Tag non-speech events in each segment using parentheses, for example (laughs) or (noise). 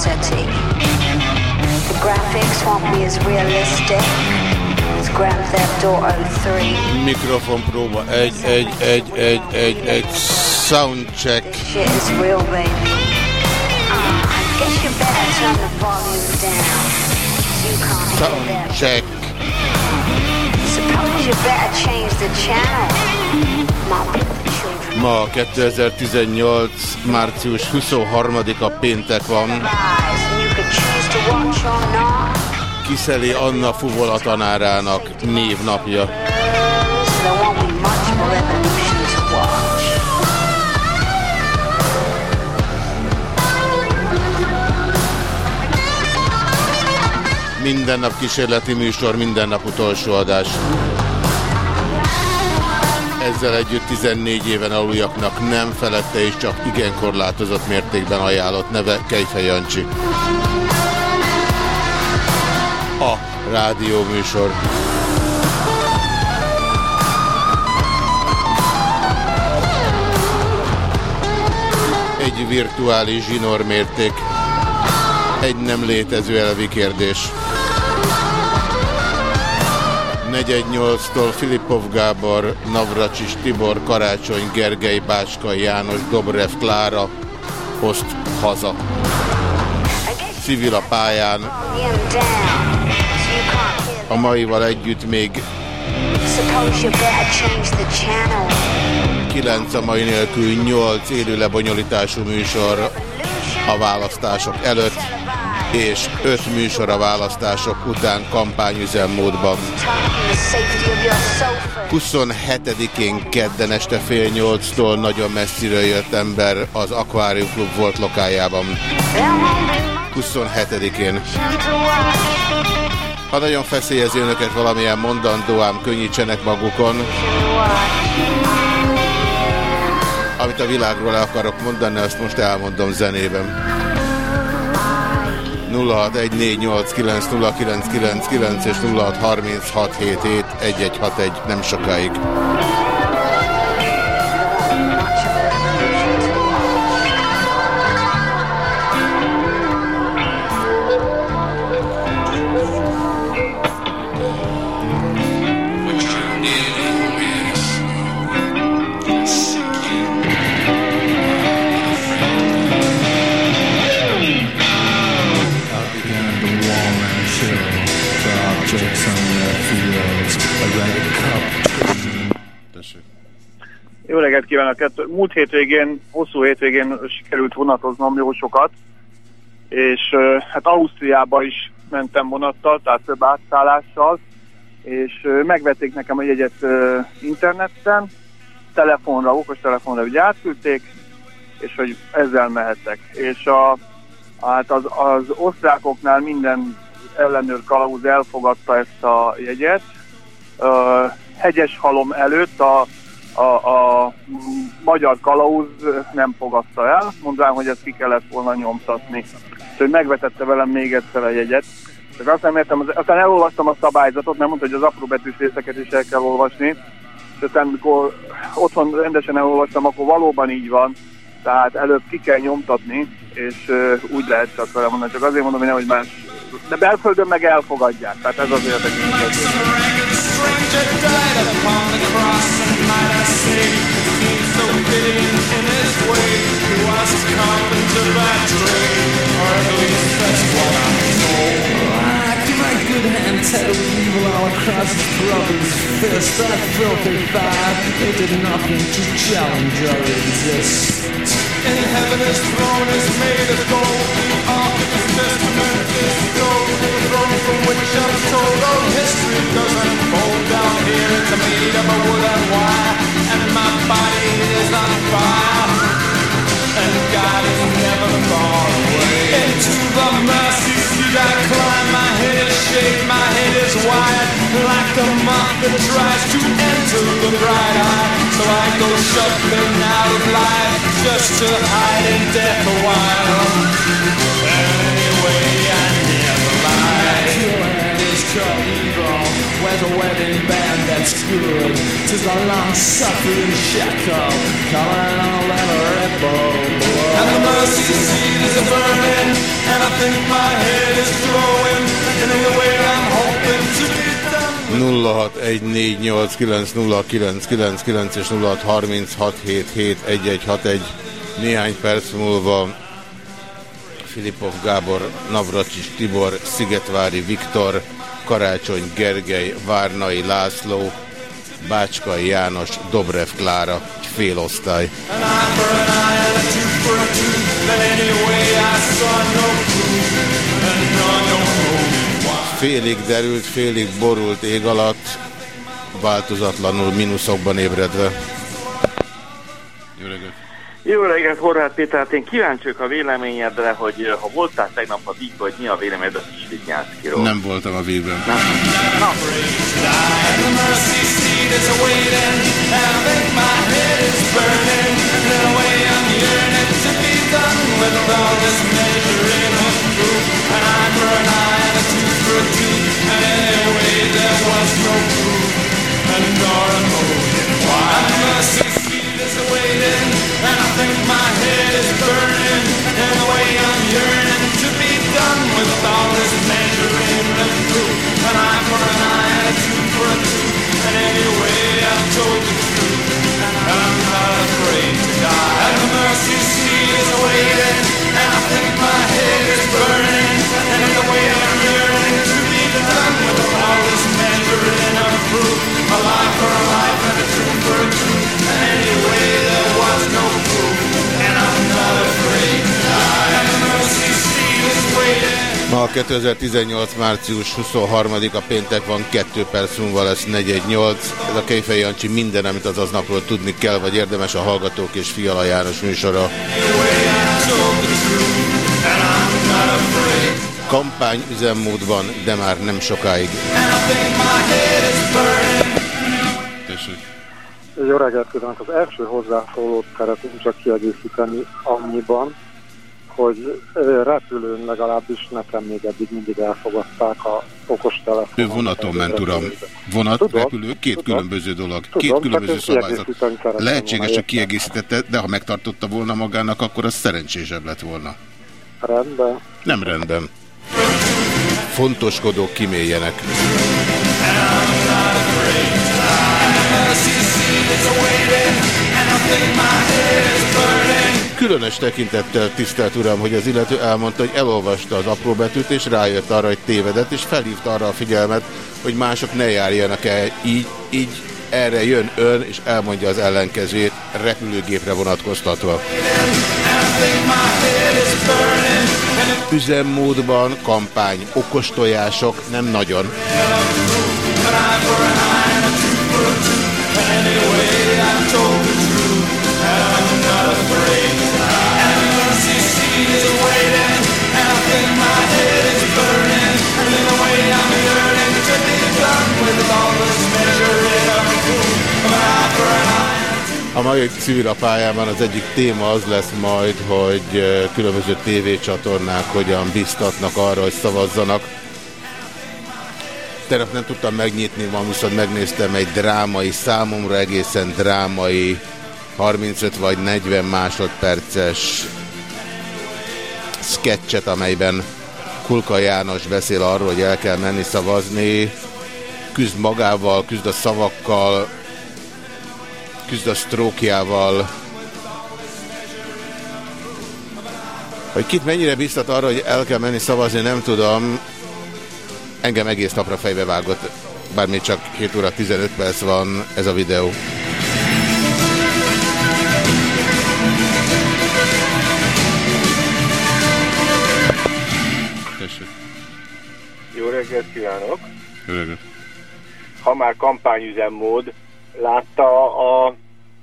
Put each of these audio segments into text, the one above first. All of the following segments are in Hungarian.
aesthetic. The graphics won't be as realistic as Grand Theft Auto 3. Próba. Egy, egy, egy, egy, egy, Sound check. This shit is real, baby. Uh, I guess you better turn the volume down. You can't Suppose you better change the channel, Muppet. Ma 2018. március 23-a péntek van. Kiszeli Anna Fuvola tanárának névnapja. Minden nap kísérleti műsor, minden nap utolsó adás. Ezzel együtt 14 éven aluljaknak nem felette és csak igen korlátozott mértékben ajánlott neve Kejfej Jancsi. A rádió műsor. Egy virtuális zsinormérték. Egy nem létező elvi kérdés. 418-tól Filipov Gábor, Navracsis Tibor, Karácsony, Gergely, Bácska, János, Dobrev, Klára, Post, haza. Civil a pályán. A maival együtt még 9 a mai nélkül 8 élő lebonyolítású műsor a választások előtt és 5 műsor a választások után kampányüzemmódban. 27-én kedden este fél 8-tól nagyon messziről jött ember az Aquarium Club volt lokájában. 27-én. Ha nagyon feszélyezi önöket valamilyen mondandó, ám könnyítsenek magukon. Amit a világról el akarok mondani, azt most elmondom zenében. 0614890999 és 0636771161 nem sokáig. Jó reggelt kívánok! Múlt hétvégén, hosszú hétvégén sikerült vonatoznom jó sokat, és hát Ausztriába is mentem vonattal, tehát több átszállással, és megvették nekem a jegyet interneten, telefonra, okos telefonra ugye átküldték, és hogy ezzel mehetek. És a, hát az, az osztrákoknál minden ellenőr kalauz elfogadta ezt a jegyet. hegyes halom előtt a a, a magyar kalauz nem fogadta el, mondván, hogy ezt ki kellett volna nyomtatni. Úgyhogy megvetette velem még egyszer a jegyet. Csak azt nem értem, aztán elolvastam a szabályzatot, nem mondta, hogy az apró betűs részeket is el kell olvasni. És aztán, amikor otthon rendesen elolvastam, akkor valóban így van. Tehát előbb ki kell nyomtatni, és úgy lehet csak vele mondani. Csak azért mondom, hogy nem, hogy más. De belföldön meg elfogadják. Tehát ez az érdekes might I say, seems so fitting in his way. He was a carpenter by trade, or at least that's what I'm told. Ah, like my good hand tattooed evil all across his brother's fist. That filthy fire, it did nothing to challenge or resist. In heaven his throne is made of gold. All his testament is. The from which all history doesn't unfold down here. It's made of a wood and wire, and my body is on fire. And God is never far away. Into the mercy seat I climb. My head is shaved, my head is wide, like the moth that tries to enter the bright eye. So I go shuffling out of life just to hide in death a while. Called evil Where's a wedding band that's good. Tis a long-suffering shackle Calling on a rebel And the mercy seat is burning And I think my head is glowing And in the way I'm hoping to be done 0614890999 és 0636771161 néhány perc múlva Filipov Gábor, Navracsis Tibor, Szigetvári Viktor, Karácsony Gergely, Várnai László, Bácskai János, Dobrev Klára, fél osztály. Félig derült, félig borult ég alatt, változatlanul mínuszokban ébredve. Jó reggelt! Jó reggelt, Horváth Péter, hát én kíváncsiak a véleményedre, hogy ha voltál tegnap a víg, hogy mi a véleményed a Kisvidnyánszkiról. Nem voltam a vígben. Nem. Na. waiting And I think my head is burning And the way I'm yearning To be done with all this measuring and proof. An eye for an eye and a tooth for a tooth And anyway I've told the Ma 2018. március 23-a péntek van, 2 perc múlva lesz 418. Ez a Kejfej Jancsi minden, amit az aznapról tudni kell, vagy érdemes a Hallgatók és Fiala János műsora. Kampány üzemmódban, de már nem sokáig. Tessék. Jó reggelt kívánok! Az első hozzászólót szeretném csak kiegészíteni annyiban, hogy repülőn legalábbis nekem még eddig mindig elfogadták a okostelefon. Ő vonaton ment, uram. Vonat, Tudom, repülő, két tudom. különböző dolog. Tudom, Két különböző szabályzat. Lehetséges, hogy kiegészítette, de ha megtartotta volna magának, akkor az szerencsésebb lett volna. Rendben. Nem rendben. Fontoskodók kiméljenek. Különös tekintettel tisztelt uram, hogy az illető elmondta, hogy elolvasta az apróbetűt, és rájött arra, hogy tévedett, és felhívta arra a figyelmet, hogy mások ne járjanak el így, így erre jön ön, és elmondja az ellenkezőjét repülőgépre vonatkoztatva. Üzemmódban kampány, okostojások, nem nagyon. A mai civil pályában az egyik téma az lesz majd, hogy különböző tévécsatornák hogyan biztatnak arra, hogy szavazzanak. Tegnap nem tudtam megnyitni, ma viszont megnéztem egy drámai, számomra egészen drámai, 35 vagy 40 másodperces sketchet, amelyben Kulka János beszél arról, hogy el kell menni szavazni, küzd magával, küzd a szavakkal, küzd a sztrókjával. Hogy kit mennyire biztat arra, hogy el kell menni szavazni, nem tudom. Engem egész napra fejbe vágott, bár még csak 7 óra 15 perc van ez a videó. Tessék, Jó reggelt kívánok! öregek. Ha már kampányüzemmód, látta a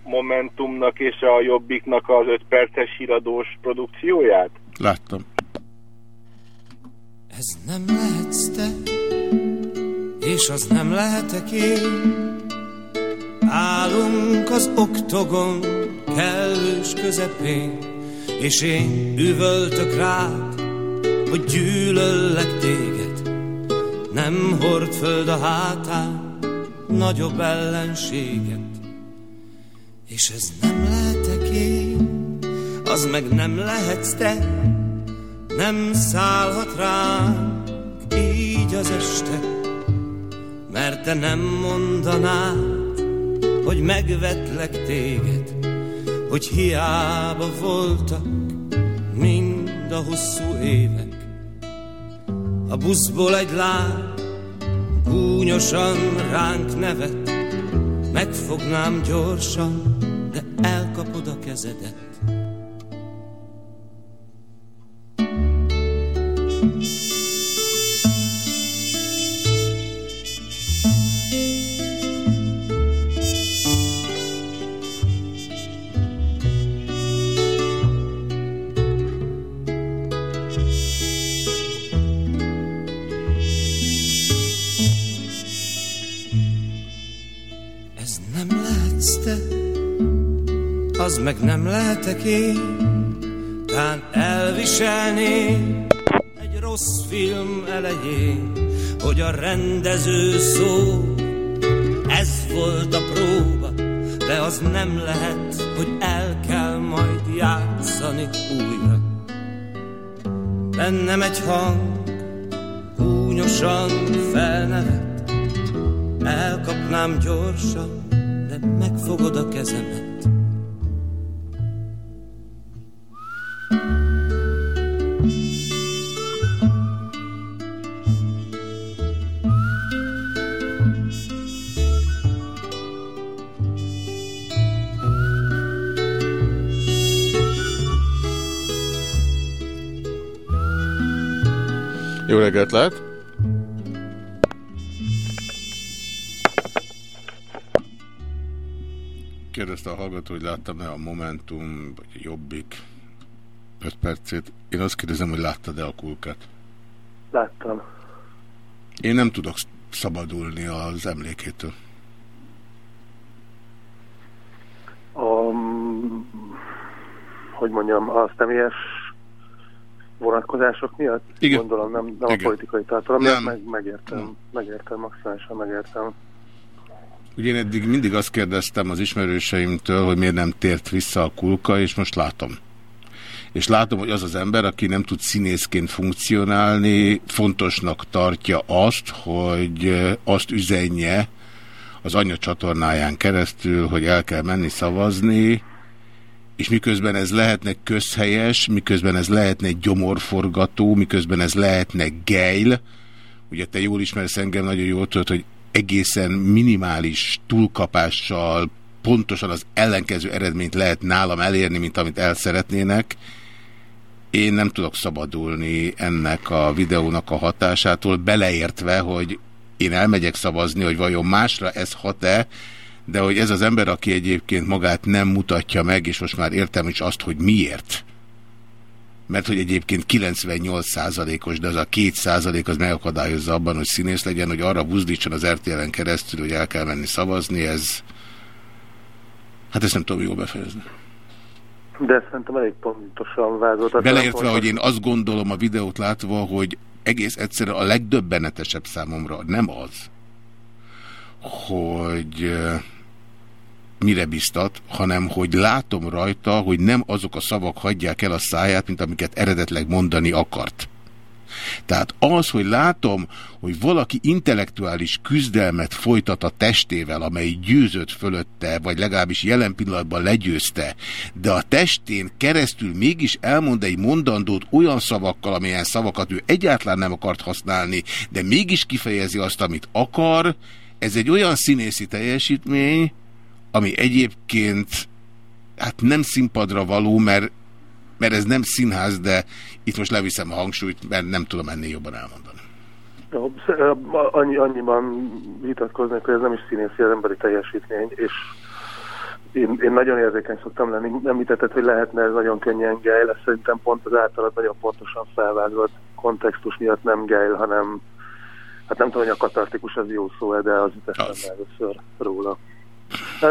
Momentumnak és a Jobbiknak az 5 perces híradós produkcióját? Láttam. Ez nem lehetsz te, és az nem lehetek én. Állunk az oktogon kellős közepén, és én üvöltök rád, hogy gyűlöllek téged. Nem hord föld a hátán nagyobb ellenséget. És ez nem lehetek én, az meg nem lehetsz te, nem szállhat ránk így az este, mert te nem mondanád, hogy megvetlek téged, hogy hiába voltak mind a hosszú évek. A buszból egy lány gúnyosan ránk nevet, megfognám gyorsan, de elkapod a kezedet. Az meg nem lehetek én, tán elviselném egy rossz film elején, hogy a rendező szó, ez volt a próba, de az nem lehet, hogy el kell majd játszani újra. Bennem egy hang gúnyosan felnevet, elkapnám gyorsan, de megfogod a kezemet. Jó reggelt lehet! Kérdezte a hallgató, hogy láttam-e a Momentum, vagy a Jobbik 5 percét. Én azt kérdezem, hogy láttad-e a kulkát? Láttam. Én nem tudok szabadulni az emlékétől. A, hogy mondjam, a személyes vonatkozások miatt? Igen. Gondolom, nem, nem Igen. a politikai tartalom, Nem. meg, megértem, Nem. megértem, maximálisan megértem. Ugye én eddig mindig azt kérdeztem az ismerőseimtől, hogy miért nem tért vissza a kulka, és most látom. És látom, hogy az az ember, aki nem tud színészként funkcionálni, fontosnak tartja azt, hogy azt üzenje az anya csatornáján keresztül, hogy el kell menni szavazni, és miközben ez lehetne közhelyes, miközben ez lehetne gyomorforgató, miközben ez lehetne gejl, ugye te jól ismersz engem, nagyon jól tudod, hogy egészen minimális túlkapással pontosan az ellenkező eredményt lehet nálam elérni, mint amit el szeretnének. Én nem tudok szabadulni ennek a videónak a hatásától, beleértve, hogy én elmegyek szavazni, hogy vajon másra ez hat-e, de hogy ez az ember, aki egyébként magát nem mutatja meg, és most már értem is azt, hogy miért. Mert hogy egyébként 98%-os, de az a 2% az megakadályozza abban, hogy színész legyen, hogy arra buzdítson az RTL-en keresztül, hogy el kell menni szavazni, ez... Hát ezt nem tudom jól befejezni. De szerintem elég pontosan vázolt. Beleértve, hogy én azt gondolom a videót látva, hogy egész egyszerűen a legdöbbenetesebb számomra nem az, hogy mire biztat, hanem hogy látom rajta, hogy nem azok a szavak hagyják el a száját, mint amiket eredetleg mondani akart. Tehát az, hogy látom, hogy valaki intellektuális küzdelmet folytat a testével, amely győzött fölötte, vagy legalábbis jelen pillanatban legyőzte, de a testén keresztül mégis elmond egy mondandót olyan szavakkal, amilyen szavakat ő egyáltalán nem akart használni, de mégis kifejezi azt, amit akar, ez egy olyan színészi teljesítmény, ami egyébként hát nem színpadra való, mert mert ez nem színház, de itt most leviszem a hangsúlyt, mert nem tudom ennél jobban elmondani. Jó, annyi, annyiban vitatkoznék, hogy ez nem is színészi, az emberi teljesítmény, és én, én nagyon érzékeny szoktam lenni. Nem hitetett, hogy lehetne ez nagyon könnyen gejl, ez szerintem pont az általad nagyon pontosan felvázolt kontextus miatt nem gejl, hanem hát nem tudom, hogy a katartikus az jó szó de az jut eszembe először róla.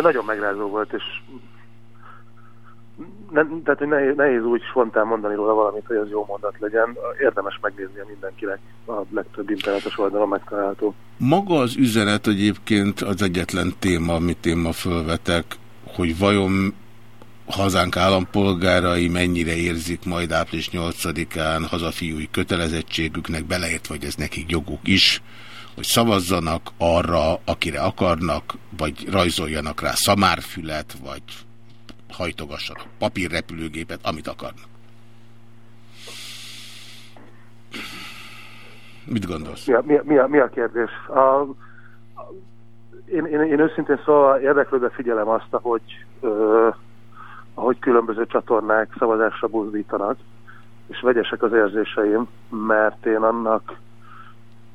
Nagyon megrázó volt, és nem, tehát nehéz, úgy spontán mondani róla valamit, hogy az jó mondat legyen. Érdemes megnézni mindenkinek, a legtöbb internetes oldalon megtalálható. Maga az üzenet egyébként az egyetlen téma, amit én ma fölvetek, hogy vajon hazánk állampolgárai mennyire érzik majd április 8-án hazafiúi kötelezettségüknek, beleértve, hogy ez nekik joguk is, hogy szavazzanak arra, akire akarnak, vagy rajzoljanak rá szamárfület, vagy hajtogassanak papírrepülőgépet, amit akarnak. Mit gondolsz? Mi a, mi a, mi a, mi a kérdés? A, én, én, én őszintén szóval érdeklődve figyelem azt, ahogy, ö, ahogy különböző csatornák szavazásra buzdítanak, és vegyesek az érzéseim, mert én annak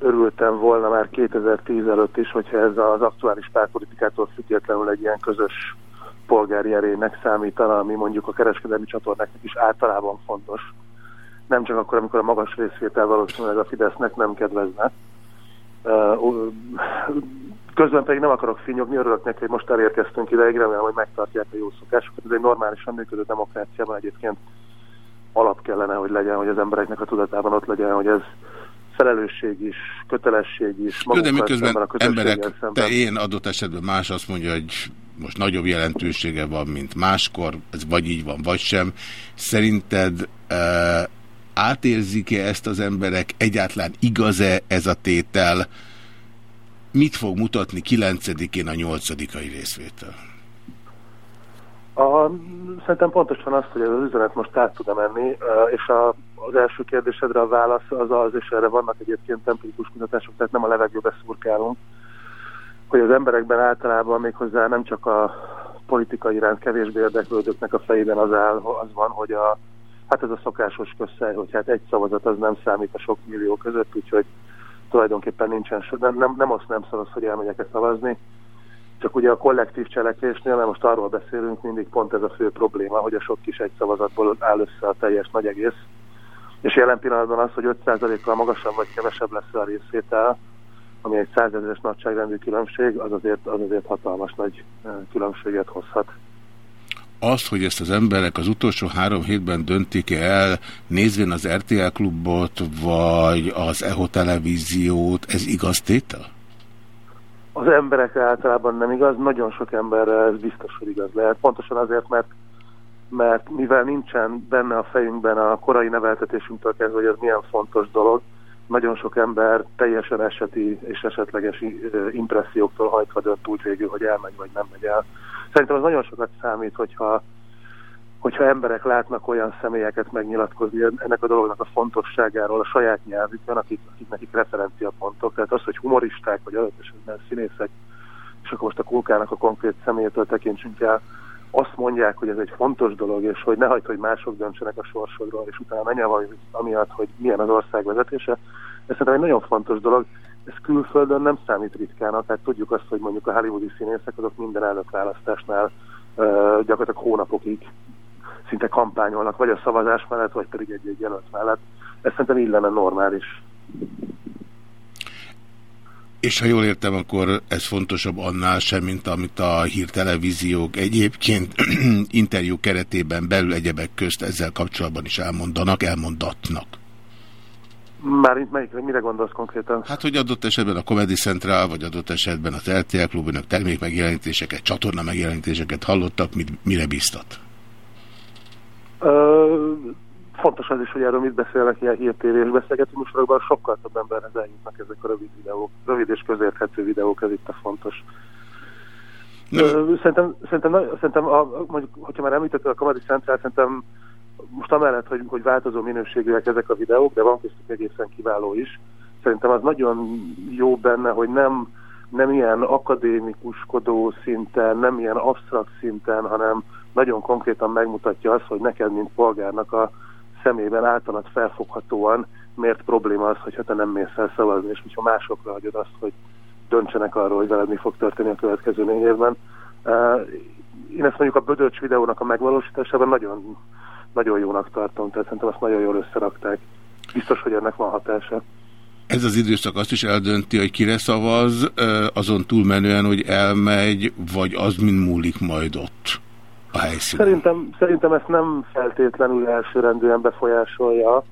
örültem volna már 2010 előtt is, hogyha ez az aktuális pártpolitikától függetlenül egy ilyen közös polgári erénynek számítana, ami mondjuk a kereskedelmi csatornáknak is általában fontos. Nem csak akkor, amikor a magas részvétel valószínűleg a Fidesznek nem kedvezne. Közben pedig nem akarok finyogni, örülök neki, hogy most elérkeztünk ideig, remélem, hogy megtartják a jó szokásokat. Ez egy normálisan működő demokráciában egyébként alap kellene, hogy legyen, hogy az embereknek a tudatában ott legyen, hogy ez felelősség is, kötelesség is, Jó, de miközben szemben, a emberek, szemben. te én adott esetben más azt mondja, hogy most nagyobb jelentősége van, mint máskor, ez vagy így van, vagy sem. Szerinted e, átérzik-e ezt az emberek? Egyáltalán igaz-e ez a tétel? Mit fog mutatni 9-én a 8 részvétel? A, szerintem pontosan azt, hogy az üzenet most át tud-e menni, és a, az első kérdésedre a válasz az az, és erre vannak egyébként empirikus kutatások, tehát nem a levegőbe szurkálunk, hogy az emberekben általában méghozzá nem csak a politika iránt kevésbé érdeklődőknek a fejében az áll, az van, hogy a, hát ez a szokásos közszely, hogy hát egy szavazat az nem számít a sok millió között, úgyhogy tulajdonképpen nincsen, nem, nem, nem azt nem szavaz, hogy elmegyek-e szavazni, csak ugye a kollektív cselekvésnél, mert most arról beszélünk, mindig pont ez a fő probléma, hogy a sok kis egy szavazatból áll össze a teljes nagy egész, és jelen pillanatban az, hogy 5%-kal magasabb vagy kevesebb lesz a részvétel, ami egy százezeres nagyságrendű különbség, az azért, az azért hatalmas nagy különbséget hozhat. Az, hogy ezt az emberek az utolsó három hétben döntik el, nézvén az RTL klubot, vagy az EHO televíziót, ez igaz tétel? Az emberek általában nem igaz, nagyon sok emberre ez biztos, hogy igaz lehet. Pontosan azért, mert mert mivel nincsen benne a fejünkben a korai neveltetésünktől kezdve, hogy ez milyen fontos dolog, nagyon sok ember teljesen eseti és esetleges impresszióktól hajtva dönt úgy végül, hogy elmegy vagy nem megy el. Szerintem az nagyon sokat számít, hogyha, hogyha emberek látnak olyan személyeket megnyilatkozni ennek a dolognak a fontosságáról a saját nyelvükön, akik, akik nekik referenciapontok. Tehát az, hogy humoristák vagy adott esetben színészek, és akkor most a kulkának a konkrét személyétől tekintsünk el, azt mondják, hogy ez egy fontos dolog, és hogy ne hagyd, hogy mások döntsenek a sorsodról, és utána menjen valami amiatt, hogy milyen az ország vezetése. Ez szerintem egy nagyon fontos dolog. Ez külföldön nem számít ritkának, tehát tudjuk azt, hogy mondjuk a hollywoodi színészek azok minden elnökválasztásnál uh, gyakorlatilag hónapokig szinte kampányolnak, vagy a szavazás mellett, vagy pedig egy-egy jelölt mellett. Ez szerintem így lenne normális. És ha jól értem, akkor ez fontosabb annál sem, mint amit a hírtelevíziók egyébként (clears throat) interjú keretében belül egyebek közt ezzel kapcsolatban is elmondanak, elmondatnak. Már melyikre, mire gondolsz konkrétan? Hát, hogy adott esetben a Comedy Central, vagy adott esetben az RTL klubnak termék megjelenítéseket, csatorna megjelenítéseket hallottak, mire biztat? Fontos az is, hogy erről mit beszélnek ilyen hírtévés beszélgető műsorokban, sokkal több emberhez eljutnak ezek a rövid videók, rövid és közérthető videók, ez itt a fontos. Szerintem, szerintem, szerintem a, mondjuk, hogyha már említetted a Comedy Central, szerintem most amellett, hogy, hogy változó minőségűek ezek a videók, de van köztük egészen kiváló is, szerintem az nagyon jó benne, hogy nem, nem ilyen akadémikuskodó szinten, nem ilyen absztrakt szinten, hanem nagyon konkrétan megmutatja azt, hogy neked, mint polgárnak a szemében általad felfoghatóan miért probléma az, hogyha te nem mész el szavazni, és hogyha másokra hagyod azt, hogy döntsenek arról, hogy veled mi fog történni a következő négy évben. Én ezt mondjuk a Bödöcs videónak a megvalósításában nagyon, nagyon jónak tartom, tehát szerintem azt nagyon jól összerakták. Biztos, hogy ennek van hatása. Ez az időszak azt is eldönti, hogy kire szavaz, azon túlmenően, hogy elmegy, vagy az mind múlik majd ott a helyszínen? Szerintem, szerintem ezt nem feltétlenül elsőrendűen befolyásolja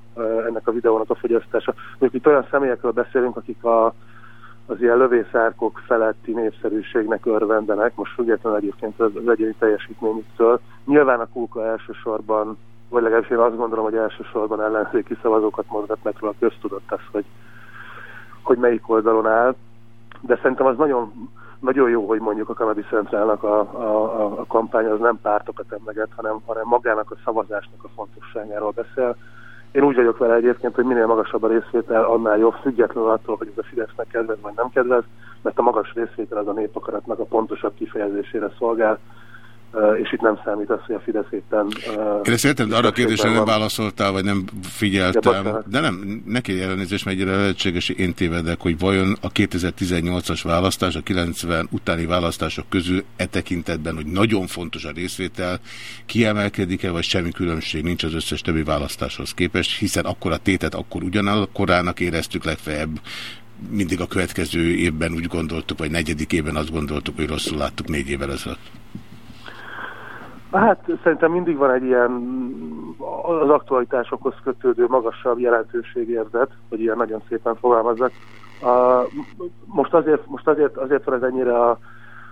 ennek a videónak a fogyasztása. Mondjuk itt olyan személyekről beszélünk, akik a, az ilyen lövészárkok feletti népszerűségnek örvendenek, most függetlenül egyébként az, az egyéni teljesítményüktől. Nyilván a kulka elsősorban, vagy legalábbis én azt gondolom, hogy elsősorban ellenzéki szavazókat mozgat, mert a köztudott az, hogy, hogy melyik oldalon áll. De szerintem az nagyon nagyon jó, hogy mondjuk a Kanadi Centrálnak a, a, a, kampány az nem pártokat emleget, hanem, hanem magának a szavazásnak a fontosságáról beszél. Én úgy vagyok vele egyébként, hogy minél magasabb a részvétel, annál jobb, függetlenül attól, hogy ez a Fidesznek kedvez vagy nem kedvez, mert a magas részvétel az a népakaratnak a pontosabb kifejezésére szolgál, és itt nem számít az, hogy a Fidesz éppen... Én ezt értem, de arra a kérdésre nem válaszoltál, vagy nem figyeltem. De, de nem, neki ellenézést, mert egyre lehetséges, én tévedek, hogy vajon a 2018-as választás, a 90 utáni választások közül e tekintetben, hogy nagyon fontos a részvétel, kiemelkedik-e, vagy semmi különbség nincs az összes többi választáshoz képest, hiszen akkor a tétet akkor ugyanakkorának éreztük legfeljebb, mindig a következő évben úgy gondoltuk, vagy negyedik évben azt gondoltuk, hogy rosszul láttuk négy évvel ezelőtt. Hát szerintem mindig van egy ilyen az aktualitásokhoz kötődő magasabb jelentőségérzet, hogy ilyen nagyon szépen fogalmazzak. A, most azért, most azért, azért van ez ennyire a,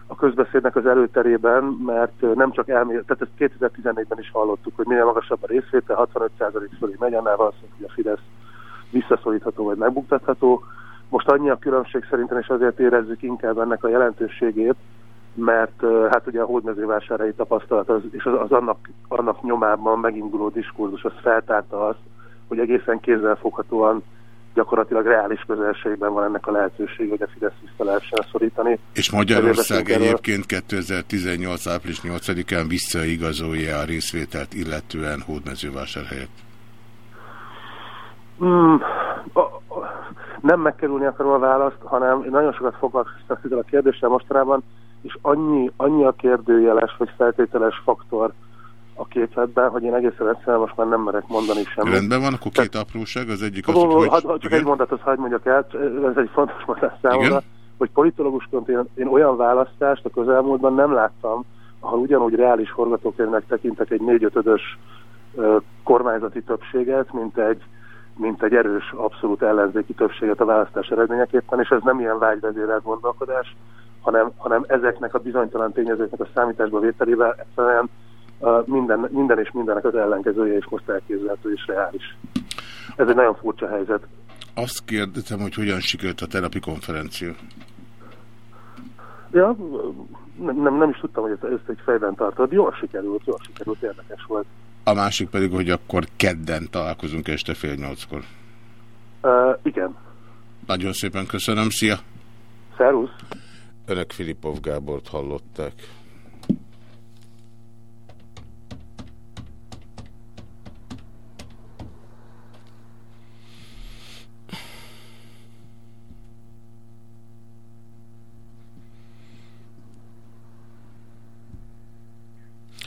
a közbeszédnek az előterében, mert nem csak elmélet, tehát ezt 2014-ben is hallottuk, hogy minél magasabb a részvétel, 65% fölé megy, annál valószínűleg, hogy a Fidesz visszaszorítható vagy megbuktatható. Most annyi a különbség szerintem, és azért érezzük inkább ennek a jelentőségét, mert hát ugye a hódmezővásárai tapasztalat az, és az, az annak, annak nyomában meginduló diskurzus az feltárta azt, hogy egészen kézzelfoghatóan gyakorlatilag reális közelségben van ennek a lehetőség, hogy a Fidesz vissza lehessen szorítani. És Magyarország egyébként 2018. április 8-án visszaigazolja a részvételt illetően hódmezővásárhelyet? Hmm, nem megkerülni akarom a választ, hanem én nagyon sokat foglalkoztam ezzel a kérdéssel mostanában, és annyi, annyi a kérdőjeles vagy feltételes faktor a képletben, hogy én egészen egyszerűen most már nem merek mondani semmit. Rendben van, akkor két apróság, az egyik az, Ó, hogy... had, csak igen. egy mondatot hadd mondjak el, ez egy fontos mondat számomra, hogy politológusként én, én olyan választást a közelmúltban nem láttam, ahol ugyanúgy reális forgatókönyvnek tekintek egy négy-ötödös kormányzati többséget, mint egy, mint egy erős, abszolút ellenzéki többséget a választás eredményeképpen, és ez nem ilyen vágyvezérelt gondolkodás, hanem, hanem ezeknek a bizonytalan tényezőknek a számításba vételével egyszerűen minden, minden és mindennek az ellenkezője is most elképzelhető és reális. Ez egy nagyon furcsa helyzet. Azt kérdezem, hogy hogyan sikerült a terapi konferencia. Ja, nem, nem, nem is tudtam, hogy ezt, ezt egy fejben tartod. Jól sikerült, jól sikerült, érdekes volt. A másik pedig, hogy akkor kedden találkozunk este fél nyolckor. Uh, igen. Nagyon szépen köszönöm, szia! Szervusz! Önök Filipov Gábort hallották.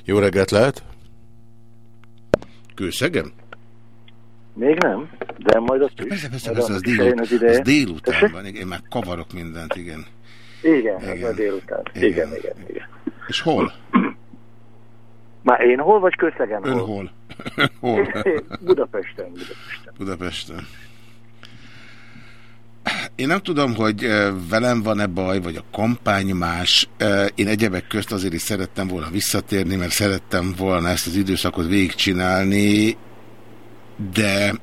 Jó reggelt lehet? Kőszegem? Még nem, de majd azt is. Persze, persze, persze, az, is délut, az az délután van, én már kavarok mindent, igen. Igen, igen. délután. Igen, igen, igen. igen. És hol? (clears throat) Már én hol vagy közlegem? Ön hol? (laughs) hol? Budapesten, Budapesten. Budapesten. Én nem tudom, hogy eh, velem van-e baj, vagy a kampány más. Eh, Én egyebek közt azért is szerettem volna visszatérni, mert szerettem volna ezt az időszakot végigcsinálni, de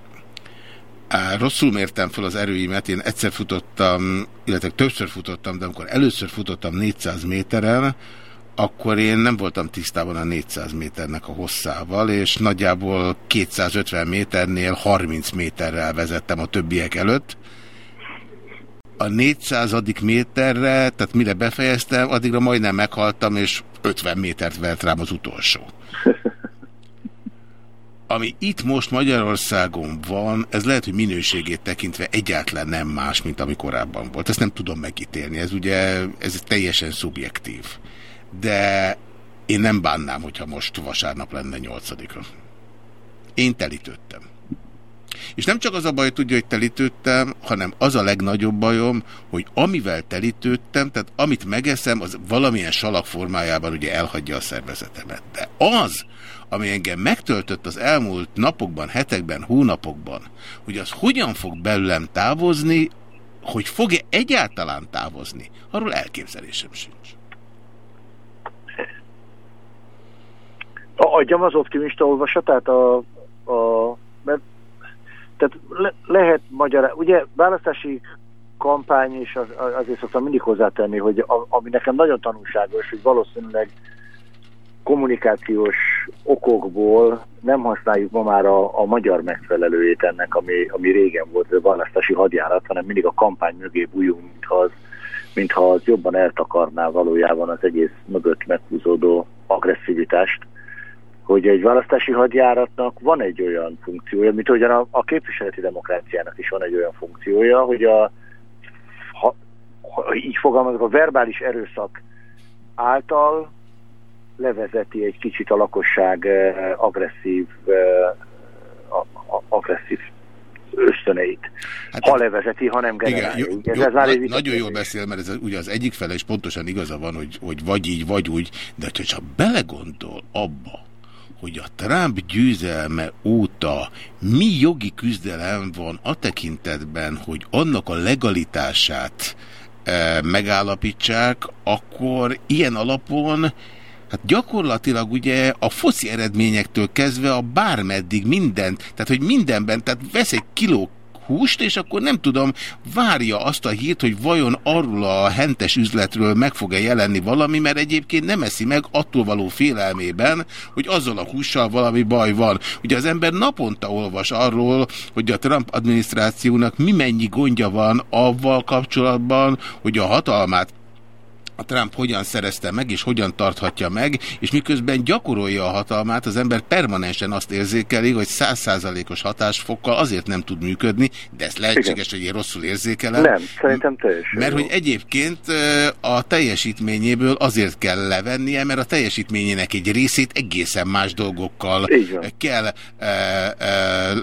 rosszul mértem fel az erőimet. Én egyszer futottam, illetve többször futottam, de amikor először futottam 400 méteren, akkor én nem voltam tisztában a 400 méternek a hosszával, és nagyjából 250 méternél 30 méterrel vezettem a többiek előtt. A 400. méterre, tehát mire befejeztem, addigra majdnem meghaltam, és 50 métert vert rám az utolsó. Ami itt most Magyarországon van, ez lehet, hogy minőségét tekintve egyáltalán nem más, mint ami korábban volt. Ezt nem tudom megítélni, ez ugye ez teljesen szubjektív. De én nem bánnám, hogyha most vasárnap lenne nyolcadika. Én telítődtem. És nem csak az a baj, tudja, hogy telítődtem, hanem az a legnagyobb bajom, hogy amivel telítődtem, tehát amit megeszem, az valamilyen salak formájában ugye elhagyja a szervezetemet. De az, ami engem megtöltött az elmúlt napokban, hetekben, hónapokban, hogy az hogyan fog belőlem távozni, hogy fog-e egyáltalán távozni, arról elképzelésem sincs. Adjam az optimista olvasatát, a, a, mert tehát le, lehet magyar, ugye választási kampány, és az, azért szoktam mindig hozzátenni, hogy a, ami nekem nagyon tanulságos, hogy valószínűleg kommunikációs okokból nem használjuk ma már a, a magyar megfelelőjét ennek, ami, ami régen volt a választási hadjárat, hanem mindig a kampány mögé bújunk, mintha az, mintha az jobban eltakarná valójában az egész mögött meghúzódó agresszivitást hogy egy választási hadjáratnak van egy olyan funkciója, mint ugyan a, a képviseleti demokráciának is van egy olyan funkciója, hogy a, ha, ha így fogalmazok, a verbális erőszak által levezeti egy kicsit a lakosság eh, agresszív, eh, a, a, agresszív ösztöneit. Hát, ha levezeti, ha nem generálja. Igen, jó, jó, ez na, nagyon jól beszél, mert ez ugye az egyik fele is pontosan igaza van, hogy, hogy vagy így, vagy úgy, de ha csak belegondol abba, hogy a Trump győzelme óta mi jogi küzdelem van a tekintetben, hogy annak a legalitását e, megállapítsák, akkor ilyen alapon Hát gyakorlatilag ugye a foci eredményektől kezdve a bármeddig mindent, tehát hogy mindenben, tehát vesz egy kiló húst, és akkor nem tudom, várja azt a hírt, hogy vajon arról a hentes üzletről meg fog-e jelenni valami, mert egyébként nem eszi meg attól való félelmében, hogy azzal a hússal valami baj van. Ugye az ember naponta olvas arról, hogy a Trump adminisztrációnak mi mennyi gondja van avval kapcsolatban, hogy a hatalmát a Trump hogyan szerezte meg, és hogyan tarthatja meg, és miközben gyakorolja a hatalmát, az ember permanensen azt érzékeli, hogy százszázalékos hatásfokkal azért nem tud működni, de ez lehetséges, Igen. hogy én rosszul érzékelem. Nem, szerintem teljesen Mert jó. hogy egyébként a teljesítményéből azért kell levennie, mert a teljesítményének egy részét egészen más dolgokkal kell e, e,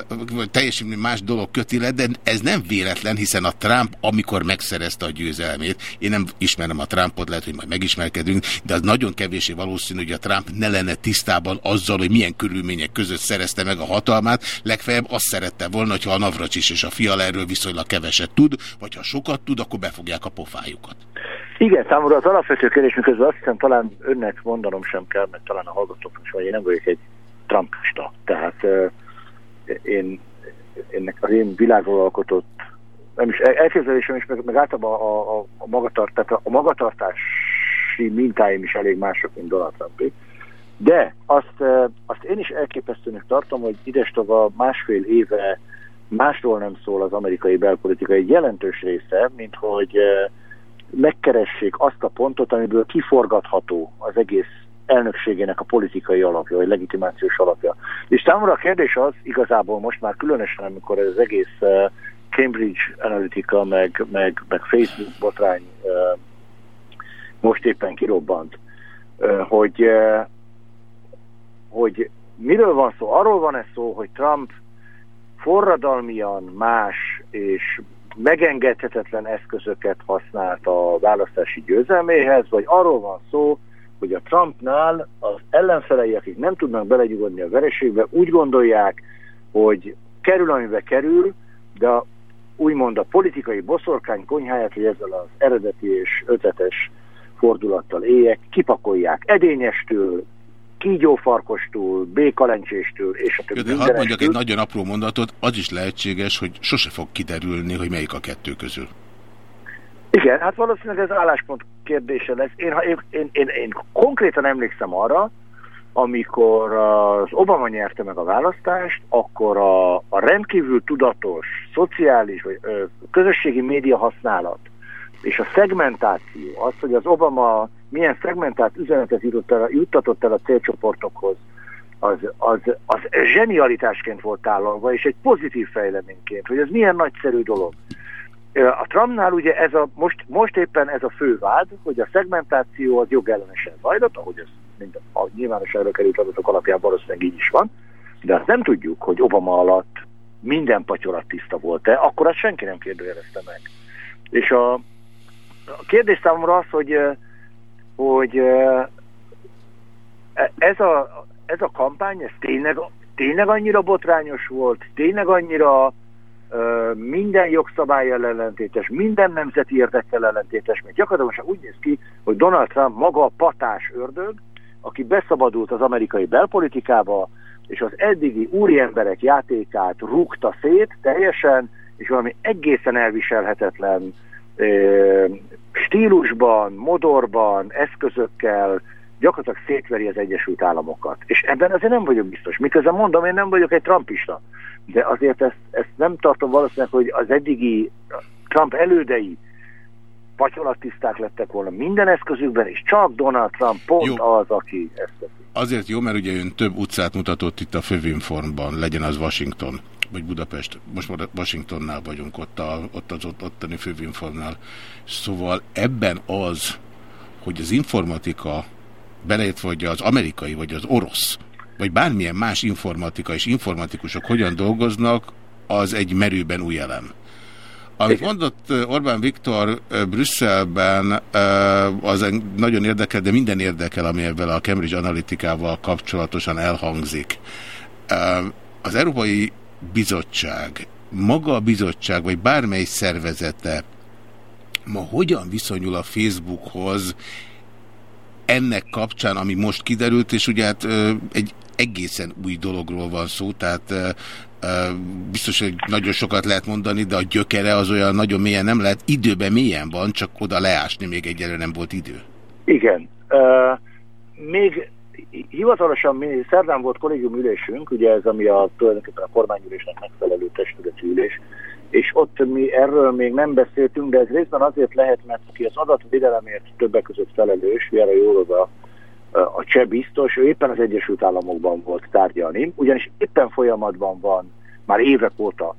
teljesítmény más dolog köti le, de ez nem véletlen, hiszen a Trump, amikor megszerezte a győzelmét, én nem ismerem a Trumpot, lehet, hogy majd megismerkedünk, de az nagyon kevésé valószínű, hogy a Trump ne lenne tisztában azzal, hogy milyen körülmények között szerezte meg a hatalmát. Legfeljebb azt szerette volna, hogyha a Navracsis és a fiala erről viszonylag keveset tud, vagy ha sokat tud, akkor befogják a pofájukat. Igen, számomra az alapvető kérdés, miközben azt hiszem talán önnek mondanom sem kell, mert talán a hallgatóknak is, hogy én nem vagyok egy Trumpista. Tehát uh, én, ennek az én világról alkotott nem is elképzelésem is, meg, meg általában a, a, a, magatart, tehát a, a magatartási mintáim is elég mások, mint Donald Trumpé. De azt, azt én is elképesztőnek tartom, hogy idestova másfél éve másról nem szól az amerikai belpolitika jelentős része, mint hogy megkeressék azt a pontot, amiből kiforgatható az egész elnökségének a politikai alapja, vagy legitimációs alapja. És számomra a kérdés az igazából most már különösen, amikor ez az egész Cambridge Analytica, meg, meg, meg Facebook botrány most éppen kirobbant, hogy, hogy miről van szó? Arról van ez szó, hogy Trump forradalmian más és megengedhetetlen eszközöket használt a választási győzelméhez, vagy arról van szó, hogy a Trumpnál az ellenfelei, akik nem tudnak belegyugodni a vereségbe, úgy gondolják, hogy kerül, amibe kerül, de úgymond a politikai boszorkány konyháját, hogy ezzel az eredeti és ötletes fordulattal éljek, kipakolják edényestől, kígyófarkostól, békalencséstől, és a többi De hadd mondjak egy nagyon apró mondatot, az is lehetséges, hogy sose fog kiderülni, hogy melyik a kettő közül. Igen, hát valószínűleg ez álláspont kérdése lesz. Én, én, én, én, én konkrétan emlékszem arra, amikor az Obama nyerte meg a választást, akkor a, a rendkívül tudatos, szociális vagy ö, közösségi média használat és a szegmentáció, az, hogy az Obama milyen szegmentált üzenetet el, juttatott el a célcsoportokhoz, az, az, az zsenialitásként volt tálalva, és egy pozitív fejleményként, hogy ez milyen nagyszerű dolog. A Trumpnál ugye ez a, most, most éppen ez a fő vád, hogy a szegmentáció az jogellenesen zajlott, ahogy ez mind a nyilvános került adatok alapján valószínűleg így is van, de azt nem tudjuk, hogy Obama alatt minden patyolat tiszta volt-e, akkor azt senki nem kérdőjelezte meg. És a, a kérdés számomra az, hogy, hogy ez a, ez a kampány, ez tényleg, tényleg annyira botrányos volt, tényleg annyira minden jogszabály ellentétes, minden nemzeti érdekkel ellentétes, mert gyakorlatilag úgy néz ki, hogy Donald Trump maga a patás ördög, aki beszabadult az amerikai belpolitikába, és az eddigi úriemberek játékát rúgta szét teljesen, és valami egészen elviselhetetlen stílusban, modorban, eszközökkel gyakorlatilag szétveri az Egyesült Államokat. És ebben azért nem vagyok biztos. Miközben mondom, én nem vagyok egy trumpista. De azért ezt, ezt nem tartom valószínűleg, hogy az eddigi Trump elődei patyolatiszták lettek volna minden eszközükben, és csak Donald Trump pont jó. az, aki ezt teszi. Azért jó, mert ugye ön több utcát mutatott itt a Fővinformban, legyen az Washington, vagy Budapest, most már Washingtonnál vagyunk, ott, a, ott az ott, ottani Fővinformnál. Szóval ebben az, hogy az informatika, beleértve vagy az amerikai, vagy az orosz, vagy bármilyen más informatika és informatikusok hogyan dolgoznak, az egy merőben új elem. Amit mondott Orbán Viktor Brüsszelben, az nagyon érdekel, de minden érdekel, ami ebben a Cambridge Analytikával kapcsolatosan elhangzik. Az Európai Bizottság, maga a bizottság, vagy bármely szervezete ma hogyan viszonyul a Facebookhoz ennek kapcsán, ami most kiderült, és ugye hát egy egészen új dologról van szó, tehát biztos, hogy nagyon sokat lehet mondani, de a gyökere az olyan nagyon mélyen nem lehet. Időben mélyen van, csak oda leásni még egyelőre nem volt idő. Igen. Még hivatalosan mi szerdán volt kollégium ülésünk, ugye ez ami a tulajdonképpen a kormányülésnek megfelelő testületi ülés, és ott mi erről még nem beszéltünk, de ez részben azért lehet, mert aki az adatvédelemért többek között felelős, Vera Jóroda, a cseh biztos, ő éppen az Egyesült Államokban volt tárgyalni, ugyanis éppen folyamatban van már évek óta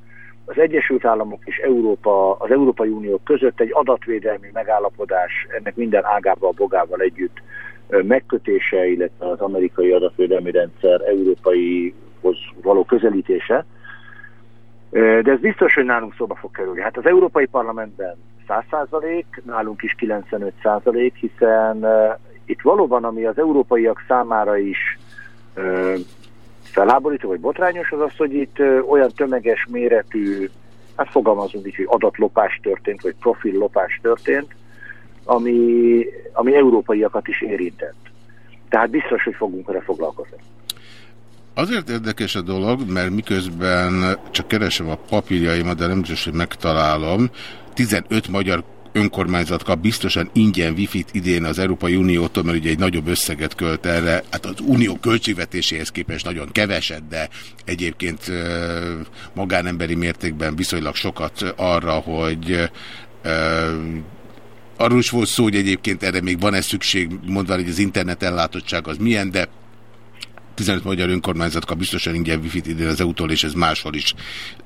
az Egyesült Államok és Európa, az Európai Unió között egy adatvédelmi megállapodás, ennek minden ágával, bogával együtt megkötése, illetve az amerikai adatvédelmi rendszer európaihoz való közelítése. De ez biztos, hogy nálunk szóba fog kerülni. Hát az Európai Parlamentben 100%, nálunk is 95%, hiszen itt valóban, ami az európaiak számára is felháborító vagy botrányos, az az, hogy itt olyan tömeges méretű, hát fogalmazunk így, hogy adatlopás történt, vagy profillopás történt, ami, ami európaiakat is érintett. Tehát biztos, hogy fogunk erre foglalkozni. Azért érdekes a dolog, mert miközben csak keresem a papírjaimat, de nem biztos, hogy megtalálom, 15 magyar önkormányzat kap biztosan ingyen wifi-t idén az Európai Uniótól, mert ugye egy nagyobb összeget költ erre, hát az unió költségvetéséhez képest nagyon keveset, de egyébként magánemberi mértékben viszonylag sokat arra, hogy arról is volt szó, hogy egyébként erre még van-e szükség, mondva, hogy az internet ellátottság az milyen, de 15 magyar önkormányzat kap biztosan ingyen wifi-t idén az EU-tól, és ez máshol is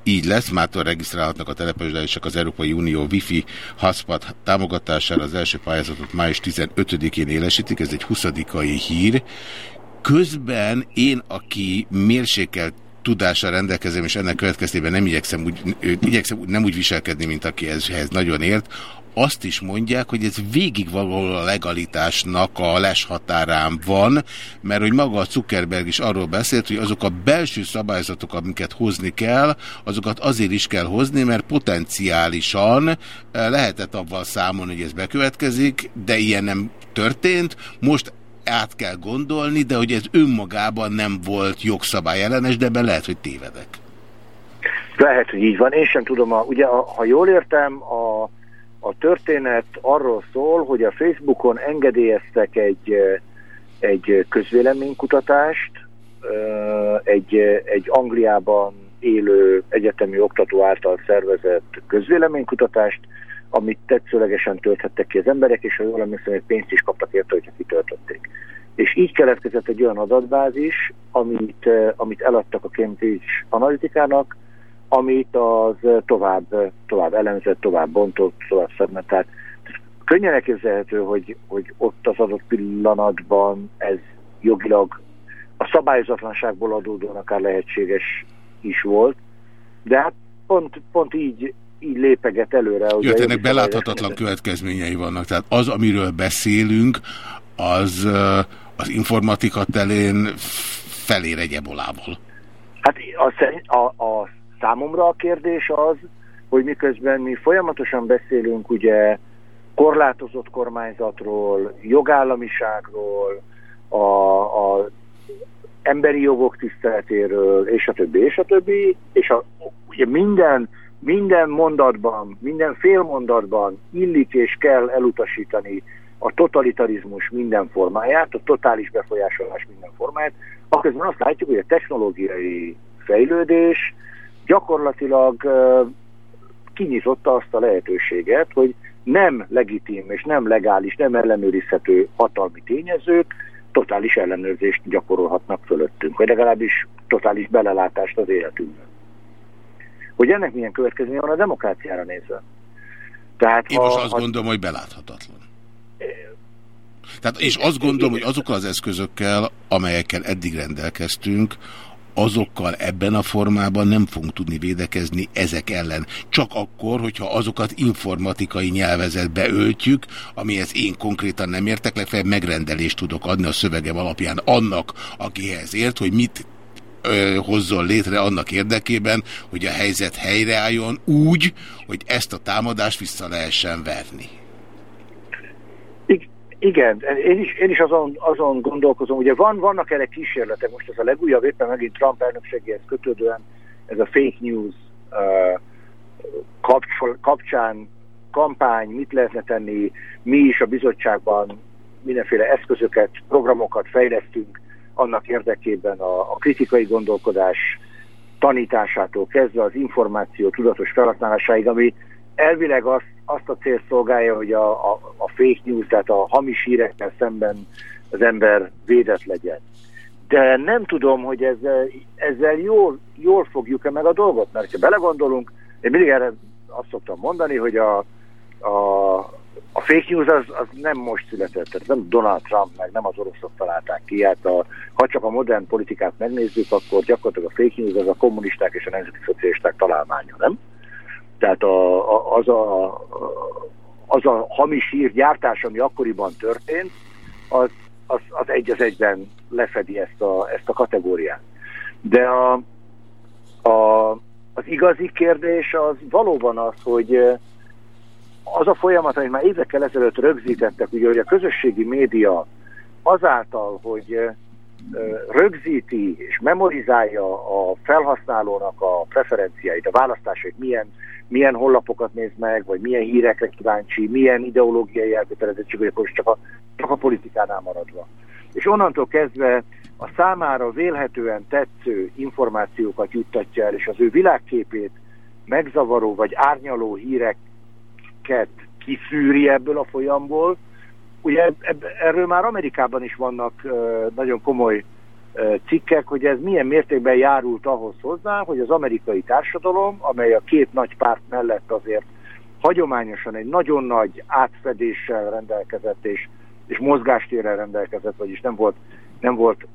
így lesz. Mától regisztrálhatnak a települések az Európai Unió wifi hotspot támogatására. Az első pályázatot május 15-én élesítik, ez egy 20 hír. Közben én, aki mérsékelt tudással rendelkezem, és ennek következtében nem igyekszem úgy, igyekszem nem úgy viselkedni, mint aki ezhez nagyon ért, azt is mondják, hogy ez végig valahol a legalitásnak a leshatárán van, mert hogy maga a Zuckerberg is arról beszélt, hogy azok a belső szabályzatok, amiket hozni kell, azokat azért is kell hozni, mert potenciálisan eh, lehetett abban számolni, hogy ez bekövetkezik, de ilyen nem történt. Most át kell gondolni, de hogy ez önmagában nem volt jogszabály ellenes, de ebben lehet, hogy tévedek. Lehet, hogy így van. Én sem tudom, a, ugye, a, ha jól értem, a a történet arról szól, hogy a Facebookon engedélyeztek egy, egy közvéleménykutatást, egy, egy Angliában élő egyetemi oktató által szervezett közvéleménykutatást, amit tetszőlegesen tölthettek ki az emberek, és ha jól emlékszem, hogy pénzt is kaptak érte, hogyha kitöltötték. És így keletkezett egy olyan adatbázis, amit, amit eladtak a Cambridge Analytikának, amit az tovább, tovább elemzett, tovább bontott, tovább szegmentált. Könnyen elképzelhető, hogy, hogy ott az adott pillanatban ez jogilag a szabályozatlanságból adódóan akár lehetséges is volt, de hát pont, pont így, így lépeget előre. Jó, ennek beláthatatlan következményei vannak. Tehát az, amiről beszélünk, az az informatika telén felér egy ebolával. Hát a, a, a Számomra a kérdés az, hogy miközben mi folyamatosan beszélünk ugye korlátozott kormányzatról, jogállamiságról, a, a emberi jogok tiszteletéről, és a többi, és a többi, és a, ugye minden, minden mondatban, minden félmondatban illik és kell elutasítani a totalitarizmus minden formáját, a totális befolyásolás minden formáját, aközben azt látjuk, hogy a technológiai fejlődés, gyakorlatilag kinyitotta azt a lehetőséget, hogy nem legitim és nem legális, nem ellenőrizhető hatalmi tényezők totális ellenőrzést gyakorolhatnak fölöttünk, vagy legalábbis totális belelátást az életünkben. Hogy ennek milyen következménye van a demokráciára nézve. Tehát, Én ha, most azt ha... gondolom, hogy beláthatatlan. Tehát, és azt gondolom, hogy azokkal az eszközökkel, amelyekkel eddig rendelkeztünk, azokkal ebben a formában nem fogunk tudni védekezni ezek ellen. Csak akkor, hogyha azokat informatikai nyelvezetbe öltjük, amihez én konkrétan nem értek, legfeljebb megrendelést tudok adni a szövegem alapján annak, akihez ért, hogy mit ö, hozzon létre annak érdekében, hogy a helyzet helyreálljon úgy, hogy ezt a támadást vissza lehessen verni. Igen, én is, én is azon, azon gondolkozom, ugye van, vannak erre kísérletek, most ez a legújabb éppen megint Trump elnökségéhez kötődően, ez a fake news uh, kapcs, kapcsán kampány, mit lehetne tenni, mi is a bizottságban mindenféle eszközöket, programokat fejlesztünk annak érdekében a, a kritikai gondolkodás tanításától kezdve az információ tudatos felhasználásáig, ami elvileg azt, azt a cél szolgálja, hogy a, a, a fake news, tehát a hamis hírekkel szemben az ember védett legyen. De nem tudom, hogy ezzel, ezzel jól, jól fogjuk-e meg a dolgot, mert ha belegondolunk, én mindig erre azt szoktam mondani, hogy a, a, a fake news az, az nem most született, tehát nem Donald Trump, meg nem az oroszok találták ki. Hát a, ha csak a modern politikát megnézzük, akkor gyakorlatilag a fake news az a kommunisták és a nemzeti szocialisták találmánya, nem? Tehát a, a, az, a, az a hamis hír gyártás, ami akkoriban történt, az, az, az egy az egyben lefedi ezt a, ezt a kategóriát. De a, a, az igazi kérdés az valóban az, hogy az a folyamat, amit már évekkel ezelőtt rögzítettek, ugye, hogy a közösségi média azáltal, hogy rögzíti és memorizálja a felhasználónak a preferenciáit, a választásait, milyen, milyen honlapokat néz meg, vagy milyen hírekre kíváncsi, milyen ideológiai elkötelezettség, vagy akkor csak a, csak a politikánál maradva. És onnantól kezdve a számára vélhetően tetsző információkat juttatja el, és az ő világképét megzavaró vagy árnyaló hírek ket kiszűri ebből a folyamból. Ugye erről már Amerikában is vannak nagyon komoly cikkek, hogy ez milyen mértékben járult ahhoz hozzá, hogy az amerikai társadalom, amely a két nagy párt mellett azért hagyományosan egy nagyon nagy átfedéssel rendelkezett és, és mozgástérrel rendelkezett, vagyis nem volt, nem volt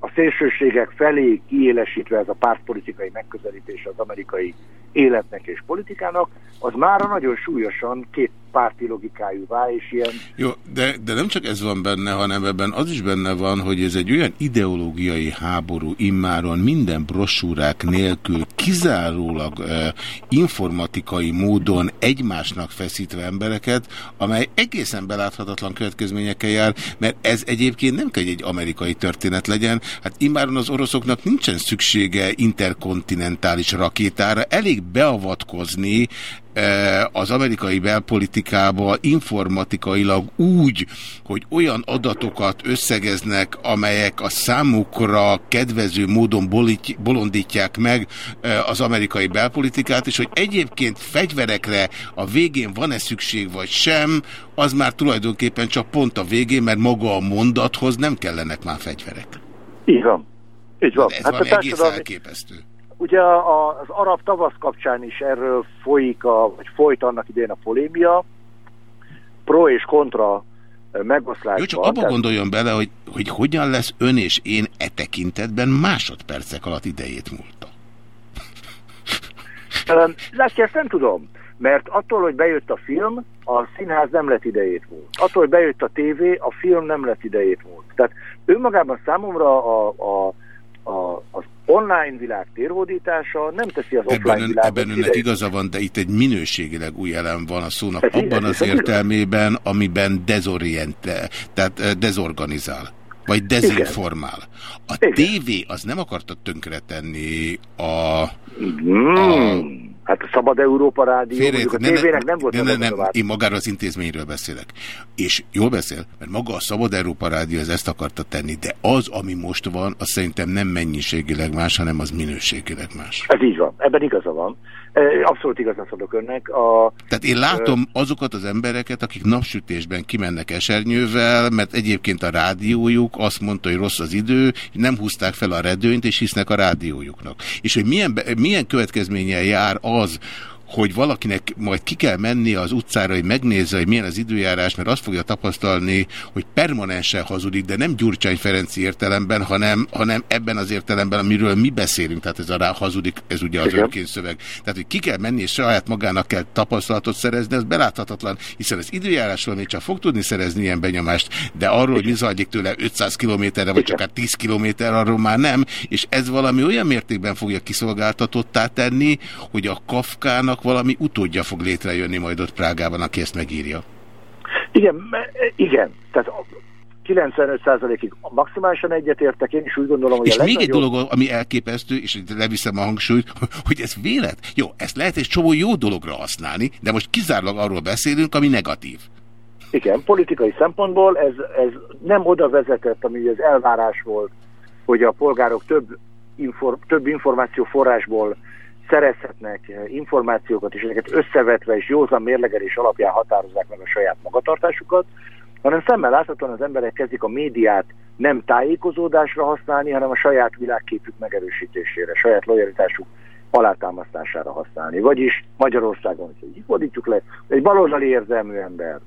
a szélsőségek felé kiélesítve ez a pártpolitikai megközelítés az amerikai életnek és politikának, az már nagyon súlyosan két párti logikájúvá, és ilyen... Jó, de, de nem csak ez van benne, hanem ebben az is benne van, hogy ez egy olyan ideológiai háború immáron minden brosúrák nélkül kizárólag eh, informatikai módon egymásnak feszítve embereket, amely egészen beláthatatlan következményekkel jár, mert ez egyébként nem kell, egy amerikai történet legyen. Hát immáron az oroszoknak nincsen szüksége interkontinentális rakétára, elég beavatkozni az amerikai belpolitikába informatikailag úgy, hogy olyan adatokat összegeznek, amelyek a számukra kedvező módon bolondítják meg az amerikai belpolitikát, és hogy egyébként fegyverekre a végén van-e szükség vagy sem, az már tulajdonképpen csak pont a végén, mert maga a mondathoz nem kellenek már fegyverek. Így van. Így van. De ez hát van egész elképesztő. Ugye az arab tavasz kapcsán is erről folyik, a, vagy folyt annak idején a polémia, pro és kontra megoszlásban. Jó, csak abba gondoljon bele, hogy, hogy hogyan lesz ön és én e tekintetben másodpercek alatt idejét múlta. Látja, ezt nem tudom, mert attól, hogy bejött a film, a színház nem lett idejét múlt. Attól, hogy bejött a tévé, a film nem lett idejét múlt. Tehát önmagában számomra a, a, a, az online világ térhódítása nem teszi az offline ebben világot. Ebben önnek igaza van, de itt egy minőségileg új elem van a szónak ez abban az értelmében, amiben dezoriente, tehát dezorganizál. Vagy dezinformál. A Igen. tévé az nem akarta tönkretenni a, mm. a Hát a Szabad Európa Rádió, Félre, a ne, tévének nem volt ne, ne, nem, Én magáról az intézményről beszélek. És jól beszél, mert maga a Szabad Európa Rádió ez ezt akarta tenni, de az, ami most van, az szerintem nem mennyiségileg más, hanem az minőségileg más. Ez így van, ebben igaza van. Abszolút igazat adok önnek. A, Tehát én látom azokat az embereket, akik napsütésben kimennek esernyővel, mert egyébként a rádiójuk azt mondta, hogy rossz az idő, nem húzták fel a redőnyt, és hisznek a rádiójuknak. És hogy milyen, milyen következménnyel jár az, hogy valakinek majd ki kell menni az utcára, hogy megnézze, hogy milyen az időjárás, mert azt fogja tapasztalni, hogy permanensen hazudik, de nem Gyurcsány Ferenci értelemben, hanem, hanem ebben az értelemben, amiről mi beszélünk, tehát ez a rá hazudik, ez ugye az szöveg. Tehát, hogy ki kell menni, és saját magának kell tapasztalatot szerezni, ez beláthatatlan, hiszen az időjárásról még csak fog tudni szerezni ilyen benyomást, de arról, hogy mi zajlik tőle 500 kilométerre, vagy csak 10 kilométer, arról már nem, és ez valami olyan mértékben fogja kiszolgáltatottá tenni, hogy a Kafkának valami utódja fog létrejönni majd ott Prágában, aki ezt megírja. Igen, igen. Tehát 95%-ig maximálisan egyetértek, én is úgy gondolom, hogy És a még egy dolog, ami elképesztő, és leviszem a hangsúlyt, (laughs) hogy ez vélet. Jó, ezt lehet egy csomó jó dologra használni, de most kizárólag arról beszélünk, ami negatív. Igen, politikai szempontból ez, ez nem oda vezetett, ami az elvárás volt hogy a polgárok több, infor, több információ forrásból szerezhetnek információkat, és ezeket összevetve és józan mérlegelés alapján határozzák meg a saját magatartásukat, hanem szemmel láthatóan az emberek kezdik a médiát nem tájékozódásra használni, hanem a saját világképük megerősítésére, saját lojalitásuk alátámasztására használni. Vagyis Magyarországon, így fordítjuk le, egy baloldali érzelmű ember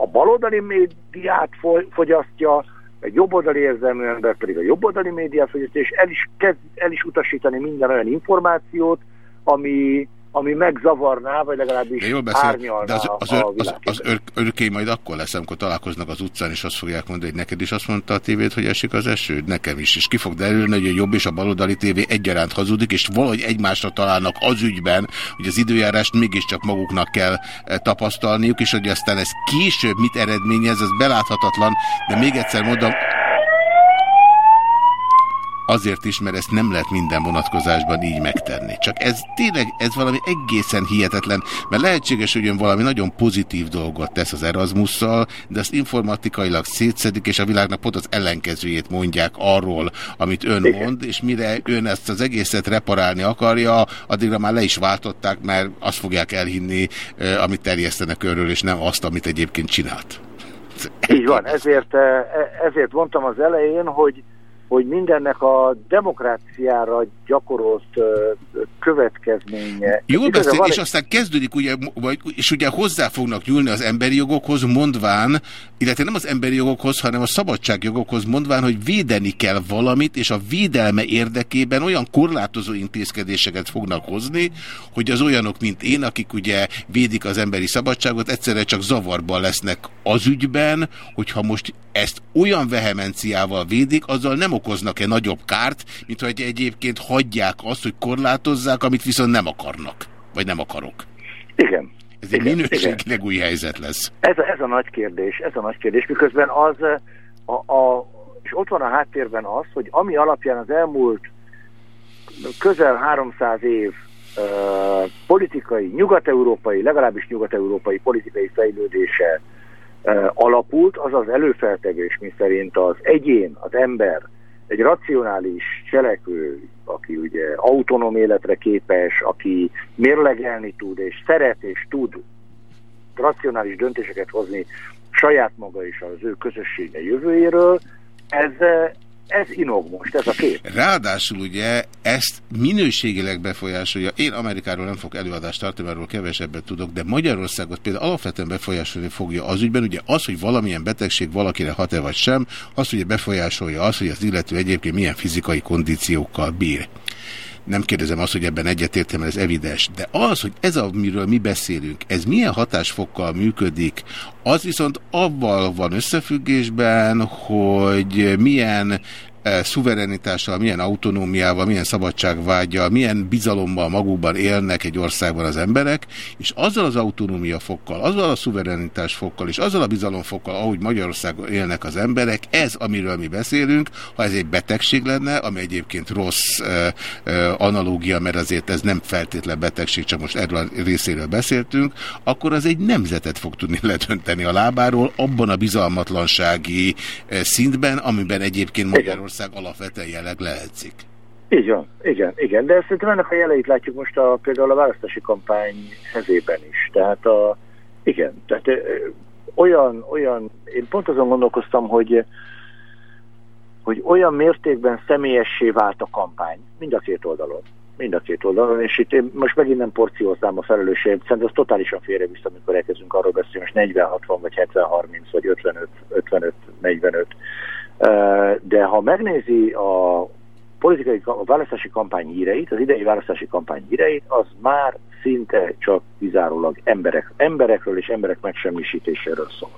a baloldali médiát fogyasztja, egy jobboldali érzelmű ember pedig a jobboldali médiát fogyasztja, és el is, kezd, el is utasítani minden olyan információt, ami, ami megzavarná, vagy legalábbis jól beszél, árnyalná de az, az, a az, az ör, örökény majd akkor lesz, amikor találkoznak az utcán, és azt fogják mondani, hogy neked is azt mondta a tévét, hogy esik az eső, nekem is. És ki fog derülni, hogy a jobb és a baloldali tévé egyaránt hazudik, és valahogy egymásra találnak az ügyben, hogy az időjárást mégiscsak maguknak kell e, tapasztalniuk, és hogy aztán ez később mit eredményez, ez beláthatatlan, de még egyszer mondom, Azért is, mert ezt nem lehet minden vonatkozásban így megtenni. Csak ez tényleg, ez valami egészen hihetetlen, mert lehetséges, hogy ön valami nagyon pozitív dolgot tesz az Erasmusszal, de azt informatikailag szétszedik, és a világnak pont az ellenkezőjét mondják arról, amit ön Igen. mond, és mire ön ezt az egészet reparálni akarja, addigra már le is váltották, mert azt fogják elhinni, amit terjesztenek örről, és nem azt, amit egyébként csinált. Így van, ezért, ezért mondtam az elején, hogy hogy mindennek a demokráciára gyakorolt következménye. Jól beszél, és aztán kezdődik, ugye, vagy, és ugye hozzá fognak nyúlni az emberi jogokhoz, mondván, illetve nem az emberi jogokhoz, hanem a szabadságjogokhoz mondván, hogy védeni kell valamit, és a védelme érdekében olyan korlátozó intézkedéseket fognak hozni, hogy az olyanok, mint én, akik ugye védik az emberi szabadságot, egyszerre csak zavarban lesznek az ügyben, hogyha most ezt olyan vehemenciával védik, azzal nem okoznak-e nagyobb kárt, mint hogy egyébként hagyják azt, hogy korlátozzák, amit viszont nem akarnak, vagy nem akarok. Igen. Ez egy minőségileg új helyzet lesz. Ez a, ez a nagy kérdés, ez a nagy kérdés, miközben az, a, a, és ott van a háttérben az, hogy ami alapján az elmúlt közel 300 év uh, politikai, nyugat-európai, legalábbis nyugat-európai politikai fejlődése uh, alapult, az az előfeltevés, mi szerint az egyén, az ember egy racionális cselekvő, aki ugye autonóm életre képes, aki mérlegelni tud, és szeret és tud racionális döntéseket hozni saját maga és az ő közössége jövőjéről, ez, ez inog most, ez a kép. Ráadásul ugye ezt minőségileg befolyásolja. Én Amerikáról nem fog előadást tartani, arról kevesebbet tudok, de Magyarországot például alapvetően befolyásolni fogja az ügyben, ugye az, hogy valamilyen betegség valakire hat-e vagy sem, az ugye befolyásolja az, hogy az illető egyébként milyen fizikai kondíciókkal bír nem kérdezem azt, hogy ebben egyetértem, ez evidens, de az, hogy ez, amiről mi beszélünk, ez milyen hatásfokkal működik, az viszont abban van összefüggésben, hogy milyen szuverenitással, milyen autonómiával, milyen szabadságvágyal, milyen bizalommal magukban élnek egy országban az emberek, és azzal az autonómia fokkal, azzal a szuverenitás fokkal, és azzal a bizalomfokkal, ahogy Magyarországon élnek az emberek, ez, amiről mi beszélünk, ha ez egy betegség lenne, ami egyébként rossz e, e, analógia, mert azért ez nem feltétlen betegség, csak most erről a részéről beszéltünk, akkor az egy nemzetet fog tudni ledönteni a lábáról, abban a bizalmatlansági szintben, amiben egyébként Magyarország Magyarország alapvetően jelleg lehetzik. Így van, igen, igen, de szerintem ennek a jeleit látjuk most a, például a választási kampány hezében is. Tehát a, igen, tehát ö, olyan, olyan, én pont azon gondolkoztam, hogy hogy olyan mértékben személyessé vált a kampány, mind a két oldalon. Mind a két oldalon, és itt én most megint nem porcióznám a felelősséget, szerintem az totálisan félrevisz, amikor elkezdünk arról beszélni, most 40-60 vagy 70-30 vagy 55-55-45 de ha megnézi a politikai, a választási kampány híreit, az idei választási kampány híreit, az már szinte csak kizárólag emberek, emberekről és emberek megsemmisítéséről szól.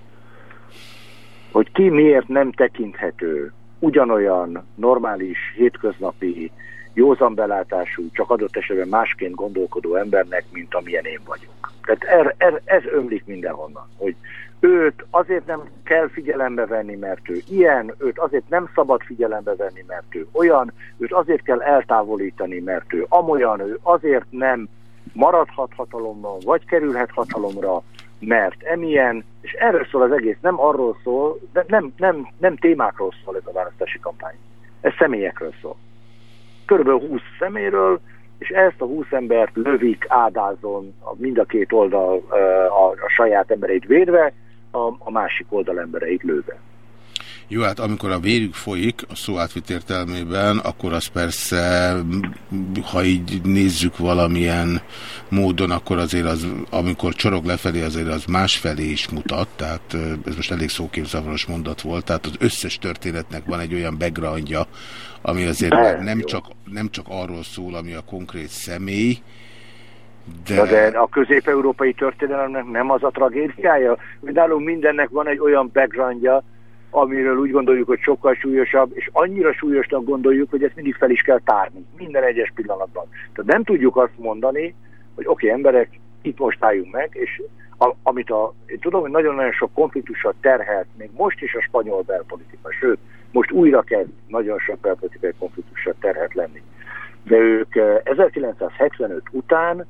Hogy ki miért nem tekinthető ugyanolyan normális, hétköznapi, józan belátású, csak adott esetben másként gondolkodó embernek, mint amilyen én vagyok. Tehát er, er, ez ömlik mindenhonnan, hogy őt azért nem kell figyelembe venni, mert ő ilyen, őt azért nem szabad figyelembe venni, mert ő olyan, őt azért kell eltávolítani, mert ő amolyan, ő azért nem maradhat hatalomban, vagy kerülhet hatalomra, mert emilyen, és erről szól az egész, nem arról szól, de nem, nem, nem témákról szól ez a választási kampány. Ez személyekről szól. Körülbelül 20 személyről, és ezt a 20 embert lövik ádázon mind a két oldal a, a saját embereit védve, a, a másik oldal embereit lőve. Jó, hát amikor a vérük folyik, a szó átvit értelmében, akkor az persze, ha így nézzük valamilyen módon, akkor azért az, amikor csorog lefelé, azért az másfelé is mutat, tehát ez most elég szóképzavaros mondat volt, tehát az összes történetnek van egy olyan backgroundja, ami azért nem csak, nem csak arról szól, ami a konkrét személy, de... de a közép-európai történelemnek nem az a tragédiája, hogy nálunk mindennek van egy olyan backgroundja, amiről úgy gondoljuk, hogy sokkal súlyosabb, és annyira súlyosnak gondoljuk, hogy ezt mindig fel is kell tárni, minden egyes pillanatban. Tehát nem tudjuk azt mondani, hogy oké, okay, emberek, itt most álljunk meg, és a, amit a, én tudom, hogy nagyon-nagyon sok konfliktussal terhelt, még most is a spanyol belpolitika, sőt, most újra kezd nagyon sok belpolitikai konfliktussal terhelt lenni. De ők 1975 eh, után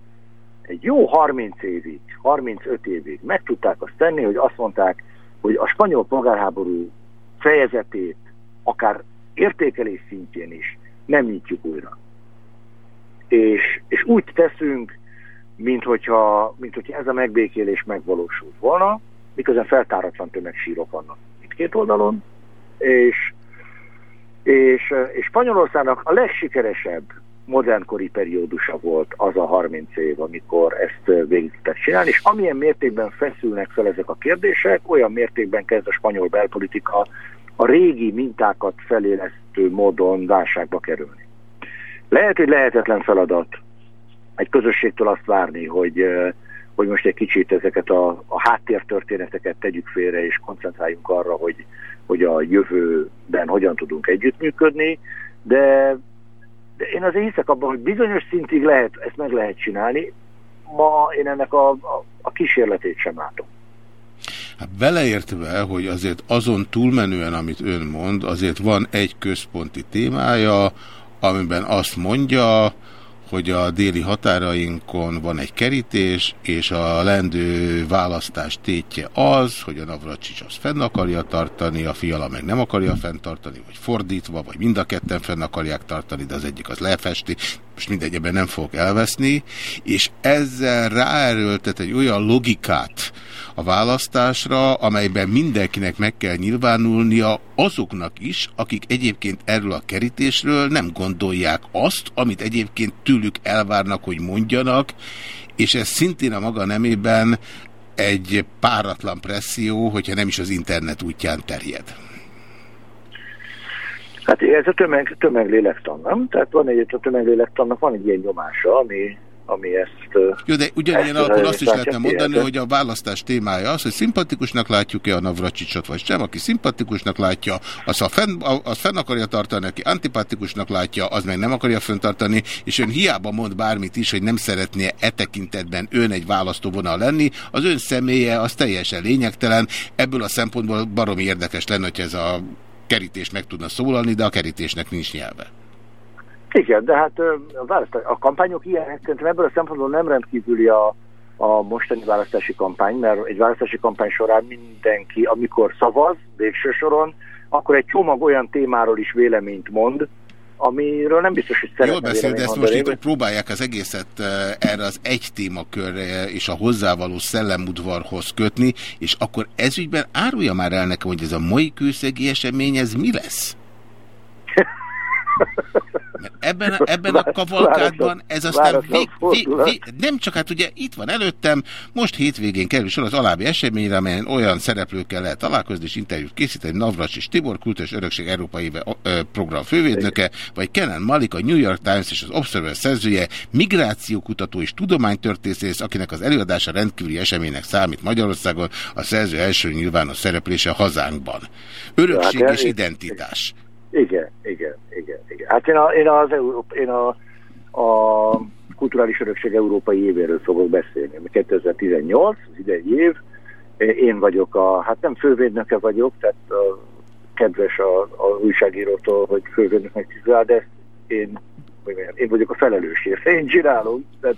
egy jó 30 évig, 35 évig meg tudták azt tenni, hogy azt mondták, hogy a spanyol polgárháború fejezetét akár értékelés szintjén is nem nyitjuk újra. És, és úgy teszünk, mint hogyha, mint hogyha ez a megbékélés megvalósult volna, miközben feltáratlan tömegsírok vannak két oldalon, és, és, és Spanyolországnak a legsikeresebb modernkori periódusa volt az a 30 év, amikor ezt végig tudták csinálni, és amilyen mértékben feszülnek fel ezek a kérdések, olyan mértékben kezd a spanyol belpolitika a régi mintákat felélesztő módon válságba kerülni. Lehet, hogy lehetetlen feladat egy közösségtől azt várni, hogy, hogy most egy kicsit ezeket a, a háttértörténeteket tegyük félre, és koncentráljunk arra, hogy, hogy a jövőben hogyan tudunk együttműködni, de de én azért hiszek abban, hogy bizonyos szintig lehet, ezt meg lehet csinálni. Ma én ennek a, a, a kísérletét sem látom. Hát beleértve, hogy azért azon túlmenően, amit ön mond, azért van egy központi témája, amiben azt mondja, hogy a déli határainkon van egy kerítés, és a lendő választás tétje az, hogy a Navracsics azt fenn akarja tartani, a fiala meg nem akarja fenntartani, vagy fordítva, vagy mind a ketten fenn akarják tartani, de az egyik az lefesti, most mindegy, ebben nem fogok elveszni, és ezzel ráerőltet egy olyan logikát, a választásra, amelyben mindenkinek meg kell nyilvánulnia azoknak is, akik egyébként erről a kerítésről nem gondolják azt, amit egyébként tőlük elvárnak, hogy mondjanak, és ez szintén a maga nemében egy páratlan presszió, hogyha nem is az internet útján terjed. Hát ez a tömeg, tömeglélektan, nem? Tehát van egy a tömeglélektannak van egy ilyen nyomása, ami ami ezt... Jó, de ugyanilyen alapon azt is lehetne mondani, hogy a választás témája az, hogy szimpatikusnak látjuk-e a Navracsicsot, vagy sem. Aki szimpatikusnak látja, az, a fenn, az fenn akarja tartani, aki antipatikusnak látja, az meg nem akarja fenntartani, és ön hiába mond bármit is, hogy nem szeretné e tekintetben ön egy választóvonal lenni, az ön személye az teljesen lényegtelen. Ebből a szempontból baromi érdekes lenne, hogy ez a kerítés meg tudna szólalni, de a kerítésnek nincs nyelve. Igen, de hát a, a kampányok ilyen, szerintem ebből a szempontból nem rendkívüli a, a mostani választási kampány, mert egy választási kampány során mindenki, amikor szavaz végső soron, akkor egy csomag olyan témáról is véleményt mond, amiről nem biztos, hogy szeretne Jól beszél, de ezt most itt próbálják az egészet erre az egy témakörre és a hozzávaló szellemudvarhoz kötni, és akkor ezügyben árulja már el nekem, hogy ez a mai kőszegi esemény, ez mi lesz? Ebben, a, ebben a kavalkádban ez aztán vég, vég, vég, nem csak hát ugye itt van előttem, most hétvégén kerül sor az alábbi eseményre, amelyen olyan szereplőkkel lehet találkozni és interjút készíteni, Navras és Tibor, Kultúrás Örökség Európai program fővédnöke, vagy Kenan Malik, a New York Times és az Observer szerzője, migrációkutató és tudománytörténész, akinek az előadása rendkívüli eseménynek számít Magyarországon, a szerző első nyilvános szereplése hazánkban. Örökség hát, és identitás. Igen, igen, igen, igen. Hát én a, én az én a, a kulturális örökség európai évéről fogok beszélni. 2018, az idei év, én vagyok a, hát nem fővédnöke vagyok, tehát a, kedves a, a újságírótól, hogy fővédnöknek titulál, de én, én vagyok a felelősért. Én csinálom, tehát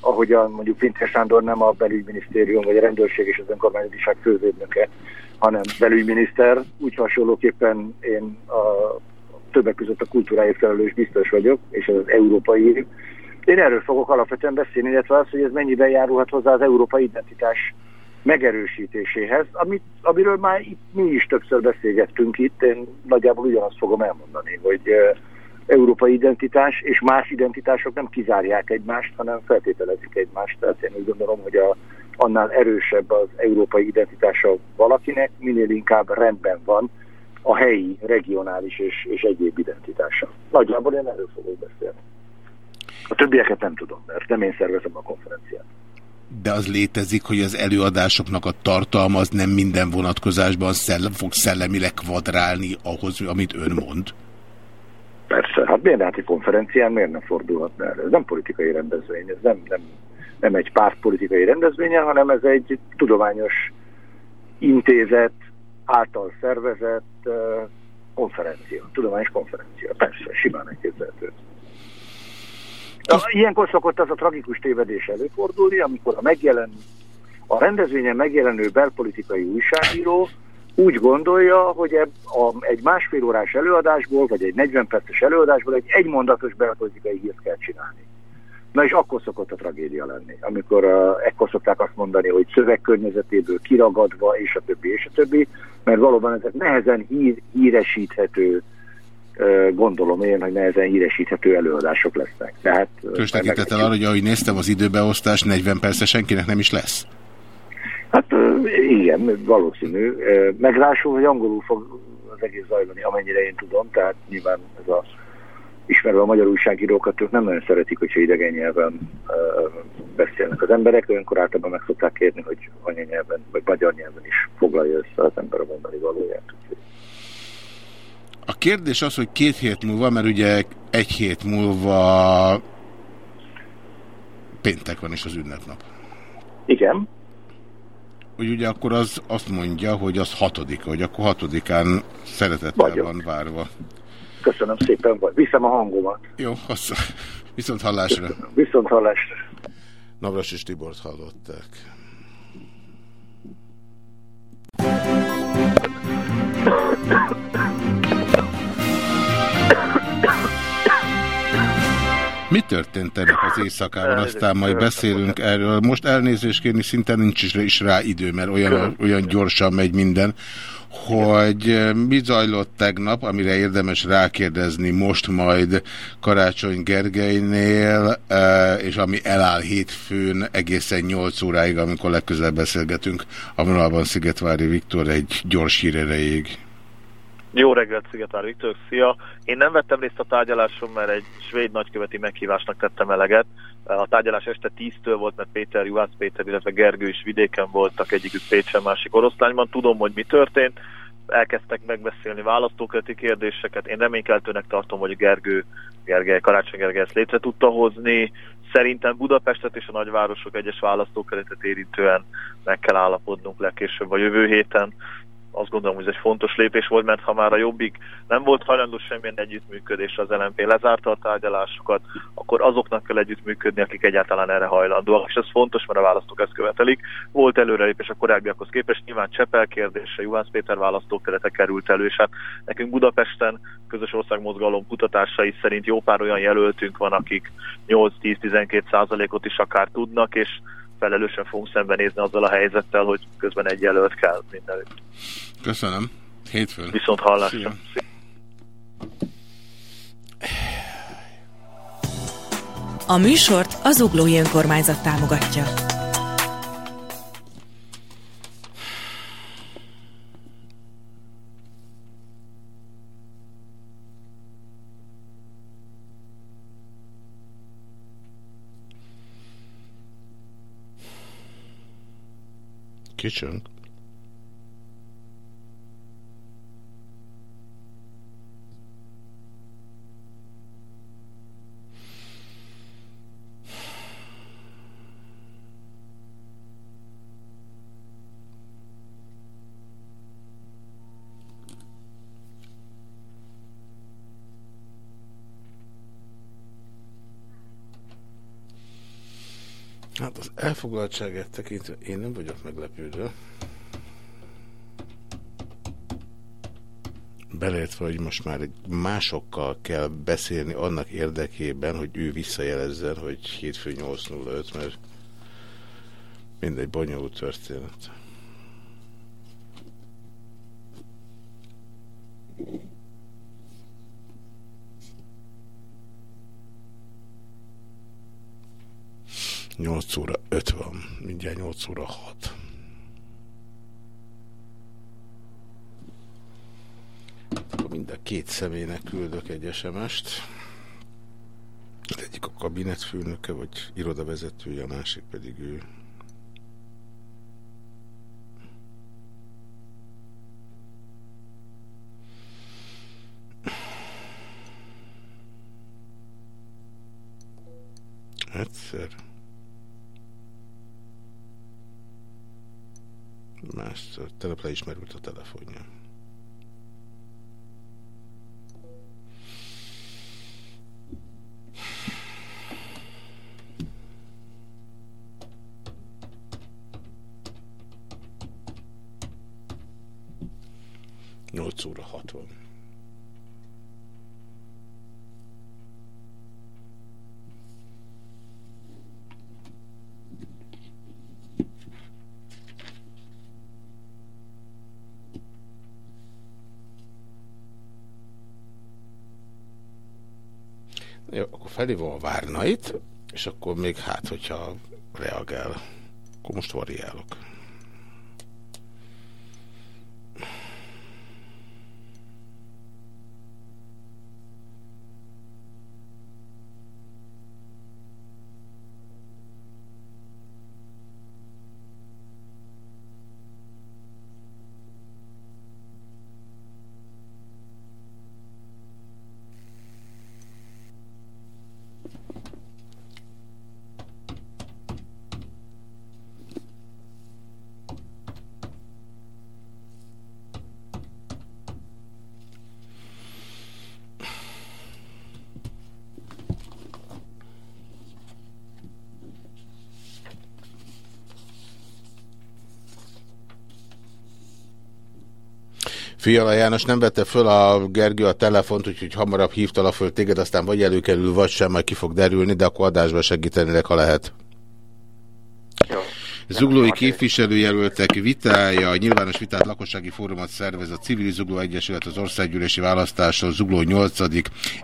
ahogyan mondjuk Pintér Sándor nem a belügyminisztérium, vagy a rendőrség és az önkormányzatiság fővédnöke, hanem belügyminiszter, úgy hasonlóképpen én a többek között a kultúráért felelős biztos vagyok, és az európai. Én erről fogok alapvetően beszélni, illetve az, hogy ez mennyiben járulhat hozzá az európai identitás megerősítéséhez, amit, amiről már itt mi is többször beszélgettünk itt, én nagyjából ugyanazt fogom elmondani, hogy európai identitás és más identitások nem kizárják egymást, hanem feltételezik egymást. Tehát én úgy gondolom, hogy a, annál erősebb az európai identitása valakinek, minél inkább rendben van a helyi, regionális és, és egyéb identitása. Nagyjából én erről fogok beszélni. A többieket nem tudom, mert nem én szervezem a konferenciát. De az létezik, hogy az előadásoknak a tartalma az nem minden vonatkozásban szellem, fog szellemileg kvadrálni ahhoz, amit ön mond? Persze, hát miért hát egy konferencián miért nem fordulhatna erre? Ez nem politikai rendezvény, ez nem, nem, nem egy pártpolitikai rendezvény, hanem ez egy tudományos intézet által szervezett konferencia, tudományos konferencia. Persze, simán elképzelhető. Ilyenkor szokott az a tragikus tévedés előfordulni, amikor a, megjelen, a rendezvényen megjelenő belpolitikai újságíró úgy gondolja, hogy eb, a, egy másfél órás előadásból, vagy egy 40 perces előadásból egy egymondatos belpolitikai hírt kell csinálni. Na és akkor szokott a tragédia lenni, amikor uh, ekkor szokták azt mondani, hogy szövegkörnyezetéből kiragadva, és a többi, és a többi, mert valóban ezek nehezen hír, híresíthető, uh, gondolom én, hogy nehezen híresíthető előadások lesznek. Tehát, Kös tekintettel arra, hogy ahogy néztem az időbeosztást, 40 persze senkinek nem is lesz. Hát igen, valószínű. Meglásul, hogy angolul fog az egész zajlani, amennyire én tudom, tehát nyilván ez a ismerve a magyar újságírókat, ők nem nagyon szeretik, hogyha idegen nyelven beszélnek az emberek, olyankor általában meg szokták kérni, hogy anyanyelven, vagy magyar nyelven is foglalja össze az ember a mondani valóját. A kérdés az, hogy két hét múlva, mert ugye egy hét múlva péntek van is az ünnepnap. Igen hogy ugye akkor az azt mondja, hogy az hatodik, hogy akkor hatodikán szeretettel Vagyok. van várva. Köszönöm szépen, viszem a hangomat. Jó, hasz... viszont hallásra. Köszönöm. Viszont hallásra. Navras és Tibort hallották. Mi történt tegnap az éjszakában? Aztán majd beszélünk erről. Most elnézést kérni szinte nincs is rá idő, mert olyan, olyan gyorsan megy minden, hogy mi zajlott tegnap, amire érdemes rákérdezni most majd Karácsony Gergelynél, és ami eláll hétfőn egészen 8 óráig, amikor legközelebb beszélgetünk. A vonalban Szigetvári Viktor egy gyors hír erejéig. Jó reggelt, Szigetár Viktor, szia! Én nem vettem részt a tárgyaláson, mert egy svéd nagyköveti meghívásnak tettem eleget. A tárgyalás este 10-től volt, mert Péter, Juhász Péter, illetve Gergő is vidéken voltak, egyikük Pécsen, másik oroszlányban. Tudom, hogy mi történt. Elkezdtek megbeszélni választókreti kérdéseket. Én reménykeltőnek tartom, hogy Gergő, Gergely, Karácsony Gergely ezt létre tudta hozni. Szerintem Budapestet és a nagyvárosok egyes választókeretet érintően meg kell állapodnunk legkésőbb a jövő héten azt gondolom, hogy ez egy fontos lépés volt, mert ha már a Jobbik nem volt hajlandó semmilyen együttműködés az LNP lezárta a tárgyalásokat, akkor azoknak kell együttműködni, akik egyáltalán erre hajlandóak, és ez fontos, mert a választók ezt követelik. Volt előrelépés a korábbiakhoz képest, nyilván Csepel kérdése, Juhász Péter választókerete került elő, és hát nekünk Budapesten közös országmozgalom kutatásai szerint jó pár olyan jelöltünk van, akik 8-10-12 százalékot is akár tudnak, és felelősen fogunk szembenézni azzal a helyzettel, hogy közben egy jelölt kell mindenütt. Köszönöm. Hétfőn. Viszont hallásra. A műsort az Uglói Önkormányzat támogatja. Kicsönk. Hát az elfoglaltságát tekintve én nem vagyok meglepődő. Beleértve, hogy most már másokkal kell beszélni annak érdekében, hogy ő visszajelezzen, hogy hétfő 8.05, mert mindegy bonyolult történet. Nyolc óra öt van, mindjárt nyolc óra hat. Akkor mind a két személynek küldök egy SMS-t. Egyik a kabinetfőnöke, vagy irodavezetője, a másik pedig ő. Egyszer. Leismerült a telefonja. Nyolc óra hatvan. Jó, akkor felhívom a Várnait, és akkor még hát, hogyha reagál, akkor most variálok. Fiala János nem vette föl a Gergő a telefont, úgyhogy hamarabb hívtala föl téged, aztán vagy előkerül, vagy sem, majd ki fog derülni, de akkor adásba segítenélek, ha lehet. Zuglói képviselőjelöltek vitája, a nyilvános vitát lakossági fórumot szervez a Civil Zugló Egyesület az országgyűlési választáson Zugló 8.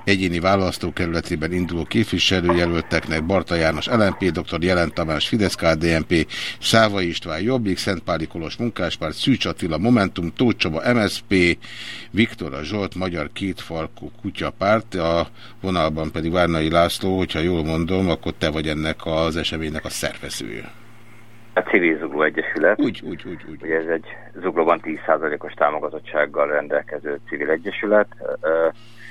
egyéni választókerületében induló képviselőjelölteknek Barta János LNP, dr. Jelent Tamás Fidesz KDNP, Száva István Jobbik, Szentpáli Kolos Munkáspárt, Szűcs Attila Momentum, Tóth Csaba MSP, Viktor a Zsolt Magyar Kétfarkú Kutyapárt, a vonalban pedig Várnai László, hogyha jól mondom, akkor te vagy ennek az eseménynek a szervezője. A Civil Zugló Egyesület. Úgy, úgy, úgy. úgy. Ugye ez egy Zuglóban 10%-os támogatottsággal rendelkező civil egyesület.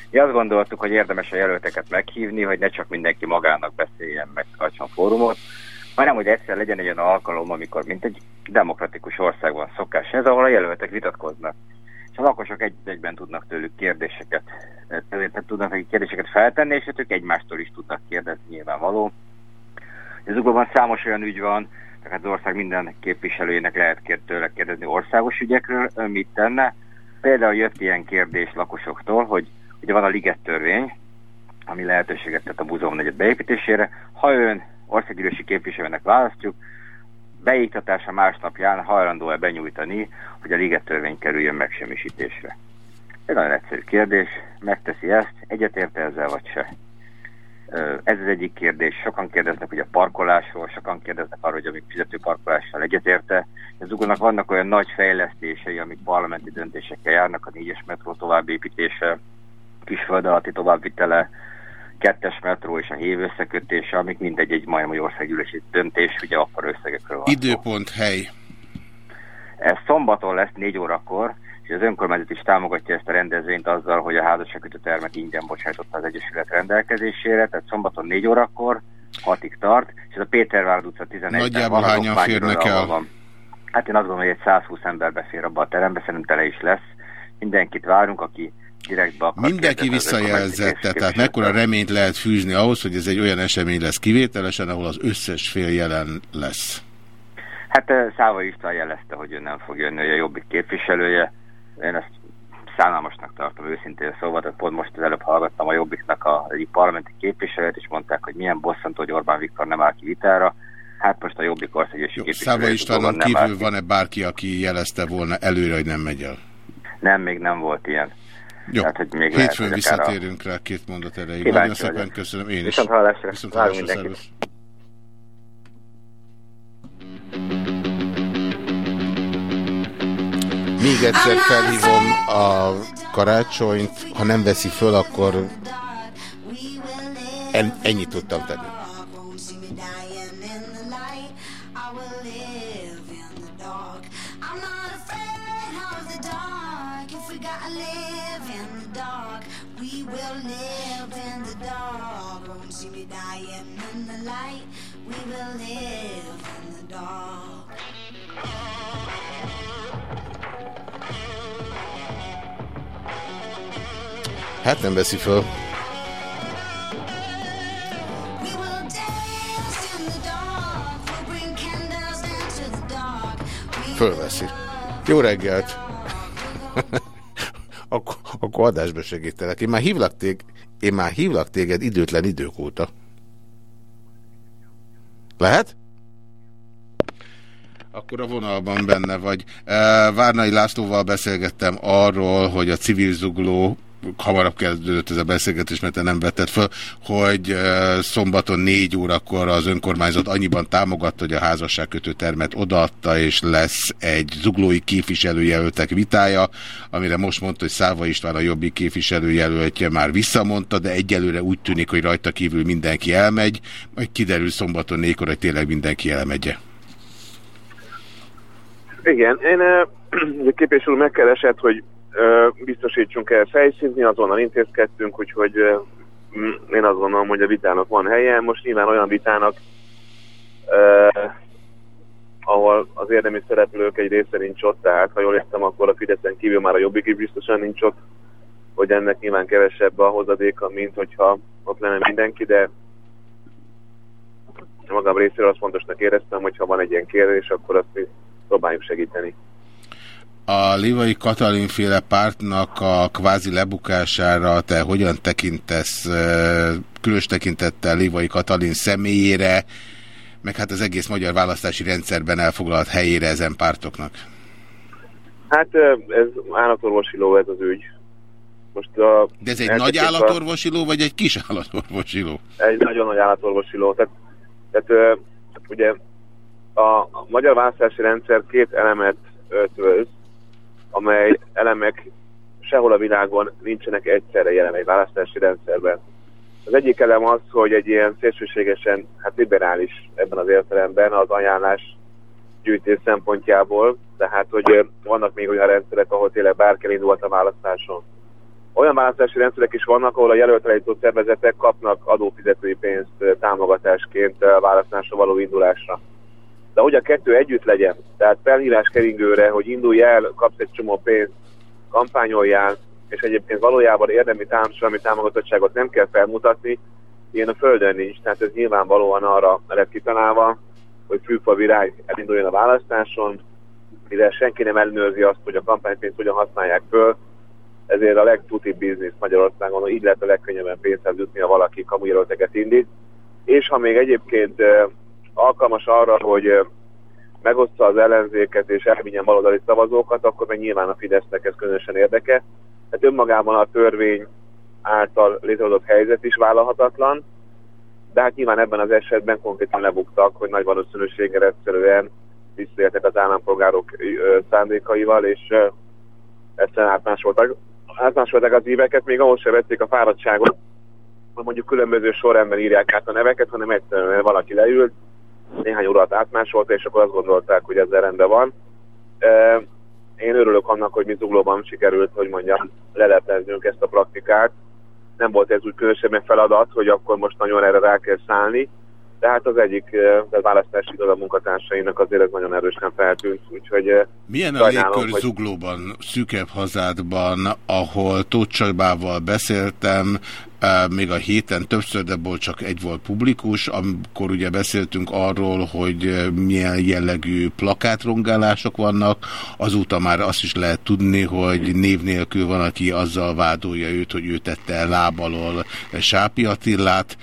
Mi azt gondoltuk, hogy érdemes a jelölteket meghívni, hogy ne csak mindenki magának beszéljen, meg tartson fórumot, hanem hogy egyszer legyen egy olyan alkalom, amikor mint egy demokratikus országban szokás ez, ahol a jelöltek vitatkoznak. És a lakosok egy egyben tudnak tőlük kérdéseket, tehát tudnak nekik kérdéseket feltenni, és ők egymástól is tudnak kérdezni nyilvánvaló. Zuglóban számos olyan ügy van, tehát az ország minden képviselőjének lehet kér, tőle kérdezni országos ügyekről, ön mit tenne. Például jött ilyen kérdés lakosoktól, hogy ugye van a liget törvény, ami lehetőséget tett a Búzóban negyed beépítésére. Ha ön országgyűlési képviselőnek választjuk, beiktatása másnapján hajlandó-e benyújtani, hogy a liget törvény kerüljön megsemmisítésre. Ez nagyon egyszerű kérdés, megteszi ezt, egyetérte ezzel vagy se. Ez az egyik kérdés. Sokan kérdeznek hogy a parkolásról, sokan kérdeznek arról, hogy amik fizető parkolással egyetérte. Az ugónak vannak olyan nagy fejlesztései, amik parlamenti döntésekkel járnak, a négyes metró továbbépítése, kisföld alatti továbbvitele, kettes metró és a hév összekötése, amik mindegy egy majmai országgyűlési döntés, ugye akkor összegekről van. Időpont, hely. Ez szombaton lesz négy órakor, az önkormányzat is támogatja ezt a rendezvényt azzal, hogy a házasságkötő termet ingyen bocsájtotta az Egyesület rendelkezésére, tehát szombaton 4 órakor, 6-ig tart, és ez a Pétervárd utca 11 Nagyjából hányan férnek el? Van. Hát én azt gondolom, hogy egy 120 ember befér abba a terembe, szerintem tele is lesz. Mindenkit várunk, aki direktbe akar Mindenki visszajelzette, tehát mekkora reményt lehet fűzni ahhoz, hogy ez egy olyan esemény lesz kivételesen, ahol az összes fél jelen lesz. Hát Száva István jelezte, hogy ő nem fog jönni, hogy a jobbik képviselője, én ezt szánalmasnak tartom őszintén szóval, tehát pont most az előbb hallgattam a Jobbiknak a egyik parlamenti képviselőt, és mondták, hogy milyen bosszantó, hogy Orbán Viktor nem áll ki vitára. Hát most a Jobbik országgyűlési képviselő... Száva Istvánon kívül van-e bárki, aki jelezte volna előre, hogy nem megy el? Nem, még nem volt ilyen. Jó, Tehát, hogy még hétfőn lehet, visszatérünk rá két mondat. Kíváncsi Nagyon szépen vagyok. köszönöm én is. Viszont hallásra. Viszont hallásra, Még egyszer felhívom a karácsonyt, ha nem veszi föl, akkor en, ennyit tudtam tenni. Hát nem veszi föl. Fölveszi. Jó reggelt! (laughs) akkor, akkor adásba segítelek. Én már hívlak téged, én már hívlak téged időtlen idők óta. Lehet? Akkor a vonalban benne vagy. Eh, Várnai Lászlóval beszélgettem arról, hogy a civil zugló hamarabb kezdődött ez a beszélgetés, mert te nem vetted föl, hogy szombaton négy órakor az önkormányzat annyiban támogatta, hogy a házasságkötő termet odaadta, és lesz egy zuglói képviselőjelöltek vitája, amire most mondta, hogy Száva István a jobbik képviselőjelöltje már visszamondta, de egyelőre úgy tűnik, hogy rajta kívül mindenki elmegy, majd kiderül szombaton négykor, hogy tényleg mindenki elmegye. Igen, én uh, (clears throat) képviselő megkeresett, hogy biztosítsunk el fejszínt, mi azonnal intézkedtünk, úgyhogy uh, én azt gondolom, hogy a vitának van helye. Most nyilván olyan vitának, ahol az érdemi szereplők egy része nincs ott, tehát ha jól értem, akkor a Fideszen kívül már a Jobbik is biztosan nincs ott, hogy ennek nyilván kevesebb a hozadéka, mint hogyha ott lenne mindenki, de magam részéről azt fontosnak éreztem, hogy ha van egy ilyen kérdés, akkor azt mi próbáljuk segíteni. A Livai Katalin féle pártnak a kvázi lebukására te hogyan tekintesz különös tekintettel Livai Katalin személyére, meg hát az egész magyar választási rendszerben elfoglalt helyére ezen pártoknak? Hát ez állatorvosi ló ez az ügy. Most a, De ez egy nagy állatorvosi ló, vagy egy kis állatorvosi ló? Egy nagyon nagy állatorvosi ló. Tehát, tehát ö, ugye a, a magyar választási rendszer két elemet ötvöz, amely elemek sehol a világon nincsenek egyszerre jelen egy választási rendszerben. Az egyik elem az, hogy egy ilyen szélsőségesen hát liberális ebben az értelemben az ajánlás gyűjtés szempontjából, tehát hogy vannak még olyan rendszerek, ahol tényleg bárki elindult a választáson. Olyan választási rendszerek is vannak, ahol a jelöltelejtó szervezetek kapnak adófizetői pénzt támogatásként a választásra való indulásra. De hogy a kettő együtt legyen, tehát felhívás keringőre, hogy indulj el, kapsz egy csomó pénzt, kampányoljál, és egyébként valójában érdemi társadalmi támogatottságot nem kell felmutatni, ilyen a Földön nincs, tehát ez nyilvánvalóan arra lett kitalálva, hogy fűfa virág elinduljon a választáson, mivel senki nem ellenőrzi azt, hogy a kampánypénzt hogyan használják föl, ezért a legtutibb biznisz Magyarországon, így lehet a legkönnyebben pénzhez jutni, ha valaki kamujelölteket indít. És ha még egyébként alkalmas arra, hogy megoszta az ellenzéket és elvinjen baloldali szavazókat, akkor meg nyilván a Fidesznek ez különösen érdeke. Tehát önmagában a törvény által létrehozott helyzet is vállalhatatlan, de hát nyilván ebben az esetben konkrétan lebuktak, hogy nagy valószínűséggel egyszerűen visszaéltek az állampolgárok szándékaival, és egyszerűen átmásoltak, átmásolták az éveket, még ahhoz sem vették a fáradtságot, hogy mondjuk különböző sorrendben írják át a neveket, hanem egyszerűen valaki leült, néhány órát átmásolta, és akkor azt gondolták, hogy ezzel rendben van. Én örülök annak, hogy mi Zuglóban sikerült, hogy mondjam, lelepleznünk ezt a praktikát. Nem volt ez úgy különösebben feladat, hogy akkor most nagyon erre rá kell szállni. De hát az egyik választási iroda munkatársainak azért ez nagyon erősen feltűnt, úgyhogy Milyen a légkör hogy... zuglóban, szűkebb hazádban, ahol Tóth Csabával beszéltem, még a héten többször, de ból csak egy volt publikus, amikor ugye beszéltünk arról, hogy milyen jellegű plakátrongálások vannak, azóta már azt is lehet tudni, hogy név nélkül van, aki azzal vádolja őt, hogy ő tette lábalól Sápi Attillát,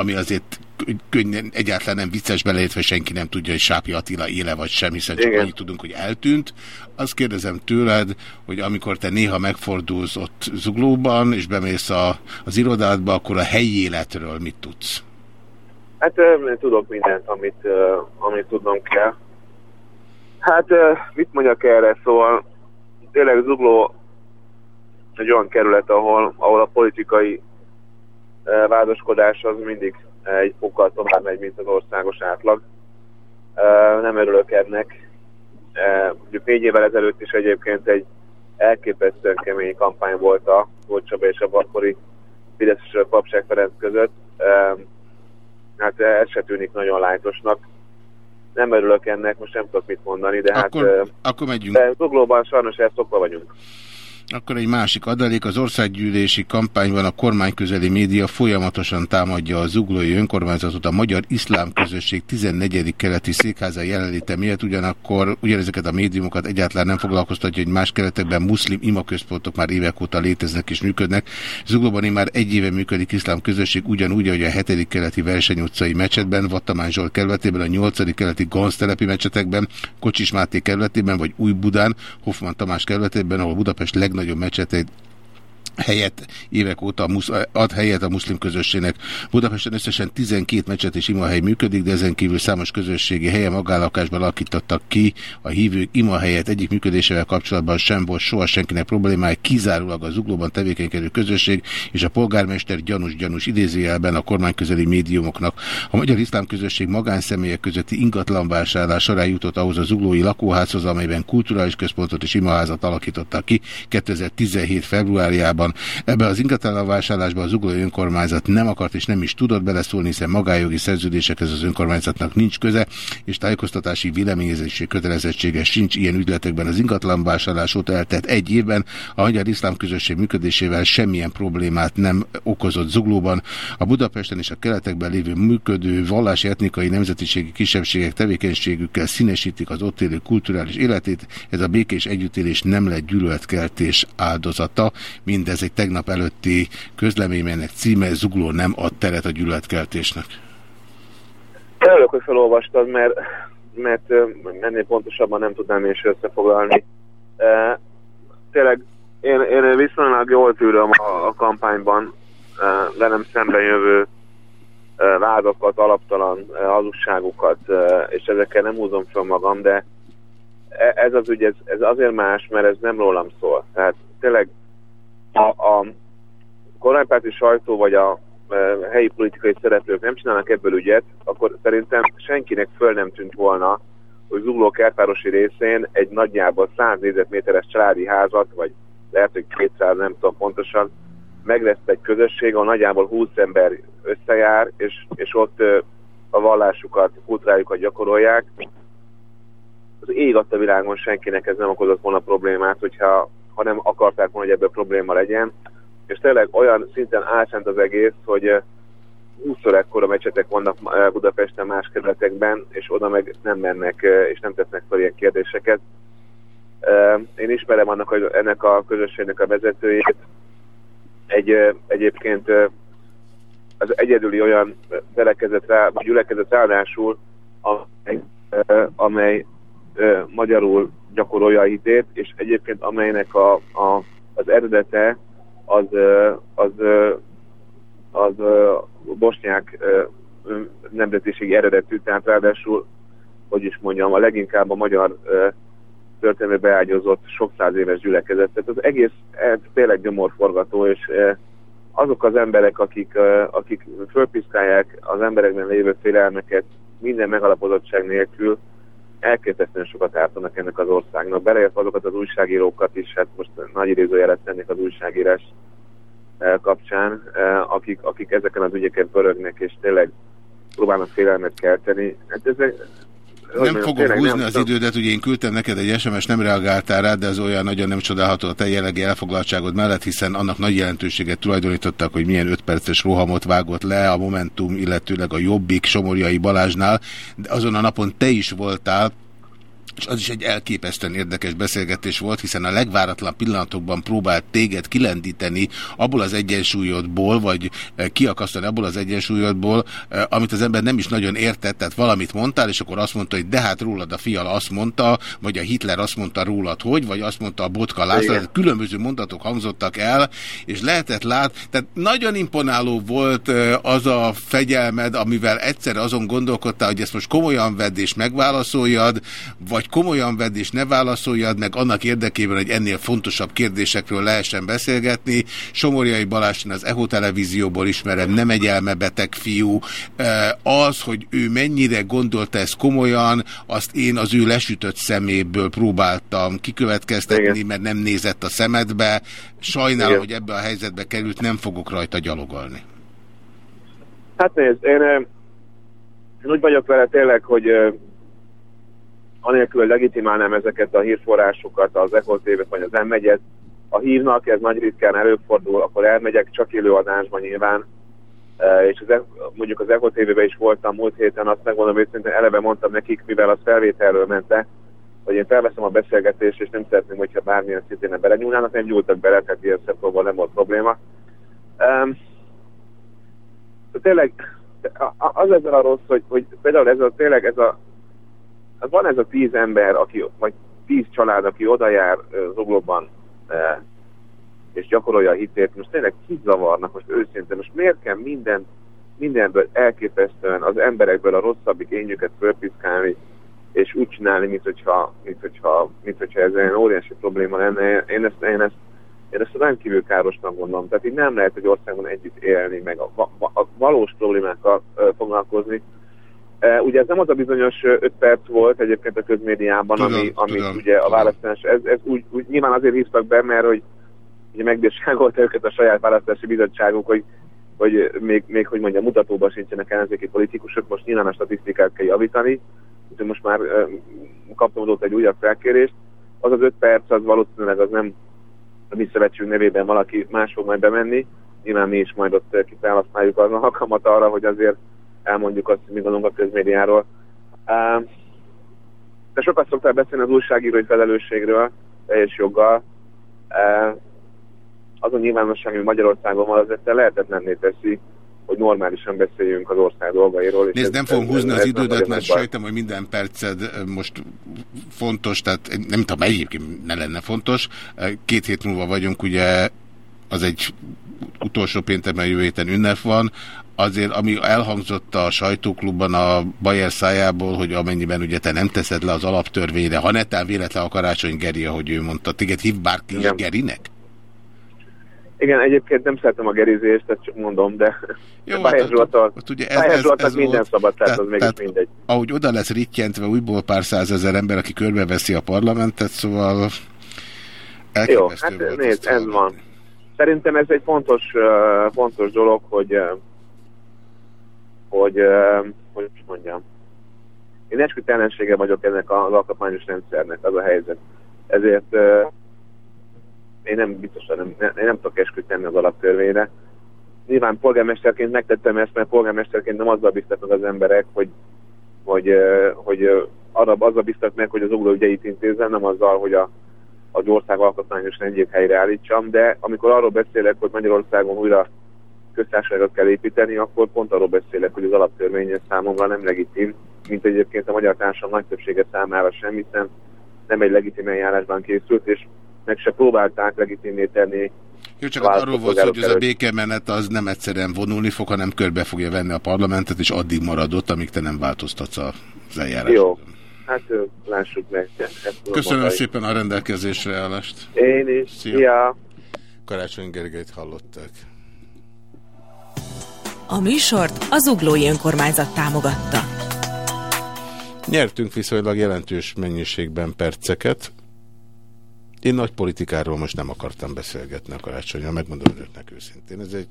ami azért könnyen, egyáltalán nem vicces beleértve, senki nem tudja, hogy Sápi Attila éle vagy sem, hiszen csak Igen. annyit tudunk, hogy eltűnt. Azt kérdezem tőled, hogy amikor te néha megfordulsz ott zuglóban, és bemész a, az irodádba, akkor a helyi életről mit tudsz? Hát én tudok mindent, amit, amit tudnom kell. Hát mit mondjak erre, szóval tényleg Zugló egy olyan kerület, ahol, ahol a politikai vádoskodás az mindig egy fokkal tovább megy, mint az országos átlag. Nem örülök ennek. Négy évvel ezelőtt is egyébként egy elképesztően kemény kampány volt a Golcsaba és a Bakori Fidesz Papság Ferenc között. Hát ez se tűnik nagyon lájtosnak. Nem örülök ennek, most nem tudok mit mondani, de akkor, hát... Akkor megyünk. De Zuglóban sajnos ezt szokva vagyunk. Akkor egy másik adalék, az országgyűlési kampányban a kormányközeli média folyamatosan támadja a zuglói önkormányzatot a Magyar Iszlám Közösség 14. keleti székháza jelenléte miatt, ugyanakkor ugyanezeket a médiumokat egyáltalán nem foglalkoztatja, hogy más keretekben muszlim imaközpontok már évek óta léteznek és működnek. Zuglóban már egy éve működik iszlám közösség ugyanúgy, ahogy a 7. keleti Verseny utcai mecsetben, Vattamán Zsolt kerületében, a 8. keleti Gansztelepi mecsetekben, Kocsis Máté kerületében, vagy Új Budán, Hoffman Tamás kerületében, ahol Budapest legnagyobb legnagyobb mecsetét helyet évek óta ad helyet a muszlim közösségnek. Budapesten összesen 12 mecset és imahely működik, de ezen kívül számos közösségi helye magálakásban alakítottak ki a hívők imahelyet. Egyik működésével kapcsolatban sem volt soha senkinek problémája, kizárólag az uglóban tevékenykedő közösség és a polgármester gyanús-gyanús idézőjelben a kormányközeli médiumoknak. A Magyar Iszlám Közösség magánszemélyek közötti ingatlanvásárlás során jutott ahhoz az uglói lakóházhoz, amelyben kulturális központot és imaházat alakítottak ki 2017. februárjában van. Ebben az ingatlan vásárlásban az uglói önkormányzat nem akart és nem is tudott beleszólni, hiszen magájogi szerződésekhez az önkormányzatnak nincs köze, és tájékoztatási véleményezési kötelezettsége sincs ilyen ügyletekben. Az ingatlan vásárlás óta eltett egy évben a Magyar Iszlám Közösség működésével semmilyen problémát nem okozott zuglóban. A Budapesten és a keletekben lévő működő vallási etnikai nemzetiségi kisebbségek tevékenységükkel színesítik az ott élő kulturális életét. Ez a békés együttélés nem lett gyűlöletkeltés áldozata. Ez egy tegnap előtti közlemény, melynek címe Zugló nem ad teret a gyűlöletkeltésnek. Örülök, hogy felolvastad, mert, mert ennél pontosabban nem tudnám is összefoglalni. Tényleg én, én viszonylag jól tűröm a, a kampányban velem szemben jövő vádokat, alaptalan hazugságokat, és ezekkel nem húzom fel magam, de e, ez az ügy, ez, ez azért más, mert ez nem rólam szól. Tehát tényleg a, a kormánypárti sajtó vagy a e, helyi politikai szereplők nem csinálnak ebből ügyet, akkor szerintem senkinek föl nem tűnt volna, hogy Zugló kertvárosi részén egy nagyjából 100 négyzetméteres családi házat, vagy lehet, hogy 200, nem tudom pontosan, meg lesz egy közösség, ahol nagyjából 20 ember összejár, és, és ott a vallásukat, kultúrájukat gyakorolják. Az ég a világon senkinek ez nem okozott volna problémát, hogyha ha nem akarták volna, hogy ebből probléma legyen. És tényleg olyan szinten álszent az egész, hogy 20-szor ekkora mecsetek vannak Budapesten más kerületekben, és oda meg nem mennek, és nem tesznek fel ilyen kérdéseket. Én ismerem annak, hogy ennek a közösségnek a vezetőjét. Egy, egyébként az egyedüli olyan felekezett rá, vagy gyülekezett ráadásul, amely, amely magyarul gyakorolja a hitét, és egyébként amelynek a, a, az eredete az, az, az, az bosnyák nemzetiségi eredetű, tehát ráadásul, hogy is mondjam, a leginkább a magyar történelmi beágyozott sok száz éves gyülekezet. Tehát az egész ez tényleg gyomorforgató, és azok az emberek, akik, akik fölpiszkálják az emberekben lévő félelmeket minden megalapozottság nélkül, elképesztően sokat ártanak ennek az országnak. Beleért azokat az újságírókat is, hát most nagy idézőjelet tennék az újságírás eh, kapcsán, eh, akik, akik ezeken az ügyeken pörögnek, és tényleg próbálnak félelmet kelteni. Hát ez nem fogom húzni nem, az idődet, ugye én küldtem neked egy SMS, nem reagáltál rá, de az olyan nagyon nem csodálható a te jellegi elfoglaltságod mellett, hiszen annak nagy jelentőséget tulajdonítottak, hogy milyen 5 perces rohamot vágott le a Momentum, illetőleg a Jobbik Somorjai Balázsnál, de azon a napon te is voltál, és az is egy elképesztően érdekes beszélgetés volt, hiszen a legváratlan pillanatokban próbált téged kilendíteni abból az egyensúlyodból, vagy eh, kiakasztani abból az egyensúlyodból, eh, amit az ember nem is nagyon értett, tehát valamit mondtál, és akkor azt mondta, hogy de hát rólad a fiala azt mondta, vagy a Hitler azt mondta rólad, hogy, vagy azt mondta a Botka László, tehát különböző mondatok hangzottak el, és lehetett lát, tehát nagyon imponáló volt eh, az a fegyelmed, amivel egyszer azon gondolkodtál, hogy ezt most komolyan vedd és megválaszoljad, vagy komolyan vedd és ne válaszoljad meg annak érdekében, hogy ennél fontosabb kérdésekről lehessen beszélgetni. Somorjai Balázsin az EHO televízióból ismerem, nem egy elmebeteg fiú. Az, hogy ő mennyire gondolta ezt komolyan, azt én az ő lesütött szeméből próbáltam kikövetkeztetni, Igen. mert nem nézett a szemedbe. Sajnálom, Igen. hogy ebbe a helyzetbe került, nem fogok rajta gyalogolni. Hát nézd, én, én úgy vagyok vele tényleg, hogy anélkül legitimálnám ezeket a hírforrásokat, az Echo tv vagy az m ha hívnak, ez nagy ritkán előfordul, akkor elmegyek csak élőadásban nyilván, e, és az, e- mondjuk az Echo TV-ben is voltam múlt héten, azt megmondom őszintén, eleve mondtam nekik, mivel az felvételről ment hogy én felveszem a beszélgetést, és nem szeretném, hogyha bármilyen szintén belenyúlnának, nem nyúltak bele, tehát ilyen szempontból nem volt probléma. Um, tényleg az ezzel a rossz, hogy, hogy például ez a, tényleg ez a van ez a tíz ember, aki, vagy tíz család, aki oda jár Zuglóban, és gyakorolja a hitét, most tényleg kit zavarnak, most őszintén, most miért kell minden, mindenből elképesztően az emberekből a rosszabbik ényüket fölpiszkálni, és úgy csinálni, mint hogyha, mint hogyha, mint hogyha ez egy óriási probléma lenne. Én ezt, én ezt, én ezt rendkívül károsnak gondolom. Tehát így nem lehet egy országon együtt élni, meg a, a, a valós problémákkal foglalkozni, ugye ez nem az a bizonyos 5 perc volt egyébként a közmédiában, tudom, ami, ami tudom, ugye tudom. a választás, ez, ez úgy, úgy nyilván azért hívtak be, mert hogy ugye megbírságolta őket a saját választási bizottságuk, hogy, hogy még, még, hogy mondja, mutatóban sincsenek ellenzéki politikusok, most nyilván a statisztikát kell javítani, úgyhogy most már uh, kaptam ott egy újabb felkérést. Az az 5 perc, az valószínűleg az nem a mi szövetségünk nevében valaki más fog majd bemenni, nyilván mi is majd ott kifelhasználjuk az alkalmat arra, hogy azért elmondjuk azt, hogy mi gondolunk a közmédiáról. De sokat szoktál beszélni az újságírói felelősségről, teljes joggal. Az a nyilvánosság, ami Magyarországon van, az egyszer lehetetlenné teszi, hogy normálisan beszéljünk az ország dolgairól. És Nézd, nem fogom húzni az idődet, mert sejtem, hogy minden perced most fontos, tehát nem tudom, egyébként ne lenne fontos. Két hét múlva vagyunk, ugye az egy utolsó péntekben jövő héten ünnep van, azért, ami elhangzott a sajtóklubban a Bayer szájából, hogy amennyiben ugye te nem teszed le az alaptörvényre, ha netán véletlen a Karácsony Geri, ahogy ő mondta, téged hív bárki is Gerinek? Igen, egyébként nem szeretem a gerizést, ezt csak mondom, de Jó, hát, Zsoltal, hát ugye ez, ez, ez minden volt, szabad, tehát, az mégis tehát, mindegy. Ahogy oda lesz rittyentve újból pár százezer ember, aki körbeveszi a parlamentet, szóval Jó, hát nézd, ez van. Szerintem ez egy fontos, fontos dolog, hogy hogy, hogy mondjam, én esküdt vagyok ennek az alkotmányos rendszernek, az a helyzet. Ezért én nem biztosan nem, én nem tudok esküdt tenni az alaptörvényre. Nyilván polgármesterként megtettem ezt, mert polgármesterként nem azzal biztatnak az emberek, hogy, hogy, hogy arra azzal biztat meg, hogy az ugló ügyeit intézzem, nem azzal, hogy a, az ország alkotmányos rendjét helyreállítsam, de amikor arról beszélek, hogy Magyarországon újra köztársaságot kell építeni, akkor pont arról beszélek, hogy az alaptörvény számomra nem legitim, mint egyébként a magyar társadalom nagy többsége számára sem, hiszen nem egy legitim eljárásban készült, és meg se próbálták legitimné tenni jó, csak arról volt, hogy ez a békemenet az nem egyszerűen vonulni fog, hanem körbe fogja venni a parlamentet, és addig maradott, amíg te nem változtatsz az eljárás. Jó, hát lássuk meg. Köszönöm mondani. szépen a rendelkezésre állást. Én is. Szia. Szia. Karácsony Gergelyt hallották. A műsort az Uglói Önkormányzat támogatta. Nyertünk viszonylag jelentős mennyiségben perceket. Én nagy politikáról most nem akartam beszélgetni a karácsonyra, megmondom önöknek őszintén. Ez egy,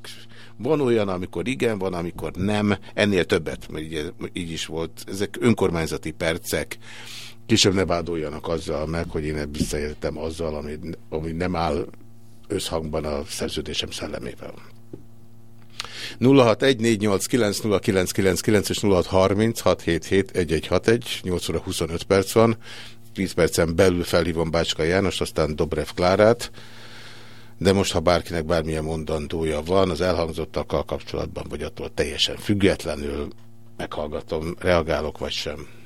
van olyan, amikor igen, van, amikor nem. Ennél többet, mert így, így is volt. Ezek önkormányzati percek. Később ne vádoljanak azzal meg, hogy én visszaértem azzal, ami, ami nem áll összhangban a szerződésem szellemével. 0614890999 és 0636771161, 8 óra 25 perc van. 10 percen belül felhívom Bácska János, aztán Dobrev Klárát, de most, ha bárkinek bármilyen mondandója van, az elhangzottakkal kapcsolatban, vagy attól teljesen függetlenül meghallgatom, reagálok vagy sem.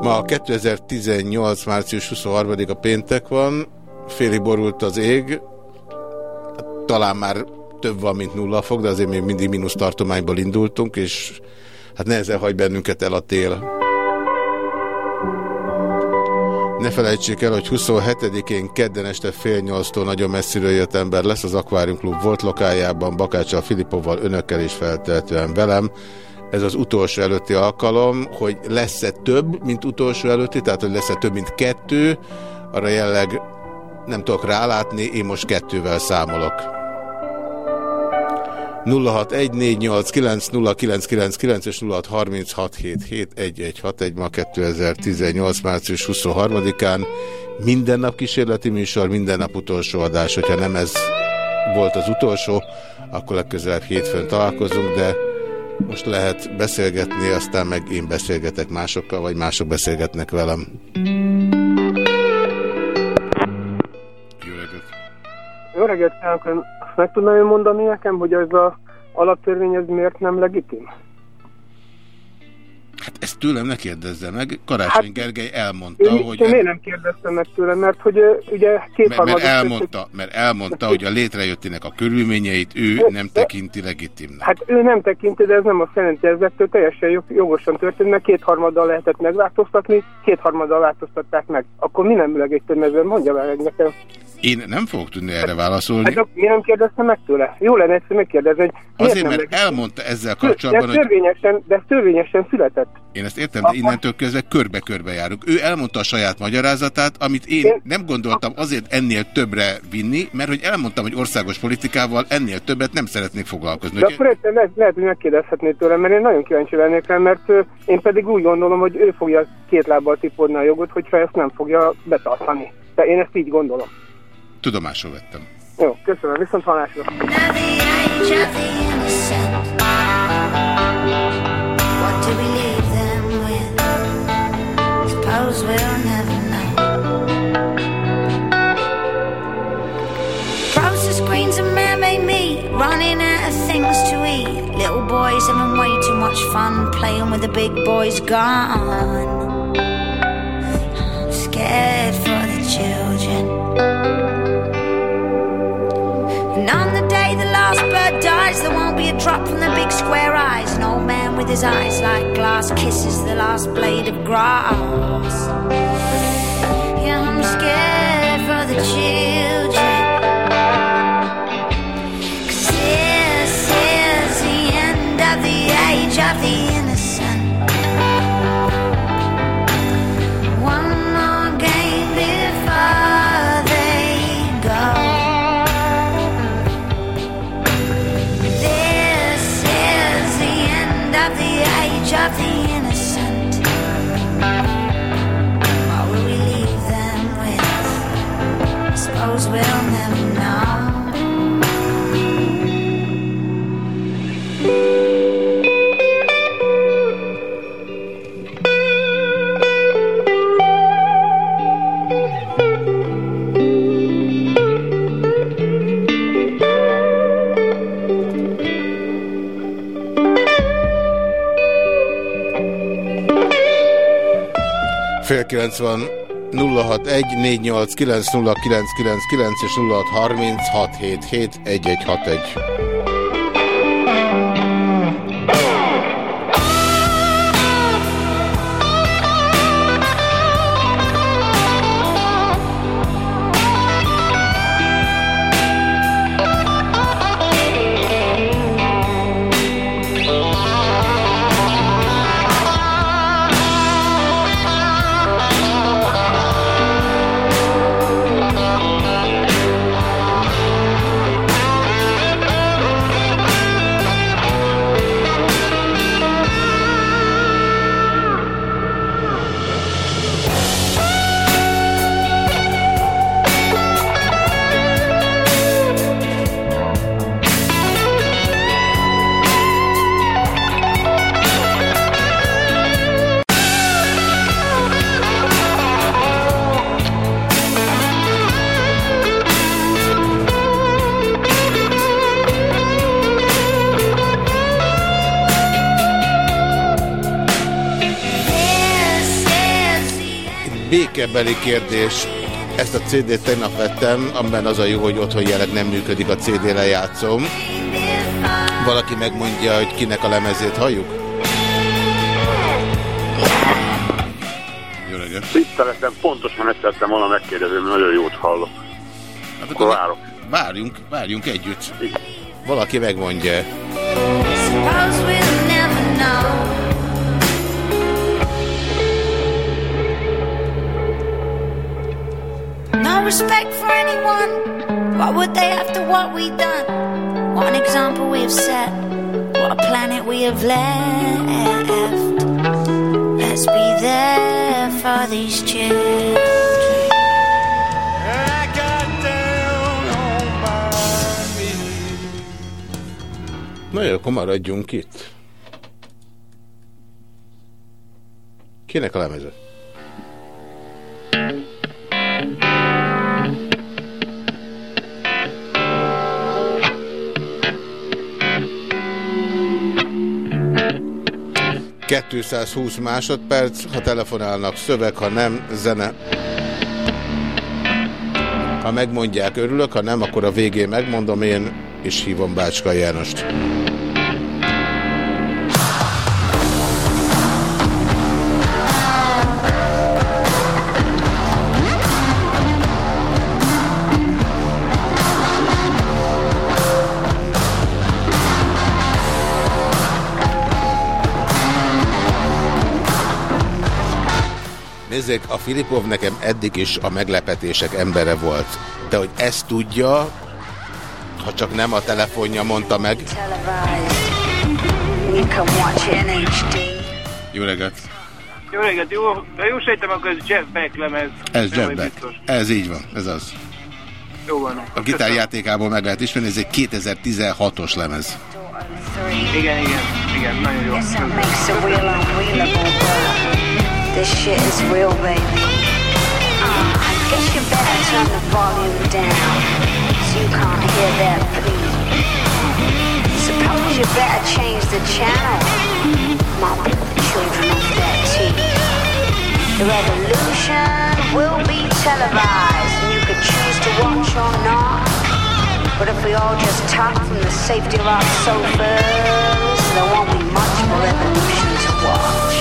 Ma 2018. március 23-a péntek van, félig borult az ég, talán már több van, mint nulla fog, de azért még mindig mínusz tartományból indultunk, és hát nehezen hagy bennünket el a tél. Ne felejtsék el, hogy 27-én kedden este fél nyolctól nagyon messziről jött ember lesz az Aquarium Club volt lokájában, Bakáccsal, Filipovval, önökkel is feltehetően velem. Ez az utolsó előtti alkalom, hogy lesz-e több, mint utolsó előtti, tehát hogy lesz-e több, mint kettő, arra jelleg nem tudok rálátni, én most kettővel számolok. 0614890999 és 0636771161 ma 2018. március 23-án minden nap kísérleti műsor, minden nap utolsó adás, hogyha nem ez volt az utolsó, akkor legközelebb hétfőn találkozunk, de most lehet beszélgetni, aztán meg én beszélgetek másokkal, vagy mások beszélgetnek velem. Jó reggelt kívánok! Meg tudná mondani nekem, hogy ez a alaptörvény ez miért nem legitim? Hát ezt tőlem ne kérdezze meg. Karácsony hát, Gergely elmondta, én, hogy... Én miért nem kérdeztem meg tőle, mert hogy ugye két mert, mert elmondta, mert elmondta, hogy a létrejöttének a körülményeit ő nem tekinti legitimnek. Hát ő nem tekinti, de ez nem a jelenti, ez teljesen jogosan történt, mert kétharmaddal lehetett megváltoztatni, kétharmaddal változtatták meg. Akkor mi nem legitim, ezzel mondja meg nekem. Én nem fogok tudni erre válaszolni. Hát mi nem kérdeztem meg tőle? Jó lenne egyszer megkérdezni, hogy Azért, mert legitim? elmondta ezzel kapcsolatban, de törvényesen, hogy... De törvényesen született. Én ezt értem, de innentől kezdve körbe-körbe járunk. Ő elmondta a saját magyarázatát, amit én, én nem gondoltam azért ennél többre vinni, mert hogy elmondtam, hogy országos politikával ennél többet nem szeretnék foglalkozni. De akkor egyszer lehet, lehet, hogy megkérdezhetné tőlem, mert én nagyon kíváncsi lennék rá, mert én pedig úgy gondolom, hogy ő fogja két lábbal tipodni a jogot, hogyha ezt nem fogja betartani. De én ezt így gondolom. Tudomásul vettem. Jó, köszönöm, viszont hallásra. Suppose we'll never know. Process screens and man-made meat, running out of things to eat. Little boys having way too much fun playing with the big boys gone. I'm scared for the children. The last bird dies, there won't be a drop from the big square eyes. An old man with his eyes like glass kisses the last blade of grass. Yeah, I'm scared for the children. Cause this is the end of the age of the the innocent. What will we leave them with? I suppose we'll Fél 90 061 489 0999 és 063677 1161. Békebeli kérdés. Ezt a CD-t tegnap vettem, amiben az a jó, hogy otthon jelenleg nem működik a CD lejátszom. Valaki megmondja, hogy kinek a lemezét halljuk? Jó reggelt! Tiszteletem, pontosan ezt tettem volna megkérdezni, nagyon jót hallok. Hát akkor várok. Várjunk, várjunk együtt. Valaki megmondja. Suppose we'll never know. Respect for anyone. What would they after what we done? One example we set. What a planet we have left. Let's be there for these children. Na jó, akkor maradjunk itt. Kinek a lemeze? ...220 másodperc, ha telefonálnak szöveg, ha nem, zene. Ha megmondják, örülök, ha nem, akkor a végén megmondom én, és hívom Bácska Jánost. Nézzék, a Filipov nekem eddig is a meglepetések embere volt. De hogy ezt tudja, ha csak nem a telefonja mondta meg. Jó reggelt! Jó reggelt, jó, jó sejtem, akkor ez Jeff Beck lemez. Ez Jeff Beck. biztos. Ez így van, ez az. Jó van. A gitárjátékából meg lehet ismerni, ez egy 2016-os lemez. Igen, igen, igen, nagyon jó. This shit is real, baby. Uh, I guess you better turn the volume down so you can't hear that beat. Suppose you better change the channel. Mom, put the children off that tea. The revolution will be televised, and you could choose to watch or not. But if we all just talk from the safety of our sofas, there won't be much a revolution to watch.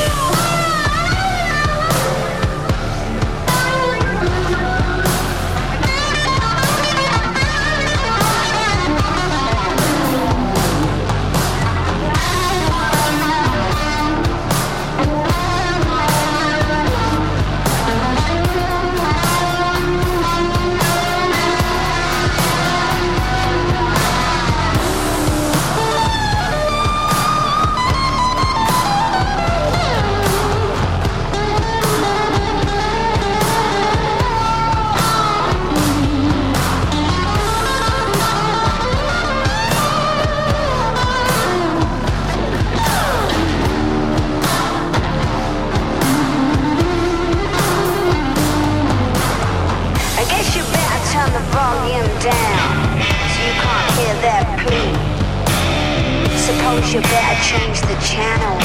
Change the channel.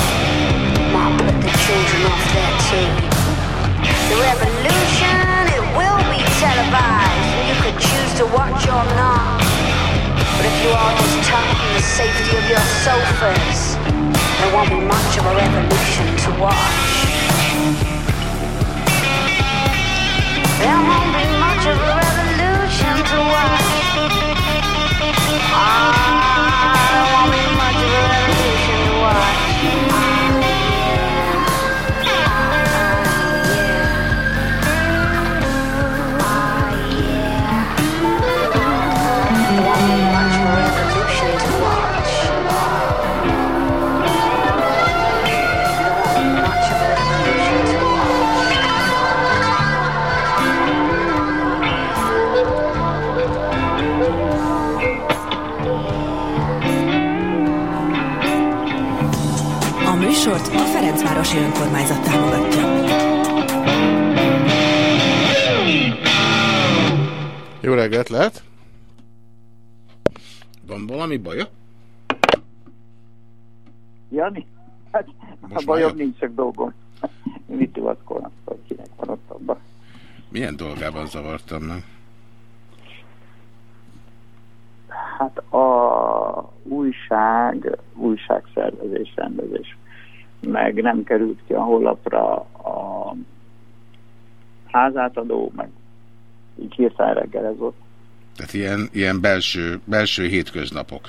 Mom, put the children off that tea. The revolution, it will be televised, you could choose to watch or not. But if you all just talk from the safety of your sofas, there won't be much of a revolution to watch. There won't be much of a Ferencvárosi Önkormányzat támogatja. Jó reggelt, lehet? Van valami baja? Jani? Hát Most a bajom nincs, csak dolgom. Mit hivatkolnak, hogy kinek van ott abban. Milyen dolgában zavartam meg? Hát a újság, újságszervezés, rendezés. Meg nem került ki a honlapra a házátadó, meg így hirtelen reggel ez volt. Tehát ilyen, ilyen belső, belső hétköznapok.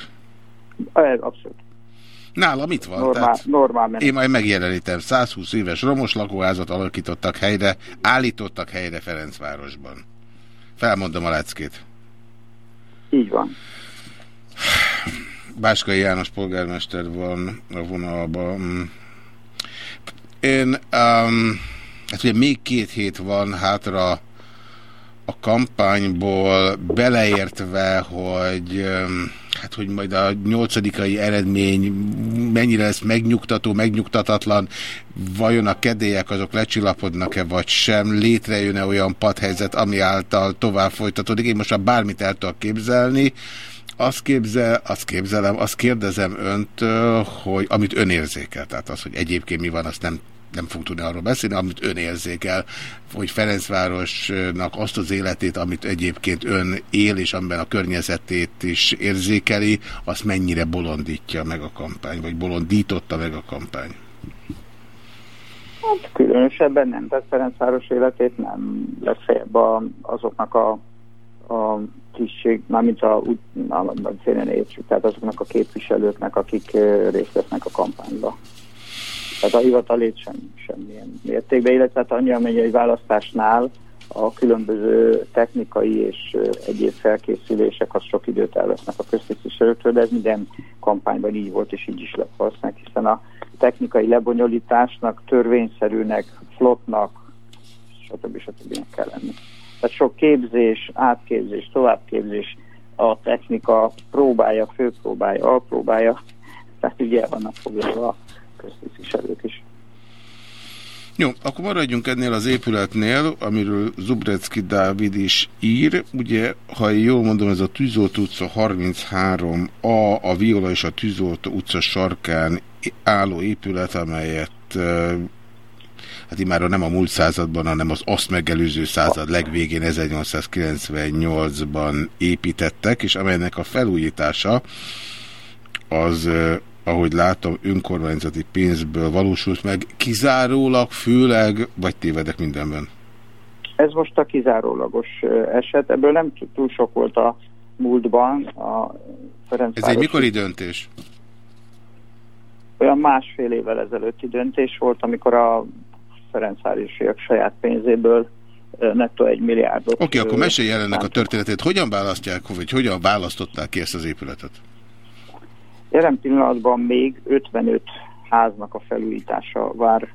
Ez abszolút. Nála mit van? Normál, Tehát normál menet. én majd megjelenítem. 120 éves romos lakóházat alakítottak helyre, állítottak helyre Ferencvárosban. Felmondom a leckét. Így van. Báskai János polgármester van a vonalban. Én, um, hát ugye még két hét van hátra a kampányból, beleértve, hogy um, hát hogy majd a nyolcadikai eredmény mennyire lesz megnyugtató, megnyugtatatlan, vajon a kedélyek azok lecsillapodnak-e vagy sem, létrejön-e olyan padhelyzet, ami által tovább folytatódik. Én most már bármit el tudok képzelni, azt, képzel, azt képzelem, azt kérdezem öntől, hogy amit ön érzékel, tehát az, hogy egyébként mi van, azt nem, nem fogunk tudni arról beszélni, amit ön érzékel, hogy Ferencvárosnak azt az életét, amit egyébként ön él, és amiben a környezetét is érzékeli, azt mennyire bolondítja meg a kampány, vagy bolondította meg a kampány? Hát különösebben nem, tehát Ferencváros életét nem legfeljebb a, azoknak a, a tisztség, mármint a, a, a félren értsük, tehát azoknak a képviselőknek, akik részt vesznek a kampányba. Tehát a hivatalét sem, semmilyen mértékben, illetve hát annyi, amennyi egy választásnál a különböző technikai és egyéb felkészülések az sok időt elvesznek a köztisztviselőktől, de ez minden kampányban így volt, és így is lett valószínűleg, hiszen a technikai lebonyolításnak, törvényszerűnek, flottnak, stb. stb. kell lenni. Tehát sok képzés, átképzés, továbbképzés, a technika próbája, főpróbája, alpróbája, tehát ugye vannak foglalva köztisztviselők is. Jó, akkor maradjunk ennél az épületnél, amiről Zubrecki Dávid is ír. Ugye, ha jól mondom, ez a Tűzolt utca 33A, a Viola és a Tűzolt utca sarkán álló épület, amelyet hát imára nem a múlt században, hanem az azt megelőző század legvégén 1898-ban építettek, és amelynek a felújítása az, ahogy látom, önkormányzati pénzből valósult meg, kizárólag, főleg, vagy tévedek mindenben? Ez most a kizárólagos eset, ebből nem túl sok volt a múltban. A Ez egy mikori döntés? Olyan másfél évvel ezelőtti döntés volt, amikor a Ferencvárosiak saját pénzéből nettó egy milliárdot. Oké, okay, akkor mesélj el ennek a történetét. Hogyan választják, vagy hogyan választották ki ezt az épületet? Jelen pillanatban még 55 háznak a felújítása vár.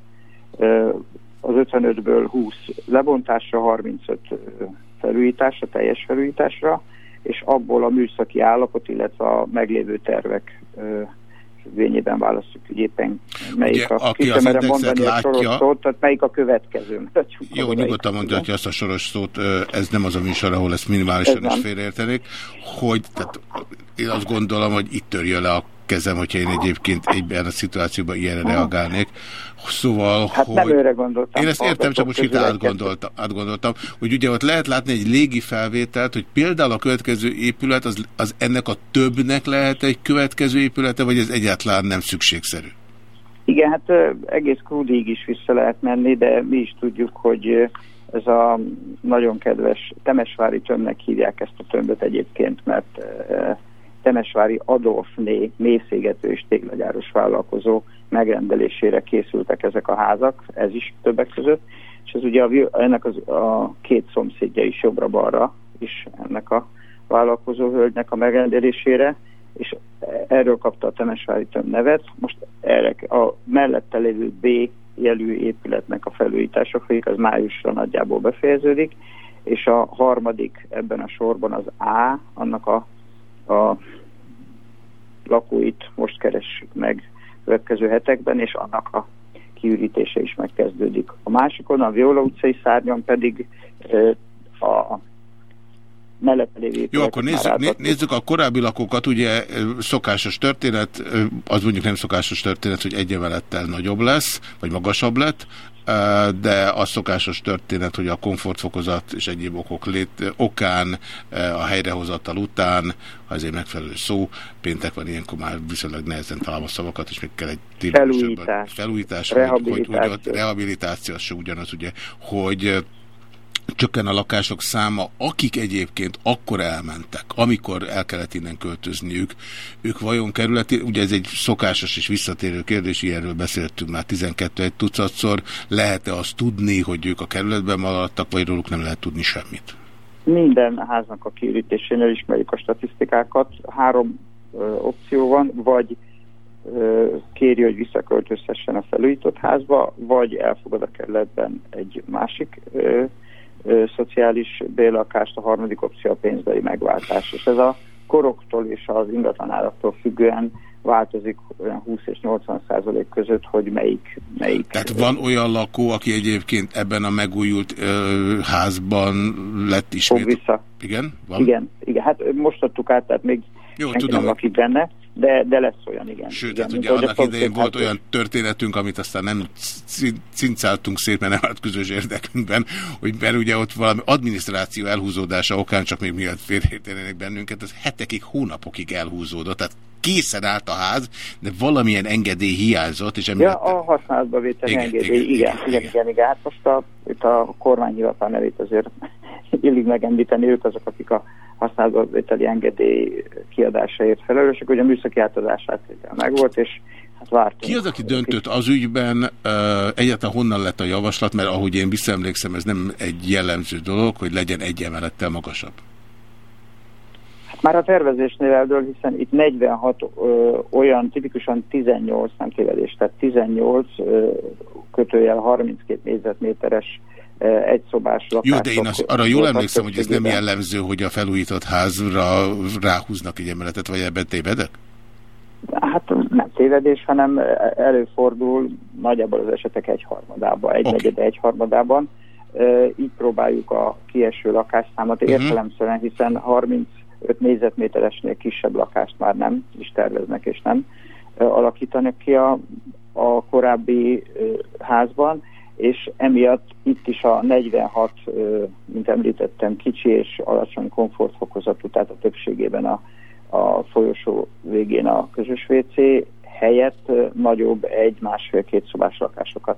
Az 55-ből 20 lebontásra, 35 ö, felújításra, teljes felújításra, és abból a műszaki állapot, illetve a meglévő tervek függvényében választjuk, hogy éppen melyik Ugye, a, aki ki az indexet mondani a látja- soros szót, tehát melyik a következő. (laughs) Jó, nyugodtan mondhatja azt a soros szót, ez nem az a műsor, ahol ezt minimálisan Ez is félreértenék, hogy tehát, én azt gondolom, hogy itt törje le a kezem, hogyha én egyébként egyben a szituációban ilyenre reagálnék. Szóval, Hát hogy... nem őre gondoltam. Én ezt értem, csak most Hallgatók átgondoltam, átgondoltam, hogy ugye ott lehet látni egy légi felvételt, hogy például a következő épület, az, az ennek a többnek lehet egy következő épülete, vagy ez egyáltalán nem szükségszerű? Igen, hát egész Krúdig is vissza lehet menni, de mi is tudjuk, hogy ez a nagyon kedves Temesvári tömbnek hívják ezt a tömböt egyébként, mert Temesvári Adolfné mészégető és téglagyáros vállalkozó megrendelésére készültek ezek a házak, ez is többek között, és ez ugye a, ennek az, a két szomszédja is jobbra-balra is ennek a vállalkozó hölgynek a megrendelésére, és erről kapta a Temesvári tömb nevet. Most erre a mellette lévő B jelű épületnek a felújítása folyik, az májusra nagyjából befejeződik, és a harmadik ebben a sorban az A, annak a, a lakóit most keressük meg következő hetekben, és annak a kiürítése is megkezdődik. A másikon, a Viola utcai szárnyon pedig a mellette lévő Jó, akkor nézzük, né, nézzük a korábbi lakókat, ugye szokásos történet, az mondjuk nem szokásos történet, hogy egy emelettel nagyobb lesz, vagy magasabb lett, de az szokásos történet, hogy a komfortfokozat és egyéb okok lét, okán, a helyrehozatal után, ha ezért megfelelő szó, péntek van ilyenkor már viszonylag nehezen találom a szavakat, és még kell egy felújítás, felújítás rehabilitáció. hogy, hogy, rehabilitáció az se ugyanaz, ugye, hogy csökken a lakások száma, akik egyébként akkor elmentek, amikor el kellett innen költözniük, ők vajon kerületi, ugye ez egy szokásos és visszatérő kérdés, ilyenről beszéltünk már 12 egy tucatszor, lehet-e azt tudni, hogy ők a kerületben maradtak, vagy róluk nem lehet tudni semmit? Minden háznak a kiürítésénél ismerjük a statisztikákat. Három ö, opció van, vagy kéri, hogy visszaköltözhessen a felújított házba, vagy elfogad a kerületben egy másik szociális béllakást, a harmadik opció a pénzbeli megváltás. És ez a koroktól és az ingatlanáraktól függően változik olyan 20 és 80 százalék között, hogy melyik, melyik. Tehát van olyan lakó, aki egyébként ebben a megújult ö, házban lett ismét? Fog vissza. Igen? Van? Igen, igen, hát most adtuk át, tehát még Jó, senki tudom. nem lakik benne, de, de lesz olyan, igen. Sőt, igen, hát ugye annak idején volt szomszédház- olyan történetünk, amit aztán nem cin- cincáltunk nem állt közös érdekünkben, hogy mert ugye ott valami adminisztráció elhúzódása okán csak még miatt félreértenének bennünket, ez hetekig, hónapokig elhúzódott. Tehát készen állt a ház, de valamilyen engedély hiányzott, és Ja, emiatt a használatba vételi Igen, engedély, igen, igen, igen, igen, igen, igen. Hát most a, itt a kormányhivatal nevét azért (laughs) illik megemlíteni, ők azok, akik a használatba vételi engedély kiadásáért felelősek, hogy a műszaki átadás átvétel megvolt, és hát vártunk. Ki az, aki döntött az ügyben, egyáltalán honnan lett a javaslat, mert ahogy én visszaemlékszem, ez nem egy jellemző dolog, hogy legyen egy emelettel magasabb. Hát Már a tervezésnél eldől, hiszen itt 46 ö, olyan, tipikusan 18, nem tévedés, tehát 18 ö, kötőjel 32 négyzetméteres ö, egyszobás lakások. Jó, de én az, arra jól emlékszem, hogy ez nem jellemző, hogy a felújított házra ráhúznak egy emeletet, vagy ebben tévedek? Hát nem tévedés, hanem előfordul nagyjából az esetek egyharmadában, egy Oké. negyede egyharmadában. Így próbáljuk a kieső lakásszámot Mhm. értelemszerűen, hiszen 35 négyzetméteresnél kisebb lakást már nem is terveznek és nem alakítanak ki a, a korábbi házban, és emiatt itt is a 46, ö, mint említettem, kicsi és alacsony komfortfokozatú, tehát a többségében a a folyosó végén a közös WC helyett nagyobb egy másfél-két szobás lakásokat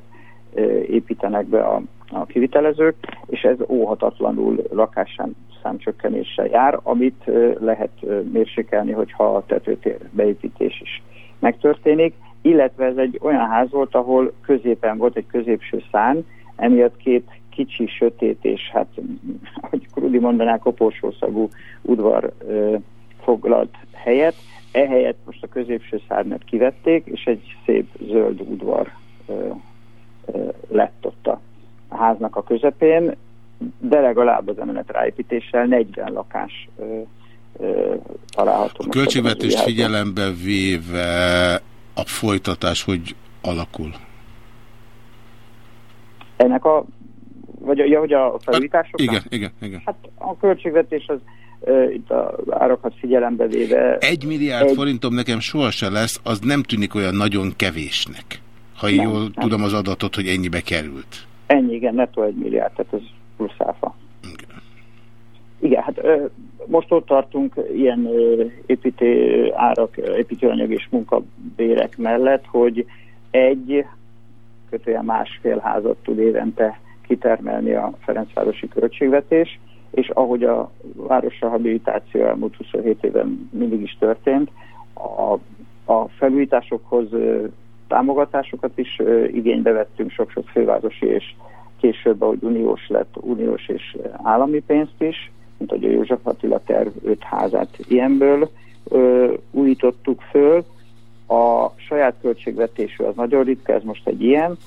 építenek be a, a kivitelezők, és ez óhatatlanul lakássám számcsökkenéssel jár, amit lehet mérsékelni, hogyha a tetőtér beépítés is megtörténik, illetve ez egy olyan ház volt, ahol középen volt egy középső szán, emiatt két kicsi, sötét és hát, ahogy Krudi mondaná, koporsószagú udvar ö, foglalt helyet. Ehelyett most a középső szárnyat kivették, és egy szép zöld udvar ö, ö, lett ott a háznak a közepén, de legalább az emelet ráépítéssel 40 lakás ö, található. A költségvetést figyelembe véve a folytatás hogy alakul? Ennek a, vagy ja, hogy a felújításoknak? Igen, igen, igen. Hát a költségvetés az itt az árakat figyelembe véve... Egy milliárd egy- forintom nekem sohasem lesz, az nem tűnik olyan nagyon kevésnek. Ha én Nem, jól nem. tudom az adatot, hogy ennyibe került. Ennyi, igen, nettó egy milliárd, tehát ez plusz áfa. Igen, hát ö, most ott tartunk ilyen építő árak, építőanyag és munkabérek mellett, hogy egy kötően másfél házat tud évente kitermelni a Ferencvárosi költségvetés, és ahogy a város rehabilitáció elmúlt 27 évben mindig is történt, a, a felújításokhoz támogatásokat is igénybe vettünk, sok-sok fővárosi és később, ahogy uniós lett, uniós és állami pénzt is, mint hogy a József Attila terv öt házát ilyenből ö, újítottuk föl. A saját költségvetésű az nagyon ritka, ez most egy ilyen,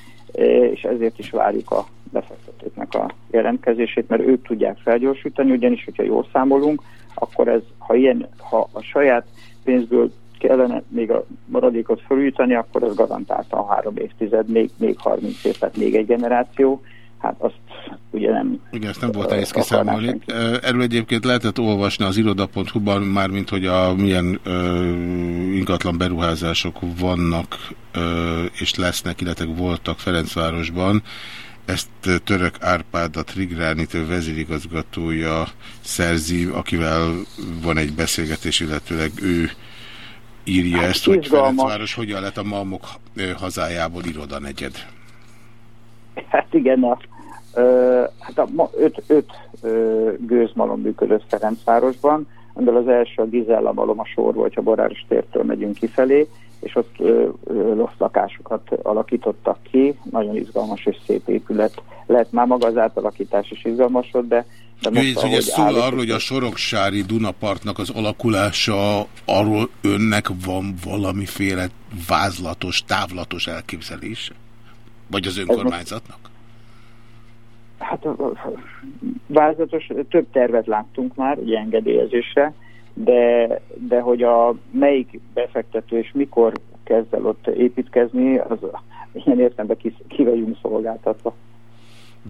és ezért is várjuk a befektetőknek a jelentkezését, mert ők tudják felgyorsítani, ugyanis, hogyha jól számolunk, akkor ez, ha ilyen, ha a saját pénzből kellene még a maradékot felújítani, akkor ez garantáltan három évtized, még, még 30 év, tehát még egy generáció. Hát azt ugye nem... Igen, ezt nem volt nehéz kiszámolni. Erről egyébként lehetett olvasni az iroda.hu-ban, mármint hogy a milyen ö, ingatlan beruházások vannak ö, és lesznek, illetve voltak Ferencvárosban. Ezt Török Árpád, a Trigránitő vezérigazgatója szerzi, akivel van egy beszélgetés, illetőleg ő írja hát, ezt, hogy Ferencváros hogyan lett a Malmok hazájából irodanegyed. Hát igen, a, hát a, öt, öt gőzmalom működött Ferencvárosban, amiből az első a Gizella malom a sor volt, ha Boráros tértől megyünk kifelé, és ott loft lakásokat alakítottak ki, nagyon izgalmas és szép épület. Lehet már maga az átalakítás is izgalmas volt, de de most, Jó, ugye szól állított... arról, hogy a Soroksári Dunapartnak az alakulása, arról önnek van valamiféle vázlatos, távlatos elképzelése? Vagy az önkormányzatnak? Hát vázlatos, több tervet láttunk már, ugye engedélyezésre, de, de hogy a melyik befektető és mikor kezd el ott építkezni, az ilyen értelemben ki, ki vagyunk szolgáltatva.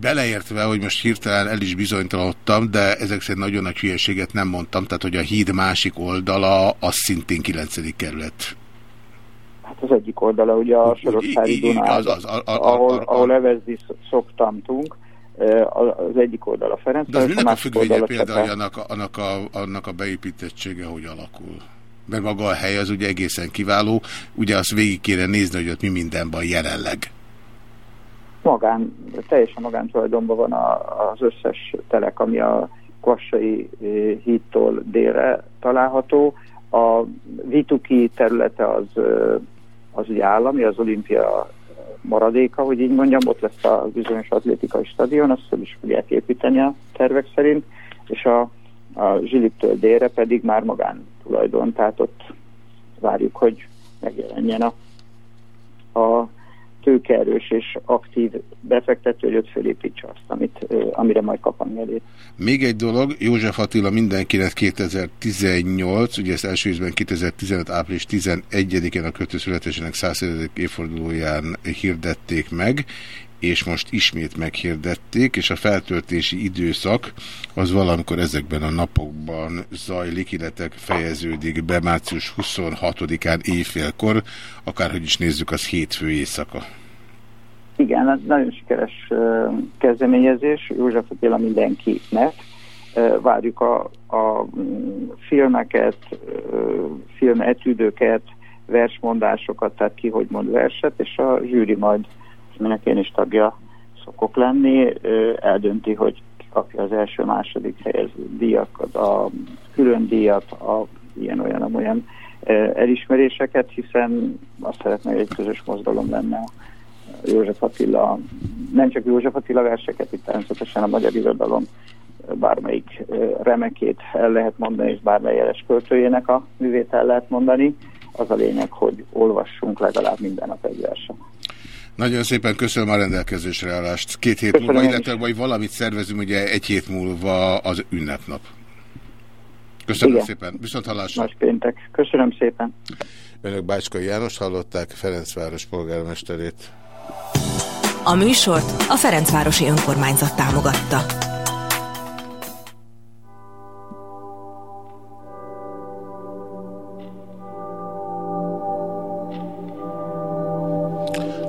Beleértve, hogy most hirtelen el is bizonytalanodtam, de ezek szerint nagyon nagy hülyeséget nem mondtam, tehát hogy a híd másik oldala, az szintén 9. kerület. Hát az egyik oldala, ugye a Sorossári Dunán, az, az, a, a, ahol, a, ahol levezni szoktamtunk, az egyik oldala Ferenc. De az minek a függvénye például annak, annak, a, annak a beépítettsége, hogy alakul? Mert maga a hely az ugye egészen kiváló, ugye azt végig kéne nézni, hogy ott mi minden van jelenleg magán, teljesen magántulajdonban van a, az összes telek, ami a Kvassai eh, hídtól délre található. A Vituki területe az, eh, az ugye állami, az olimpia maradéka, hogy így mondjam, ott lesz a bizonyos atlétikai stadion, azt is fogják építeni a tervek szerint, és a, a Zsiliptől délre pedig már magántulajdon, tehát ott várjuk, hogy megjelenjen a, a tőkeerős és aktív befektető, hogy ott fölépítse azt, amit, amire majd kap a engedélyt. Még egy dolog, József Attila mindenkinek 2018, ugye ezt első ízben 2015. április 11-én a kötőszületésének 100. évfordulóján hirdették meg, és most ismét meghirdették, és a feltöltési időszak az valamikor ezekben a napokban zajlik, illetve fejeződik be március 26-án éjfélkor, akárhogy is nézzük, az hétfő éjszaka. Igen, nagyon sikeres kezdeményezés, József Attila mindenkinek. Várjuk a, a filmeket, filmetűdőket, versmondásokat, tehát ki hogy mond verset, és a zsűri majd aminek én is tagja szokok lenni, eldönti, hogy ki kapja az első-második helyez díjakat, a külön díjat, a ilyen-olyan olyan elismeréseket, hiszen azt szeretné, hogy egy közös mozgalom lenne József Attila, nem csak József Attila verseket, itt természetesen a magyar irodalom bármelyik remekét el lehet mondani, és bármely jeles költőjének a művét el lehet mondani. Az a lényeg, hogy olvassunk legalább minden nap egy verset. Nagyon szépen köszönöm a rendelkezésre állást. Két hét köszönöm múlva, illetve vagy valamit szervezünk, ugye egy hét múlva az ünnepnap. Köszönöm Igen. szépen. Viszont hallásra. Nagy péntek. Köszönöm szépen. Önök Bácskai János hallották, Ferencváros polgármesterét. A műsort a Ferencvárosi Önkormányzat támogatta.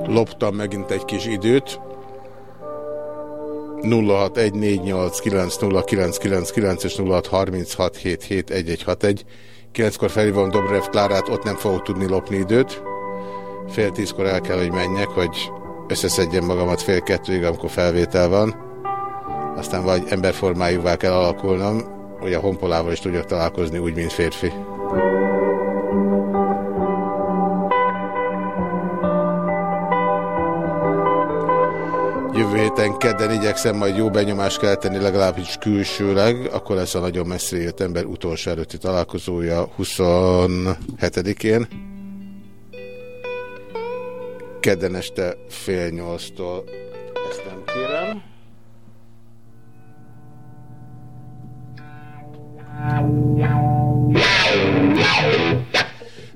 Loptam megint egy kis időt. 0614890999 és 0636771161. Kilenckor felhívom Dobrev Klárát, ott nem fogok tudni lopni időt. Fél tízkor el kell, hogy menjek, hogy összeszedjem magamat fél kettőig, amikor felvétel van. Aztán vagy emberformájúvá kell alakulnom, hogy a honpolával is tudjak találkozni úgy, mint férfi. Jövő héten kedden igyekszem majd jó benyomást kelteni, legalábbis külsőleg, akkor lesz a nagyon messzire jött ember utolsó előtti találkozója 27-én. Kedden este fél nyolctól ezt nem kérem.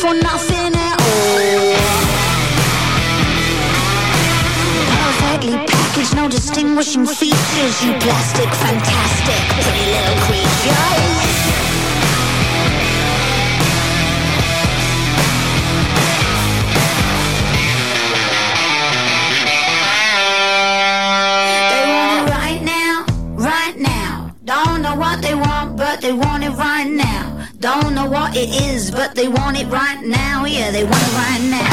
For nothing at all. Perfectly packaged, no distinguishing features. You plastic, fantastic, pretty little creatures. Don't know what it is, but they want it right now. Yeah, they want it right now.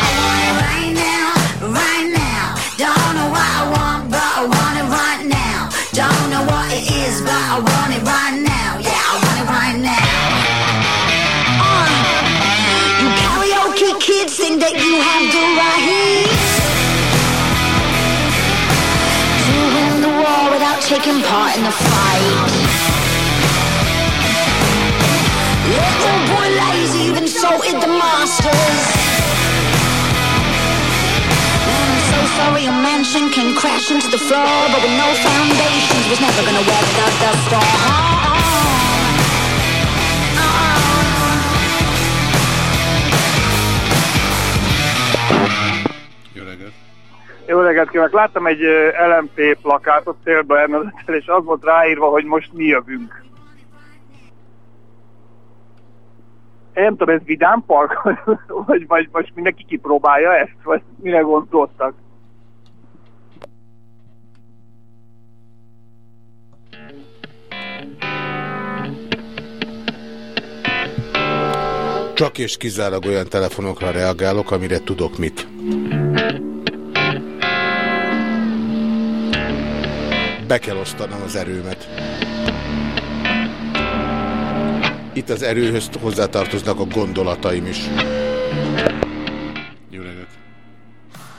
I want it right now, right now. Don't know what I want, but I want it right now. Don't know what it is, but I want it right now. Yeah, I want it right now. Uh, you karaoke kids think that you have the right. To win the war without taking part in the fight. Even insulted the masters. And I'm so sorry a mansion can crash into the floor, but with no foundations was never gonna weather the, the storm. Jó reggelt kívánok! Láttam egy LMP plakátot Szélbe Ernőzettel, és az volt ráírva, hogy most mi jövünk. Nem tudom, ez vidám park, (laughs) vagy, vagy most mindenki kipróbálja ezt, vagy mire gondoltak? Csak és kizárólag olyan telefonokra reagálok, amire tudok mit. Be kell osztanom az erőmet. Itt az erőhöz hozzátartoznak a gondolataim is. Jó reggelt!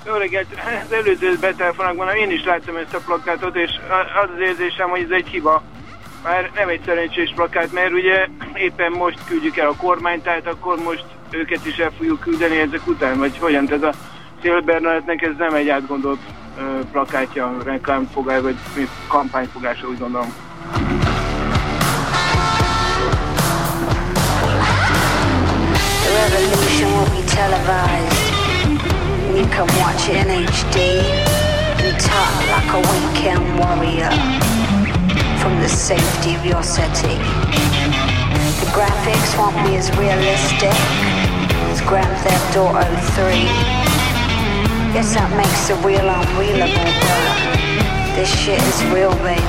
Jó reggelt, az előző betelefonokban én is láttam ezt a plakátot, és az az érzésem, hogy ez egy hiba. Már nem egy szerencsés plakát, mert ugye éppen most küldjük el a kormányt, tehát akkor most őket is el fogjuk küldeni ezek után, vagy hogyan? Tehát a Szél Bernadettnek ez nem egy átgondolt plakátja, reklámfogás, vagy kampányfogása, úgy gondolom. Revolution will be televised. You can watch it in HD and talk like a weekend warrior from the safety of your settee. The graphics won't be as realistic as Grand Theft Auto 3. Guess that makes the real unrealable, but this shit is real, baby.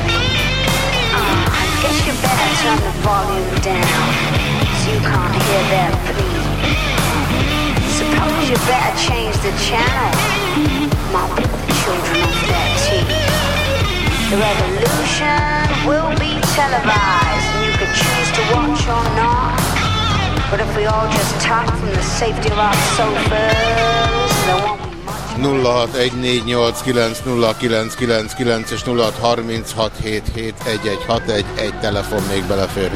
Uh, I guess you better turn the volume down so you can't hear that plea. Suppose you better change the channel. Mop the children of their teeth. The revolution will be televised, and you could choose to watch or not. But if we all just talk from the safety of our sofas, there won't be 0614890999 és 0636771161 egy telefon még belefér.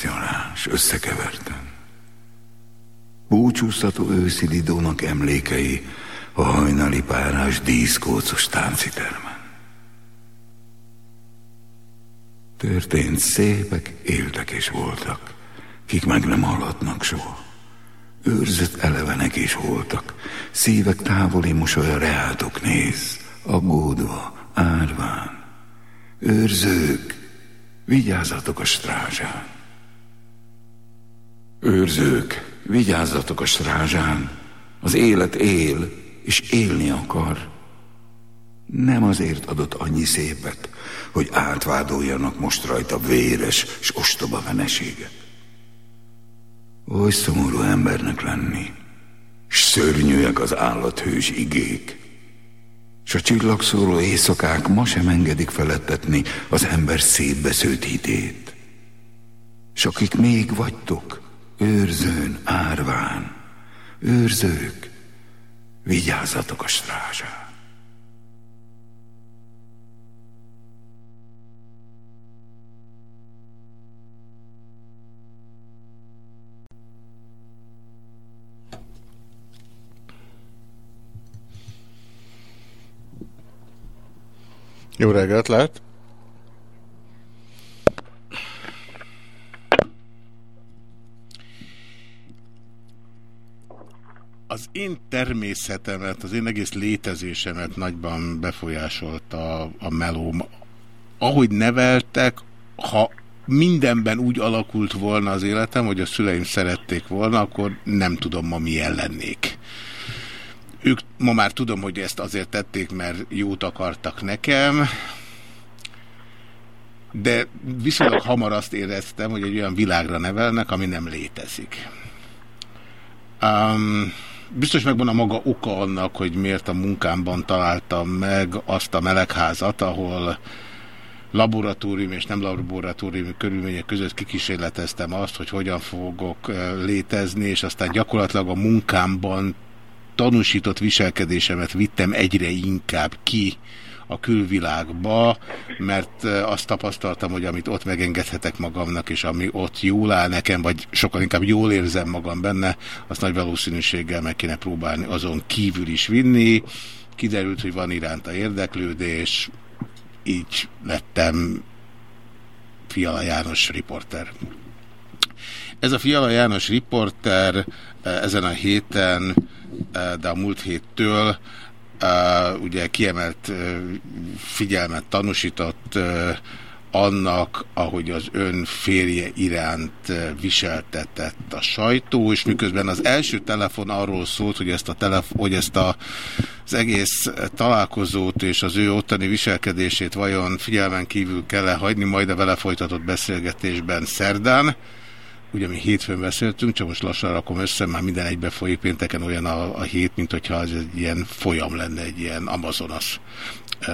Janás összekeverten. Búcsúztató őszi Lidónak emlékei a hajnali párás díszkócos táncitermen. Történt szépek, éltek és voltak, kik meg nem hallhatnak soha. Őrzött elevenek is voltak, szívek távoli mosolya reátok néz, aggódva, árván. Őrzők, vigyázzatok a strázsán. Őrzők, vigyázzatok a strázsán, az élet él, és élni akar. Nem azért adott annyi szépet, hogy átvádoljanak most rajta véres és ostoba veneséget. Oly szomorú embernek lenni, s szörnyűek az állathős igék, s a csillagszóró éjszakák ma sem engedik felettetni az ember szétbesződt hitét. S akik még vagytok, őrzőn, árván, őrzők, vigyázzatok a strázsán. Jó reggelt lehet! Az én természetemet, az én egész létezésemet nagyban befolyásolta a melóm. Ahogy neveltek, ha mindenben úgy alakult volna az életem, hogy a szüleim szerették volna, akkor nem tudom ma milyen lennék. Ők ma már tudom, hogy ezt azért tették, mert jót akartak nekem, de viszonylag hamar azt éreztem, hogy egy olyan világra nevelnek, ami nem létezik. Um, biztos megvan a maga oka annak, hogy miért a munkámban találtam meg azt a melegházat, ahol laboratórium és nem laboratórium körülmények között kikísérleteztem azt, hogy hogyan fogok létezni, és aztán gyakorlatilag a munkámban tanúsított viselkedésemet vittem egyre inkább ki a külvilágba, mert azt tapasztaltam, hogy amit ott megengedhetek magamnak, és ami ott jól áll nekem, vagy sokkal inkább jól érzem magam benne, azt nagy valószínűséggel meg kéne próbálni azon kívül is vinni. Kiderült, hogy van iránta érdeklődés, így lettem Fiala János riporter. Ez a Fiala János riporter ezen a héten de a múlt héttől ugye kiemelt figyelmet tanúsított annak, ahogy az ön férje iránt viseltetett a sajtó, és miközben az első telefon arról szólt, hogy ezt, a telefon, hogy ezt a, az egész találkozót és az ő ottani viselkedését vajon figyelmen kívül kell -e hagyni, majd a vele folytatott beszélgetésben szerdán, ugye mi hétfőn beszéltünk, csak most lassan rakom össze, már minden egybe folyik pénteken olyan a, a hét, mint hogyha ez egy ilyen folyam lenne, egy ilyen Amazonas.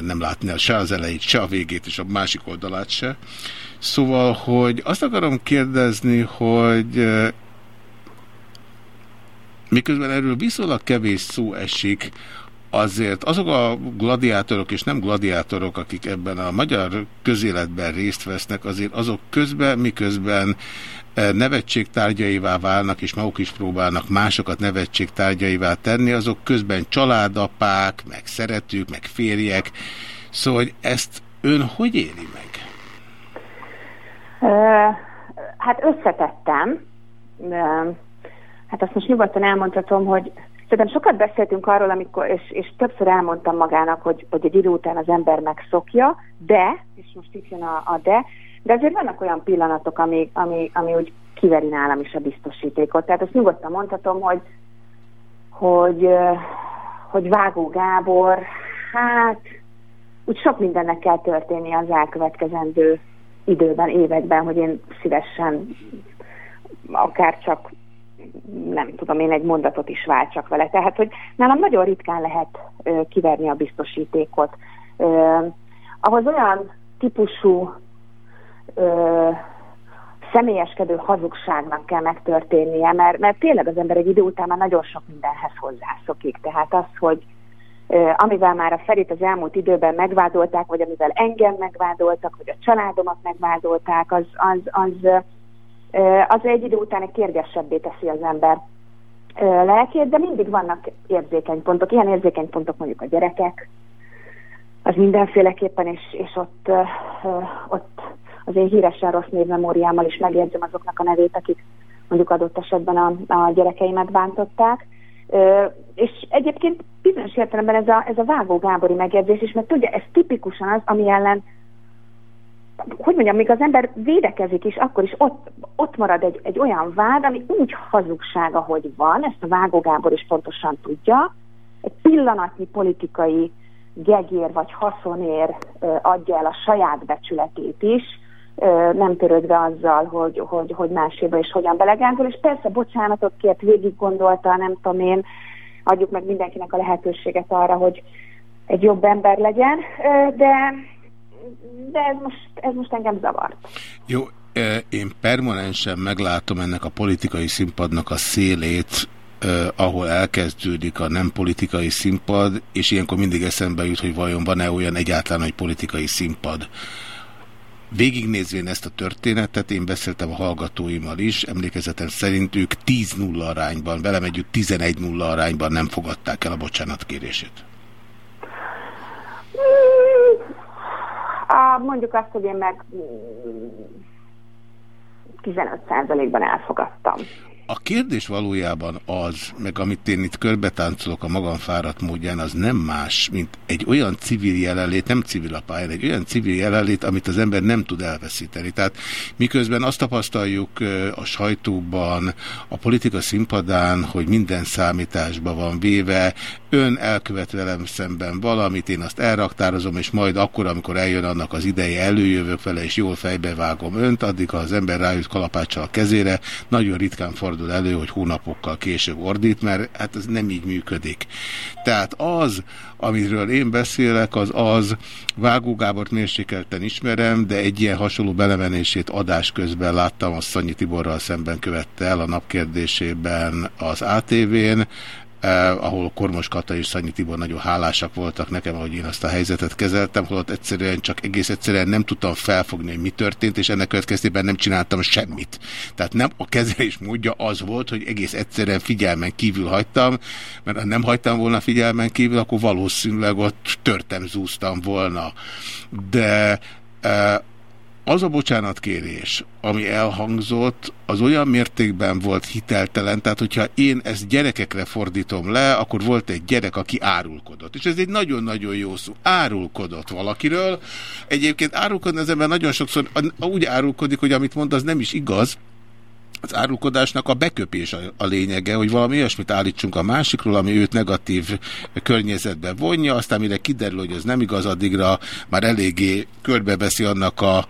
Nem látni se az elejét, se a végét, és a másik oldalát se. Szóval, hogy azt akarom kérdezni, hogy miközben erről viszonylag kevés szó esik, azért azok a gladiátorok és nem gladiátorok, akik ebben a magyar közéletben részt vesznek, azért azok közben, miközben nevetségtárgyaivá válnak, és maguk is próbálnak másokat nevetségtárgyaivá tenni, azok közben családapák, meg szeretők, meg férjek. Szóval hogy ezt ön hogy éli meg? Hát összetettem. Hát azt most nyugodtan elmondhatom, hogy Szerintem sokat beszéltünk arról, amikor, és, és többször elmondtam magának, hogy, hogy egy idő után az ember megszokja, de, és most itt jön a, a de, de azért vannak olyan pillanatok, ami, ami, ami úgy kiveri nálam is a biztosítékot. Tehát azt nyugodtan mondhatom, hogy, hogy, hogy Vágó Gábor, hát úgy sok mindennek kell történni az elkövetkezendő időben, években, hogy én szívesen akár csak nem tudom én, egy mondatot is váltsak vele. Tehát, hogy nálam nagyon ritkán lehet ö, kiverni a biztosítékot. Ö, ahhoz olyan típusú ö, személyeskedő hazugságnak kell megtörténnie, mert, mert tényleg az ember egy idő után már nagyon sok mindenhez hozzászokik. Tehát az, hogy amivel már a Ferit az elmúlt időben megvádolták, vagy amivel engem megvádoltak, vagy a családomat megvádolták, az, az, az, az egy idő után egy kérgesebbé teszi az ember lelkét, de mindig vannak érzékeny pontok. Ilyen érzékeny pontok mondjuk a gyerekek, az mindenféleképpen, és, és ott, ott az én híresen rossz névmemóriámmal is megérzem azoknak a nevét, akik mondjuk adott esetben a, a gyerekeimet bántották. És egyébként bizonyos értelemben ez a, ez a Vágó Gábori megjegyzés is, mert tudja, ez tipikusan az, ami ellen hogy mondjam, még az ember védekezik is, akkor is ott, ott marad egy, egy olyan vád, ami úgy hazugság, ahogy van, ezt a Vágó Gábor is pontosan tudja, egy pillanatnyi politikai gegér vagy haszonér adja el a saját becsületét is, nem törődve azzal, hogy, hogy, hogy máséba és hogyan belegándol, és persze bocsánatot kért, végig gondolta, nem tudom én, adjuk meg mindenkinek a lehetőséget arra, hogy egy jobb ember legyen, de, de ez, most, ez most engem zavart. Jó, én permanensen meglátom ennek a politikai színpadnak a szélét, Uh, ahol elkezdődik a nem politikai színpad, és ilyenkor mindig eszembe jut, hogy vajon van-e olyan egyáltalán egy politikai színpad. Végignézvén ezt a történetet, én beszéltem a hallgatóimmal is, emlékezetem szerint ők 10-0 arányban, velem együtt 11-0 arányban nem fogadták el a bocsánatkérését. Mm, mondjuk azt, hogy én meg 15%-ban elfogadtam. A kérdés valójában az, meg amit én itt körbetáncolok a magam fáradt módján, az nem más, mint egy olyan civil jelenlét, nem civil a pályán, egy olyan civil jelenlét, amit az ember nem tud elveszíteni. Tehát miközben azt tapasztaljuk a sajtóban, a politika színpadán, hogy minden számításba van véve, ön elkövet velem szemben valamit, én azt elraktározom, és majd akkor, amikor eljön annak az ideje, előjövök vele, és jól fejbevágom önt, addig, ha az ember rájut kalapáccsal a kezére, nagyon ritkán fordul elő, hogy hónapokkal később ordít, mert hát ez nem így működik. Tehát az, amiről én beszélek, az az, Vágó Gábort mérsékelten ismerem, de egy ilyen hasonló belemenését adás közben láttam, a Szanyi Tiborral szemben követte el a napkérdésében az ATV-n, eh, ahol Kormos Kata és Szanyi Tibor nagyon hálásak voltak nekem, hogy én azt a helyzetet kezeltem, holott egyszerűen csak egész egyszerűen nem tudtam felfogni, hogy mi történt, és ennek következtében nem csináltam semmit. Tehát nem a kezelés módja az volt, hogy egész egyszerűen figyelmen kívül hagytam, mert ha nem hagytam volna figyelmen kívül, akkor valószínűleg ott törtem, zúztam volna. De eh, az a bocsánatkérés, ami elhangzott, az olyan mértékben volt hiteltelen, tehát hogyha én ezt gyerekekre fordítom le, akkor volt egy gyerek, aki árulkodott. És ez egy nagyon-nagyon jó szó. Árulkodott valakiről. Egyébként árulkodni az ember nagyon sokszor úgy árulkodik, hogy amit mond, az nem is igaz, az árulkodásnak a beköpés a, a lényege, hogy valami olyasmit állítsunk a másikról, ami őt negatív környezetbe vonja, aztán mire kiderül, hogy ez nem igaz, addigra már eléggé körbeveszi annak a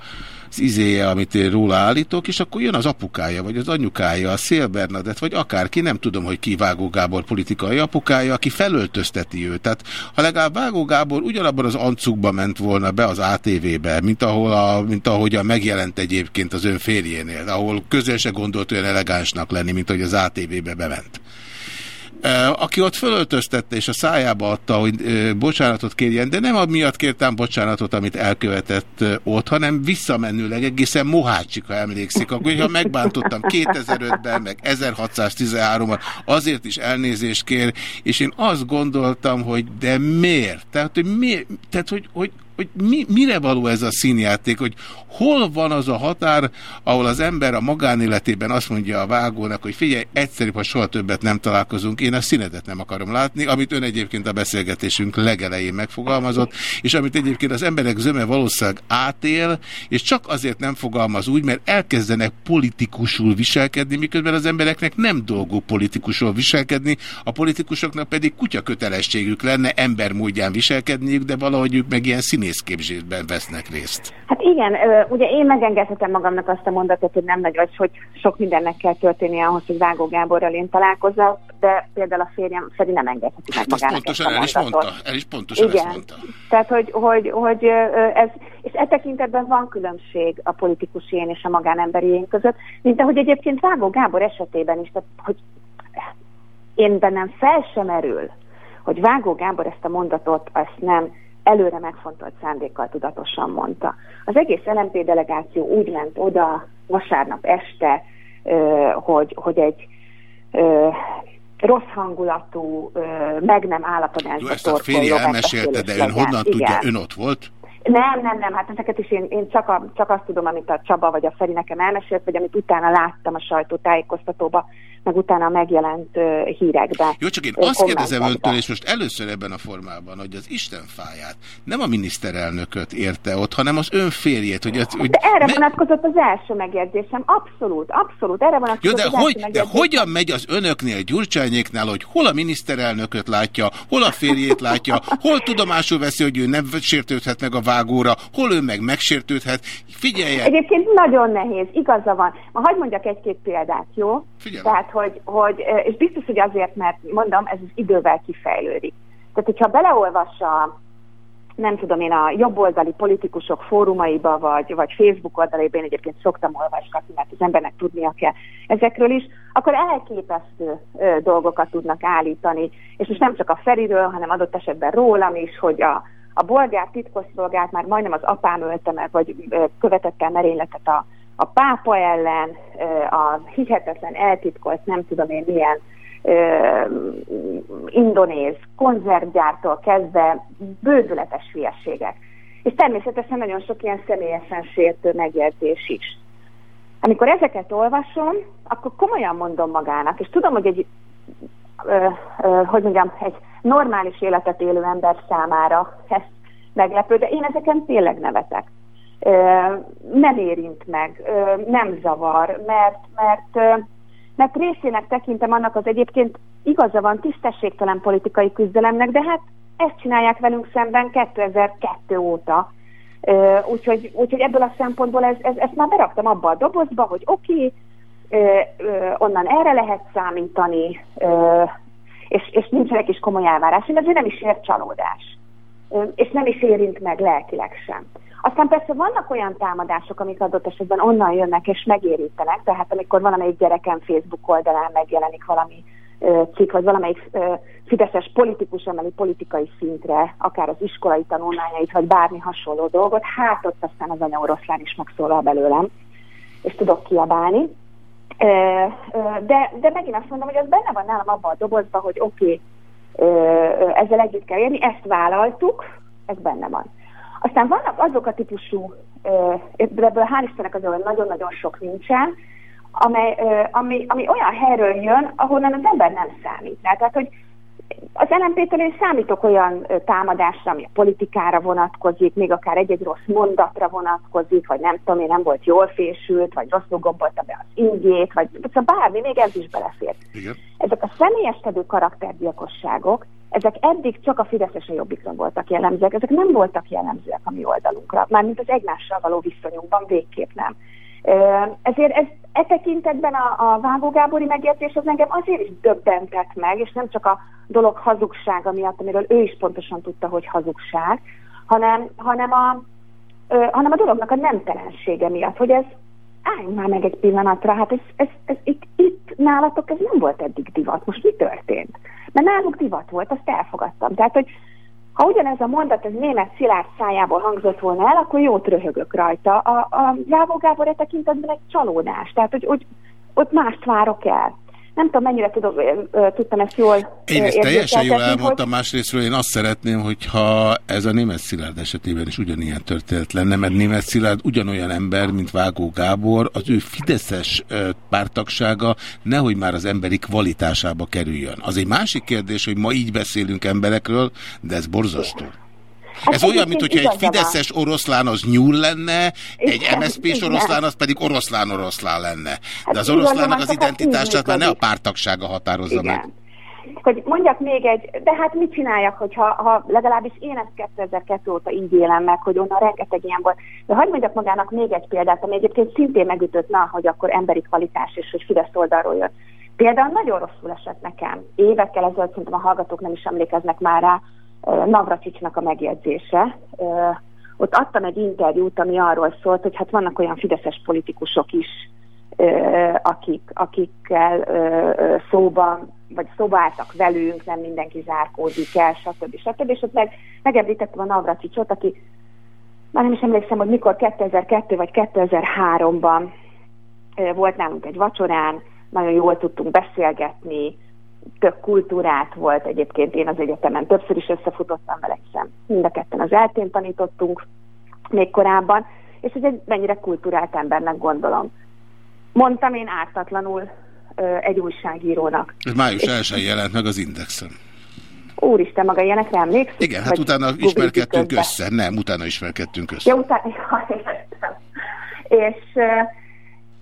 az izéje, amit én róla állítok, és akkor jön az apukája, vagy az anyukája, a Szél Bernadett, vagy akárki, nem tudom, hogy ki Vágó Gábor politikai apukája, aki felöltözteti őt. Tehát ha legalább Vágó Gábor ugyanabban az ancukba ment volna be az ATV-be, mint, ahol a, mint ahogyan megjelent egyébként az ön férjénél, ahol közel se gondolt olyan elegánsnak lenni, mint hogy az ATV-be bement aki ott fölöltöztette és a szájába adta, hogy bocsánatot kérjen, de nem amiatt kértem bocsánatot, amit elkövetett ott, hanem visszamenőleg egészen Mohácsik, ha emlékszik, akkor ha megbántottam 2005-ben, meg 1613-ban, azért is elnézést kér, és én azt gondoltam, hogy de miért? Tehát, hogy, miért? Tehát, hogy, hogy hogy mi, mire való ez a színjáték, hogy hol van az a határ, ahol az ember a magánéletében azt mondja a vágónak, hogy figyelj, egyszerűbb, ha soha többet nem találkozunk, én a színedet nem akarom látni, amit ön egyébként a beszélgetésünk legelején megfogalmazott, és amit egyébként az emberek zöme valószínűleg átél, és csak azért nem fogalmaz úgy, mert elkezdenek politikusul viselkedni, miközben az embereknek nem dolguk politikusul viselkedni, a politikusoknak pedig kutya kötelességük lenne embermódján viselkedniük, de valahogy ők meg ilyen színé színészképzésben vesznek részt. Hát igen, ugye én megengedhetem magamnak azt a mondatot, hogy nem nagy vagy, hogy sok mindennek kell történnie ahhoz, hogy Vágó Gáborral én találkozzak, de például a férjem Feri nem engedheti meg hát magának pontosan el is mondta, el is pontosan igen. ezt mondta. Tehát, hogy, hogy, hogy ez, és e tekintetben van különbség a politikus én és a magánemberi én között, mint ahogy egyébként Vágó Gábor esetében is, tehát, hogy én bennem fel sem erül, hogy Vágó Gábor ezt a mondatot, azt nem előre megfontolt szándékkal tudatosan mondta. Az egész LMP delegáció úgy ment oda vasárnap este, hogy, hogy egy rossz hangulatú, meg nem állapodásba Jó, ezt a férje elmesélte, de ön honnan tudja, ön ott volt? Nem, nem, nem, hát ezeket is én, én csak, a, csak azt tudom, amit a Csaba vagy a Feri nekem elmesélt, vagy amit utána láttam a sajtótájékoztatóba, meg utána megjelent uh, hírekben. Jó, csak én azt kérdezem öntől, és most először ebben a formában, hogy az Isten fáját nem a miniszterelnököt érte ott, hanem az ön férjét. Hogy az, hogy de erre me... vonatkozott az első megjegyzésem, abszolút, abszolút, erre vonatkozott Jó, de, az hogy, de hogyan megy az önöknél, Gyurcsányéknál, hogy hol a miniszterelnököt látja, hol a férjét látja, hol tudomásul veszi, hogy ő nem sértődhet meg a vágóra, hol ő meg megsértődhet. Figyeljen! Egyébként nagyon nehéz, igaza van. Ma hagyd mondjak egy-két példát, jó? Figyelj. Tehát, hogy, hogy, és biztos, hogy azért, mert mondom, ez az idővel kifejlődik. Tehát, hogyha beleolvas a, nem tudom én, a jobboldali politikusok fórumaiba, vagy, vagy Facebook oldalaiba, én egyébként szoktam olvasgatni, mert az embernek tudnia kell ezekről is, akkor elképesztő ö, dolgokat tudnak állítani. És most nem csak a Feriről, hanem adott esetben rólam is, hogy a, a bolgár titkosszolgált már majdnem az apám ölte meg, vagy követett el merényletet a, a pápa ellen, a hihetetlen eltitkolt, nem tudom én milyen indonéz konzervgyártól kezdve bődületes hülyeségek. És természetesen nagyon sok ilyen személyesen sértő megjegyzés is. Amikor ezeket olvasom, akkor komolyan mondom magának, és tudom, hogy egy, ö, ö, hogy mondjam, egy normális életet élő ember számára ez meglepő, de én ezeken tényleg nevetek. Nem érint meg, nem zavar, mert, mert mert részének tekintem annak az egyébként igaza van tisztességtelen politikai küzdelemnek, de hát ezt csinálják velünk szemben 2002 óta. Úgyhogy, úgyhogy ebből a szempontból ez, ez, ezt már beraktam abba a dobozba, hogy oké, okay, onnan erre lehet számítani, és, és nincsenek is komoly elvárás. Én azért nem is ér csalódás, és nem is érint meg lelkileg sem. Aztán persze vannak olyan támadások, amik adott esetben onnan jönnek és megérítenek, tehát amikor valamelyik gyereken Facebook oldalán megjelenik valami cikk, vagy valamelyik fideszes politikus emeli politikai szintre, akár az iskolai tanulmányait, vagy bármi hasonló dolgot, hát ott aztán az anya oroszlán is megszólal belőlem, és tudok kiabálni. De, de megint azt mondom, hogy az benne van nálam abban a dobozban, hogy oké, okay, ezzel együtt kell érni, ezt vállaltuk, ez benne van. Aztán vannak azok a típusú, ebből hál' Istennek azért nagyon-nagyon sok nincsen, amely, ami, ami olyan helyről jön, ahonnan az ember nem számít. Tehát, hogy az LMP-től én számítok olyan támadásra, ami a politikára vonatkozik, még akár egy-egy rossz mondatra vonatkozik, vagy nem tudom, én nem volt jól fésült, vagy rosszul gombolta be az ingét, vagy szóval bármi, még ez is belefér. Igen. Ezek a személyeskedő karaktergyilkosságok, ezek eddig csak a Fideszes a Jobbikra voltak jellemzőek, ezek nem voltak jellemzőek a mi oldalunkra, mármint az egymással való viszonyunkban végképp nem. Ezért ez, e tekintetben a, a Vágó Gábori megértés az engem azért is döbbentett meg, és nem csak a dolog hazugsága miatt, amiről ő is pontosan tudta, hogy hazugság, hanem, hanem, a, hanem a dolognak a nemtelensége miatt, hogy ez álljunk már meg egy pillanatra, hát ez, ez, ez itt, itt nálatok ez nem volt eddig divat, most mi történt? Mert náluk divat volt, azt elfogadtam. Tehát, hogy ha ugyanez a mondat az német Szilárd szájából hangzott volna el, akkor jót röhögök rajta. A, a Jávó Gábor e tekintetben egy csalódás, tehát hogy, hogy ott mást várok el. Nem tudom, mennyire tudom, tudtam ezt jól Én ezt teljesen jól elmondtam, hogy... másrésztről én azt szeretném, hogyha ez a német Szilárd esetében is ugyanilyen történet lenne, mert német Szilárd ugyanolyan ember, mint Vágó Gábor, az ő fideszes pártagsága nehogy már az emberi kvalitásába kerüljön. Az egy másik kérdés, hogy ma így beszélünk emberekről, de ez borzasztó. Hát ez olyan, mint hogyha egy fideszes oroszlán az nyúl lenne, egy MSZP-s oroszlán az pedig oroszlán-oroszlán lenne. De hát az oroszlának az identitását már ne a pártagsága határozza meg hogy mondjak még egy, de hát mit csináljak, hogyha ha legalábbis én ezt 2002 óta így élem meg, hogy onnan rengeteg ilyen volt. De hagyd mondjak magának még egy példát, ami egyébként szintén megütött, na, hogy akkor emberi kvalitás és hogy Fidesz oldalról jött. Például nagyon rosszul esett nekem. Évekkel ezelőtt szerintem a hallgatók nem is emlékeznek már rá, Navracsicsnak a megjegyzése. Ott adtam egy interjút, ami arról szólt, hogy hát vannak olyan fideszes politikusok is, akik, akikkel szóban, vagy szóba velünk, nem mindenki zárkózik el, stb. stb. És ott meg, megemlítettem a Navracsicsot, aki már nem is emlékszem, hogy mikor 2002 vagy 2003-ban volt nálunk egy vacsorán, nagyon jól tudtunk beszélgetni, tök kultúrát volt, egyébként én az egyetemen többször is összefutottam vele, hiszen mind a ketten az eltén tanítottunk még korábban, és ez egy mennyire kultúrált embernek gondolom. Mondtam én ártatlanul ö, egy újságírónak. Ez május 1 jelent meg az Indexen. Úristen, maga ilyenekre emlékszik? Igen, hát utána ismerkedtünk közben? össze. Nem, utána ismerkedtünk össze. Ja, utána, (laughs) ja, értem. És,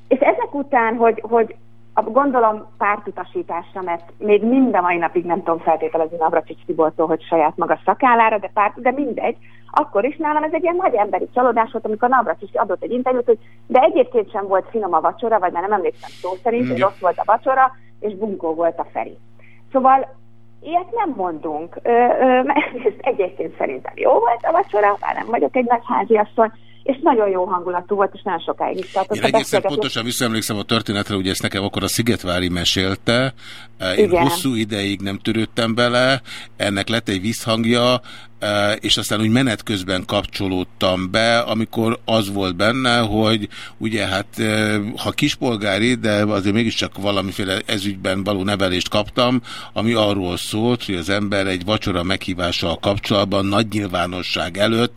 és ezek után, hogy, hogy gondolom pártutasításra, mert még mind a mai napig nem tudom feltételezni Navracsics Tibortól, hogy saját maga szakállára, de, párt, de mindegy. Akkor is nálam ez egy ilyen nagy emberi csalódás volt, amikor Navracsics adott egy interjút, hogy de egyébként sem volt finom a vacsora, vagy már nem emlékszem szó szerint, hogy rossz volt a vacsora, és bunkó volt a Feri. Szóval ilyet nem mondunk. Ö, ö, mert egyébként szerintem jó volt a vacsora, bár nem vagyok egy nagy háziasszony, és nagyon jó hangulatú volt, és nagyon sokáig is tartott Én egészen beszélgetés. pontosan visszaemlékszem a történetre, ugye ezt nekem akkor a Szigetvári mesélte, én Igen. hosszú ideig nem törődtem bele, ennek lett egy visszhangja, eh, és aztán úgy menet közben kapcsolódtam be, amikor az volt benne, hogy ugye hát eh, ha kispolgári, de azért mégiscsak valamiféle ezügyben való nevelést kaptam, ami arról szólt, hogy az ember egy vacsora meghívással kapcsolatban nagy nyilvánosság előtt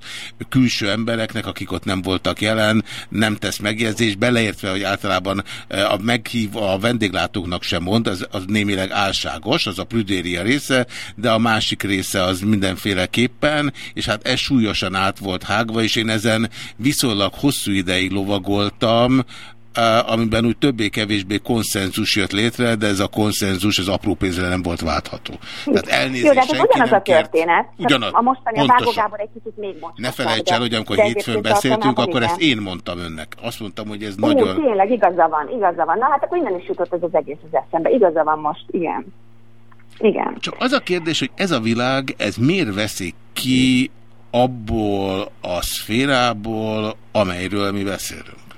külső embereknek, akik ott nem voltak jelen, nem tesz megjegyzést, beleértve, hogy általában eh, a meghív a vendéglátóknak sem mond, az, az némileg álságos, az a prüdéria része, de a másik része az mindenféleképpen, és hát ez súlyosan át volt hágva, és én ezen viszonylag hosszú ideig lovagoltam, amiben úgy többé-kevésbé konszenzus jött létre, de ez a konszenzus az apró pénzre nem volt váltható. Tehát Jó, de elnézést hát ugyanaz a történet. Ugyanaz, A mostani a Vágó pontosan. Gábor egy kicsit még most. Ne felejts el, hogy amikor hétfőn beszéltünk, akkor ezt igen. én mondtam önnek. Azt mondtam, hogy ez Ú, nagyon... tényleg, igaza van, igaza van. Na hát akkor innen is jutott ez az egész az eszembe. Igaza van most, igen. Igen. Csak az a kérdés, hogy ez a világ, ez miért veszik ki abból a szférából, amelyről mi beszélünk?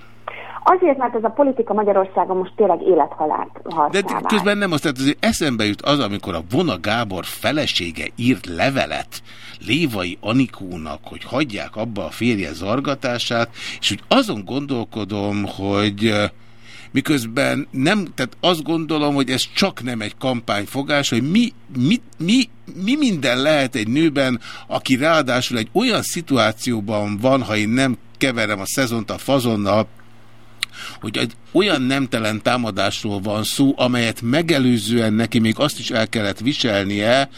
Azért, mert ez a politika Magyarországon most tényleg élethalált De közben nem azt, tehát azért eszembe jut az, amikor a Vona Gábor felesége írt levelet Lévai Anikónak, hogy hagyják abba a férje zargatását, és úgy azon gondolkodom, hogy miközben nem, tehát azt gondolom, hogy ez csak nem egy kampányfogás, hogy mi, mi, mi, mi minden lehet egy nőben, aki ráadásul egy olyan szituációban van, ha én nem keverem a szezont a fazonnal, hogy egy olyan nemtelen támadásról van szó, amelyet megelőzően neki még azt is el kellett viselnie,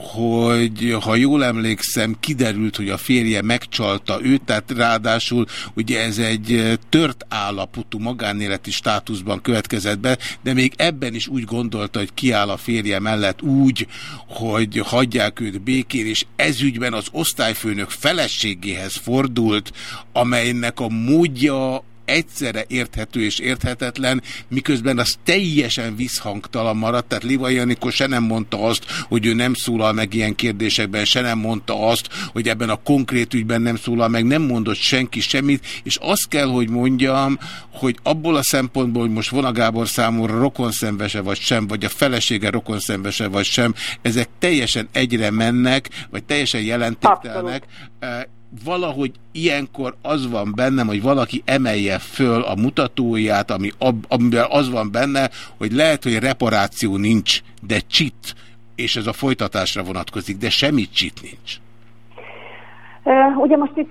hogy ha jól emlékszem, kiderült, hogy a férje megcsalta őt, tehát ráadásul ugye ez egy tört állapotú magánéleti státuszban következett be, de még ebben is úgy gondolta, hogy kiáll a férje mellett úgy, hogy hagyják őt békén, és ezügyben az osztályfőnök feleségéhez fordult, amelynek a módja egyszerre érthető és érthetetlen, miközben az teljesen visszhangtalan maradt, tehát Liva Janikó se nem mondta azt, hogy ő nem szólal meg ilyen kérdésekben, se nem mondta azt, hogy ebben a konkrét ügyben nem szólal meg, nem mondott senki semmit, és azt kell, hogy mondjam, hogy abból a szempontból, hogy most Vona Gábor számomra rokonszenvese vagy sem, vagy a felesége rokonszenvese vagy sem, ezek teljesen egyre mennek, vagy teljesen jelentéktelnek, Eh, valahogy ilyenkor az van bennem, hogy valaki emelje föl a mutatóját, ami ab, amiben az van benne, hogy lehet, hogy reparáció nincs, de csit, és ez a folytatásra vonatkozik, de semmi csit nincs. Ugye most itt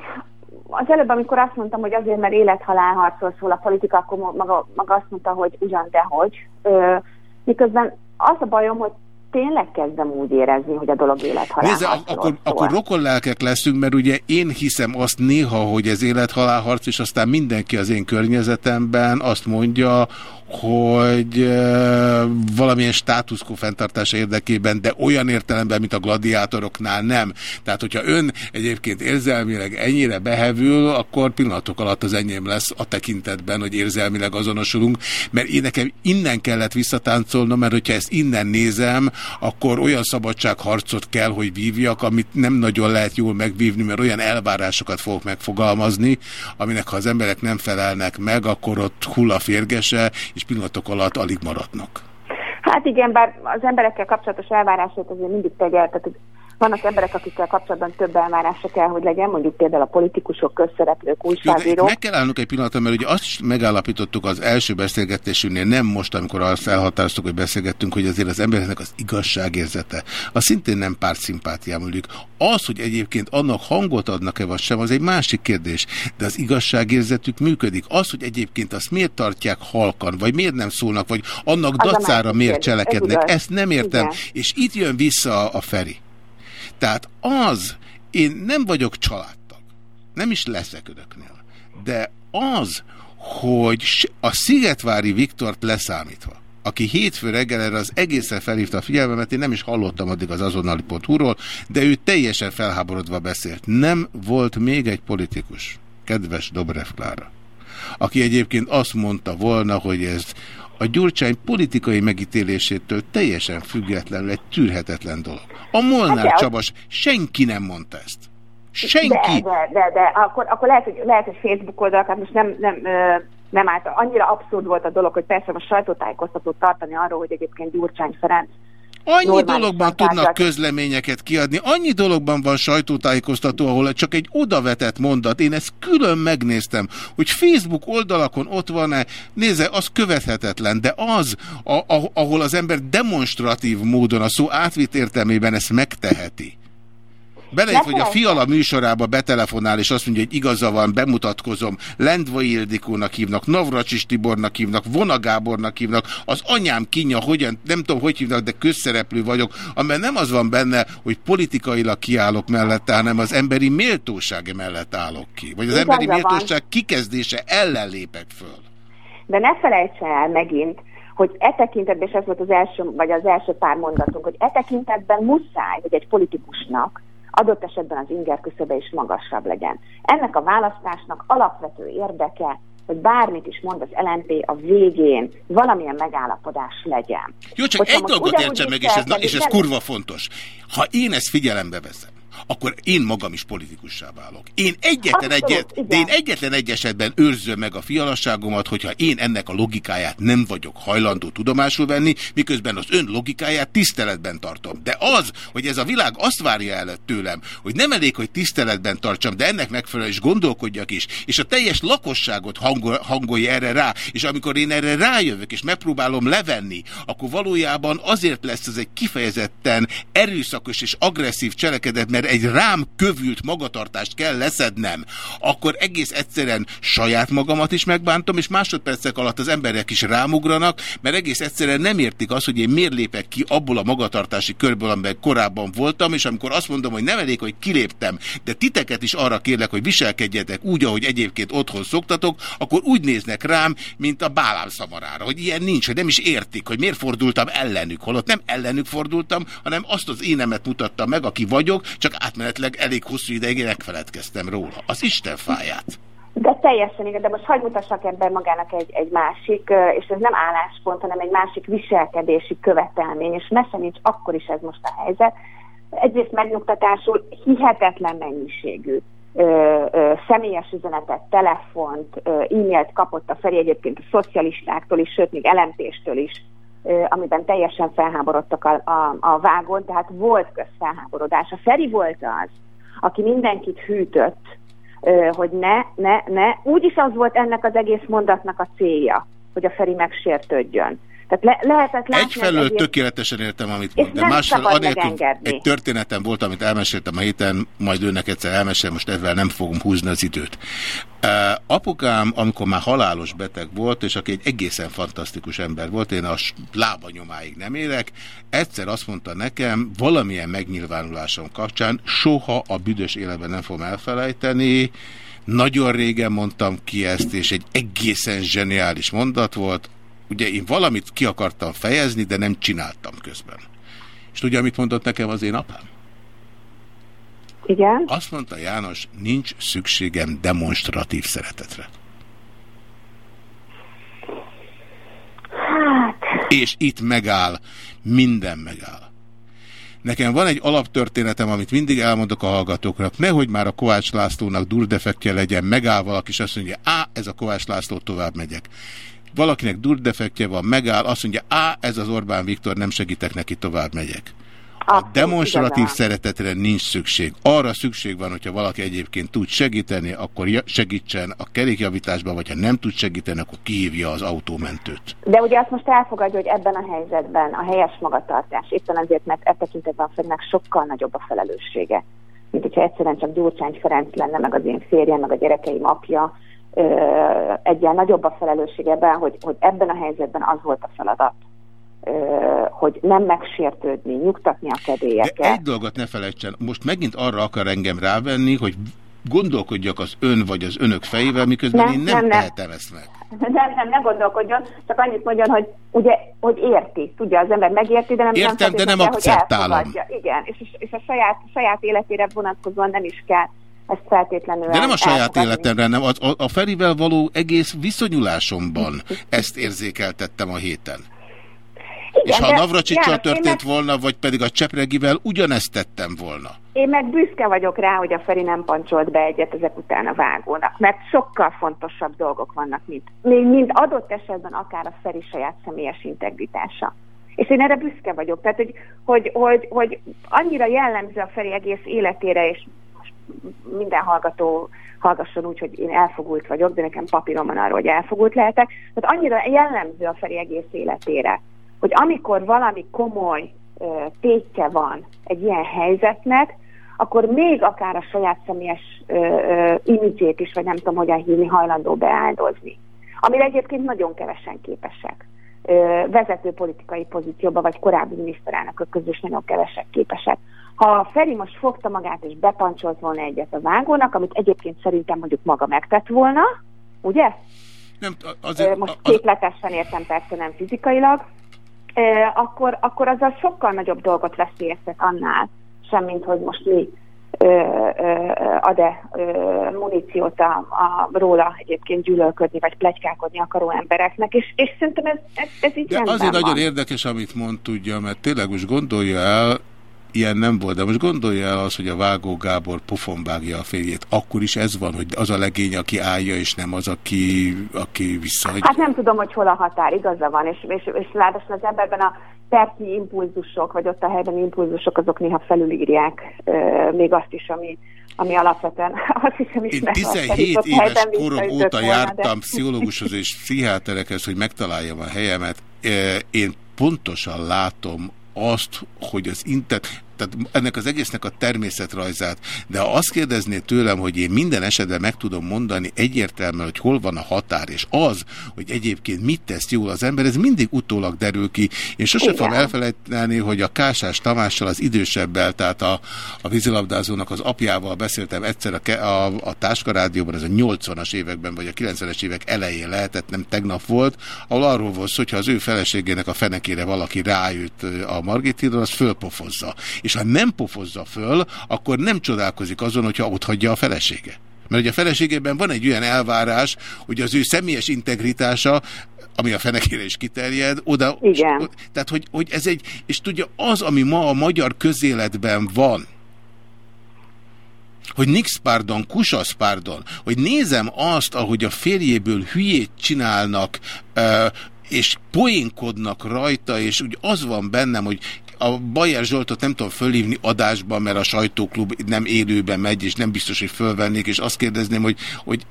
az előbb, amikor azt mondtam, hogy azért, mert élethalál harcról szól a politika, akkor maga, maga azt mondta, hogy ugyan, de hogy. Ö, miközben az a bajom, hogy tényleg kezdem úgy érezni, hogy a dolog élethalál harcról akkor, akkor rokonlelkek leszünk, mert ugye én hiszem azt néha, hogy ez élethalálharc, és aztán mindenki az én környezetemben azt mondja, hogy valamilyen státuszkó fenntartása érdekében, de olyan értelemben, mint a gladiátoroknál nem. Tehát, hogyha ön egyébként érzelmileg ennyire behevül, akkor pillanatok alatt az enyém lesz a tekintetben, hogy érzelmileg azonosulunk, mert én nekem innen kellett visszatáncolnom, mert hogyha ezt innen nézem, akkor olyan szabadságharcot kell, hogy vívjak, amit nem nagyon lehet jól megvívni, mert olyan elvárásokat fogok megfogalmazni, aminek ha az emberek nem felelnek meg, akkor ott hull a férgese, és pillanatok alatt alig maradnak. Hát igen, bár az emberekkel kapcsolatos elvárásait azért mindig tegye, tehát vannak emberek, akikkel kapcsolatban több elvárása kell, hogy legyen, mondjuk például a politikusok, közszereplők, újságírók. Meg kell állnunk egy pillanatra, mert ugye azt megállapítottuk az első beszélgetésünknél, nem most, amikor azt elhatároztuk, hogy beszélgettünk, hogy azért az embereknek az igazságérzete, az szintén nem párt szimpátiám mondjuk. Az, hogy egyébként annak hangot adnak-e vagy sem, az egy másik kérdés, de az igazságérzetük működik. Az, hogy egyébként azt miért tartják halkan, vagy miért nem szólnak, vagy annak az dacára miért cselekednek, ez ezt nem értem. Igen. És itt jön vissza a Feri. Tehát az, én nem vagyok családtag, nem is leszek önöknél, de az, hogy a Szigetvári Viktort leszámítva, aki hétfő reggel erre az egészen felhívta a figyelmemet, én nem is hallottam addig az azonnali.hu-ról, de ő teljesen felháborodva beszélt. Nem volt még egy politikus, kedves Dobrev Klára, aki egyébként azt mondta volna, hogy ez a Gyurcsány politikai megítélésétől teljesen függetlenül egy tűrhetetlen dolog. A Molnár hát Csabas, senki nem mondta ezt. Senki. De, de, de, de akkor, akkor lehet, hogy, lehet, hogy Facebook oldalakat most nem, nem, nem állt. Annyira abszurd volt a dolog, hogy persze a sajtótájékoztatót tartani arról, hogy egyébként Gyurcsány Ferenc Annyi dologban tudnak közleményeket kiadni, annyi dologban van sajtótájékoztató, ahol csak egy odavetett mondat, én ezt külön megnéztem, hogy Facebook oldalakon ott van-e, nézze, az követhetetlen, de az, a, a, ahol az ember demonstratív módon a szó átvitt értelmében ezt megteheti. Belejött, hogy a Fiala műsorába betelefonál, és azt mondja, hogy igaza van, bemutatkozom, Lendvai Ildikónak hívnak, Navracsis Tibornak hívnak, Vona Gábornak hívnak, az anyám kinya, hogyan, nem tudom, hogy hívnak, de közszereplő vagyok, amiben nem az van benne, hogy politikailag kiállok mellette, hanem az emberi méltóság mellett állok ki. Vagy az igaza emberi méltóság van. kikezdése ellen lépek föl. De ne felejtse el megint, hogy e tekintetben, és ez volt az első, vagy az első pár mondatunk, hogy e tekintetben muszáj, hogy egy politikusnak adott esetben az inger küszöbe is magasabb legyen. Ennek a választásnak alapvető érdeke, hogy bármit is mond az LNP a végén, valamilyen megállapodás legyen. Jó, csak Hogyha egy dolgot értsen meg, és ez, és ez kurva fontos. Ha én ezt figyelembe veszem, akkor én magam is politikussá válok. Én egyetlen, Abszolút, egyet, de én egyetlen egy esetben őrzöm meg a fialasságomat, hogyha én ennek a logikáját nem vagyok hajlandó tudomásul venni, miközben az ön logikáját tiszteletben tartom. De az, hogy ez a világ azt várja el tőlem, hogy nem elég, hogy tiszteletben tartsam, de ennek megfelelően is gondolkodjak is, és a teljes lakosságot hangol, hangolja erre rá, és amikor én erre rájövök, és megpróbálom levenni, akkor valójában azért lesz ez egy kifejezetten erőszakos és agresszív cselekedet, mert egy rám kövült magatartást kell leszednem, akkor egész egyszerűen saját magamat is megbántom, és másodpercek alatt az emberek is rámugranak, mert egész egyszerűen nem értik azt, hogy én miért lépek ki abból a magatartási körből, amiben korábban voltam, és amikor azt mondom, hogy nem elég, hogy kiléptem, de titeket is arra kérlek, hogy viselkedjetek úgy, ahogy egyébként otthon szoktatok, akkor úgy néznek rám, mint a bálám szamarára, hogy ilyen nincs, hogy nem is értik, hogy miért fordultam ellenük, holott nem ellenük fordultam, hanem azt az énemet mutattam meg, aki vagyok, csak átmenetleg elég hosszú ideig megfeledkeztem róla. Az Isten fáját. De teljesen igen, de most hagyd mutassak ebben magának egy, egy másik, és ez nem álláspont, hanem egy másik viselkedési követelmény, és mese nincs, akkor is ez most a helyzet. Egyrészt megnyugtatásul hihetetlen mennyiségű ö, ö, személyes üzenetet, telefont, e-mailt kapott a Feri egyébként a szocialistáktól is, sőt még LMP-stől is, amiben teljesen felháborodtak a, a, a vágon, tehát volt közfelháborodás. A Feri volt az, aki mindenkit hűtött, hogy ne, ne, ne. Úgyis az volt ennek az egész mondatnak a célja, hogy a Feri megsértődjön. Tehát le, lehetett látni, Egyfelől tökéletesen értem, amit mond, de másfelől anélkül egy történetem volt, amit elmeséltem a héten, majd őnek egyszer elmesélem, most ezzel nem fogom húzni az időt. Uh, apukám, amikor már halálos beteg volt, és aki egy egészen fantasztikus ember volt, én a lábanyomáig nem élek, egyszer azt mondta nekem, valamilyen megnyilvánulásom kapcsán, soha a büdös életben nem fogom elfelejteni, nagyon régen mondtam ki ezt, és egy egészen zseniális mondat volt, ugye én valamit ki akartam fejezni, de nem csináltam közben. És tudja, mit mondott nekem az én apám? Igen. Azt mondta János, nincs szükségem demonstratív szeretetre. Hát... És itt megáll, minden megáll. Nekem van egy alaptörténetem, amit mindig elmondok a hallgatóknak, nehogy már a Kovács Lászlónak durdefektje legyen, megáll valaki, és azt mondja, á, ez a Kovács László, tovább megyek. Valakinek durdefektje van, megáll, azt mondja, á, ez az Orbán Viktor, nem segítek neki, tovább megyek. A demonstratív szeretetre nincs szükség. Arra szükség van, hogyha valaki egyébként tud segíteni, akkor segítsen a kerékjavításban, vagy ha nem tud segíteni, akkor kihívja az autómentőt. De ugye azt most elfogadja, hogy ebben a helyzetben a helyes magatartás, éppen azért, mert e tekintetben a Ferinek sokkal nagyobb a felelőssége, mint hogyha egyszerűen csak Gyurcsány Ferenc lenne, meg az én férjem, meg a gyerekeim apja, egyen nagyobb a felelősség ebben, hogy, hogy ebben a helyzetben az volt a feladat, hogy nem megsértődni, nyugtatni a kedélyeket. De egy dolgot ne felejtsen, most megint arra akar engem rávenni, hogy gondolkodjak az ön vagy az önök fejével, miközben nem, én nem, nem, nem. tehetem ezt meg. Nem, nem, ne gondolkodjon, csak annyit mondjon, hogy ugye, hogy érti, tudja, az ember megérti, de nem Értem, nem de nem akceptálom. Igen, és, és a saját, saját életére vonatkozóan nem is kell ezt feltétlenül De nem a saját életemre, nem. A, a, a Ferivel való egész viszonyulásomban (laughs) ezt érzékeltettem a héten. Igen, és ha a Navracsicsal történt meg... volna, vagy pedig a Csepregivel, ugyanezt tettem volna. Én meg büszke vagyok rá, hogy a Feri nem pancsolt be egyet ezek után a vágónak, mert sokkal fontosabb dolgok vannak, mint, mint adott esetben akár a Feri saját személyes integritása. És én erre büszke vagyok. Tehát, hogy, hogy, hogy, hogy annyira jellemző a Feri egész életére, és minden hallgató hallgasson úgy, hogy én elfogult vagyok, de nekem papírom van arról, hogy elfogult lehetek. Tehát annyira jellemző a Feri egész életére, hogy amikor valami komoly tétje van egy ilyen helyzetnek, akkor még akár a saját személyes imidzsét is, vagy nem tudom hogyan hívni, hajlandó beáldozni. Amire egyébként nagyon kevesen képesek. Vezető politikai pozícióban, vagy korábbi miniszterelnökök közül is nagyon kevesek képesek. Ha Feri most fogta magát és bepancsolt volna egyet a vágónak, amit egyébként szerintem mondjuk maga megtett volna, ugye? Nem, azért, most képletesen értem persze, nem fizikailag, akkor, akkor azzal sokkal nagyobb dolgot veszélyeztet annál, semmint hogy most mi ad-e muníciót a, a, róla egyébként gyűlölködni, vagy plegykálkodni akaró embereknek, és, és szerintem ez, ez, ez így De azért van. nagyon érdekes, amit mond tudja, mert tényleg most gondolja el, ilyen nem volt, de most gondolja el az, hogy a Vágó Gábor pofonbágja a férjét. Akkor is ez van, hogy az a legény, aki állja, és nem az, aki, aki visszahagyja. Hát nem tudom, hogy hol a határ, igaza van, és, és, és ráadásul az emberben a percnyi impulzusok, vagy ott a helyben impulzusok, azok néha felülírják euh, még azt is, ami, ami alapvetően (laughs) azt hiszem is Én 17 éves korom óta jártam de... pszichológushoz és pszichiáterekhez, hogy megtaláljam a helyemet. Én pontosan látom azt, hogy az internet, tehát ennek az egésznek a természetrajzát, de ha azt kérdezné tőlem, hogy én minden esetben meg tudom mondani egyértelműen, hogy hol van a határ, és az, hogy egyébként mit tesz jól az ember, ez mindig utólag derül ki. Én sose fogom elfelejteni, hogy a Kásás Tamással, az idősebbel, tehát a, a vízilabdázónak az apjával beszéltem egyszer a, a, a Táskarádióban, ez a 80-as években, vagy a 90-es évek elején lehetett, nem tegnap volt, ahol arról volt szó, hogyha az ő feleségének a fenekére valaki rájött a Margitidon, az fölpofozza. És ha nem pofozza föl, akkor nem csodálkozik azon, hogyha ott hagyja a felesége. Mert ugye a feleségében van egy olyan elvárás, hogy az ő személyes integritása ami a fenekére is kiterjed, oda, Igen. tehát hogy, hogy ez egy, és tudja, az, ami ma a magyar közéletben van, hogy nix pardon, kusasz pardon, hogy nézem azt, ahogy a férjéből hülyét csinálnak, és poénkodnak rajta, és úgy az van bennem, hogy a Bajer Zsoltot nem tudom fölhívni adásba, mert a sajtóklub nem élőben megy, és nem biztos, hogy fölvennék, és azt kérdezném, hogy, hogy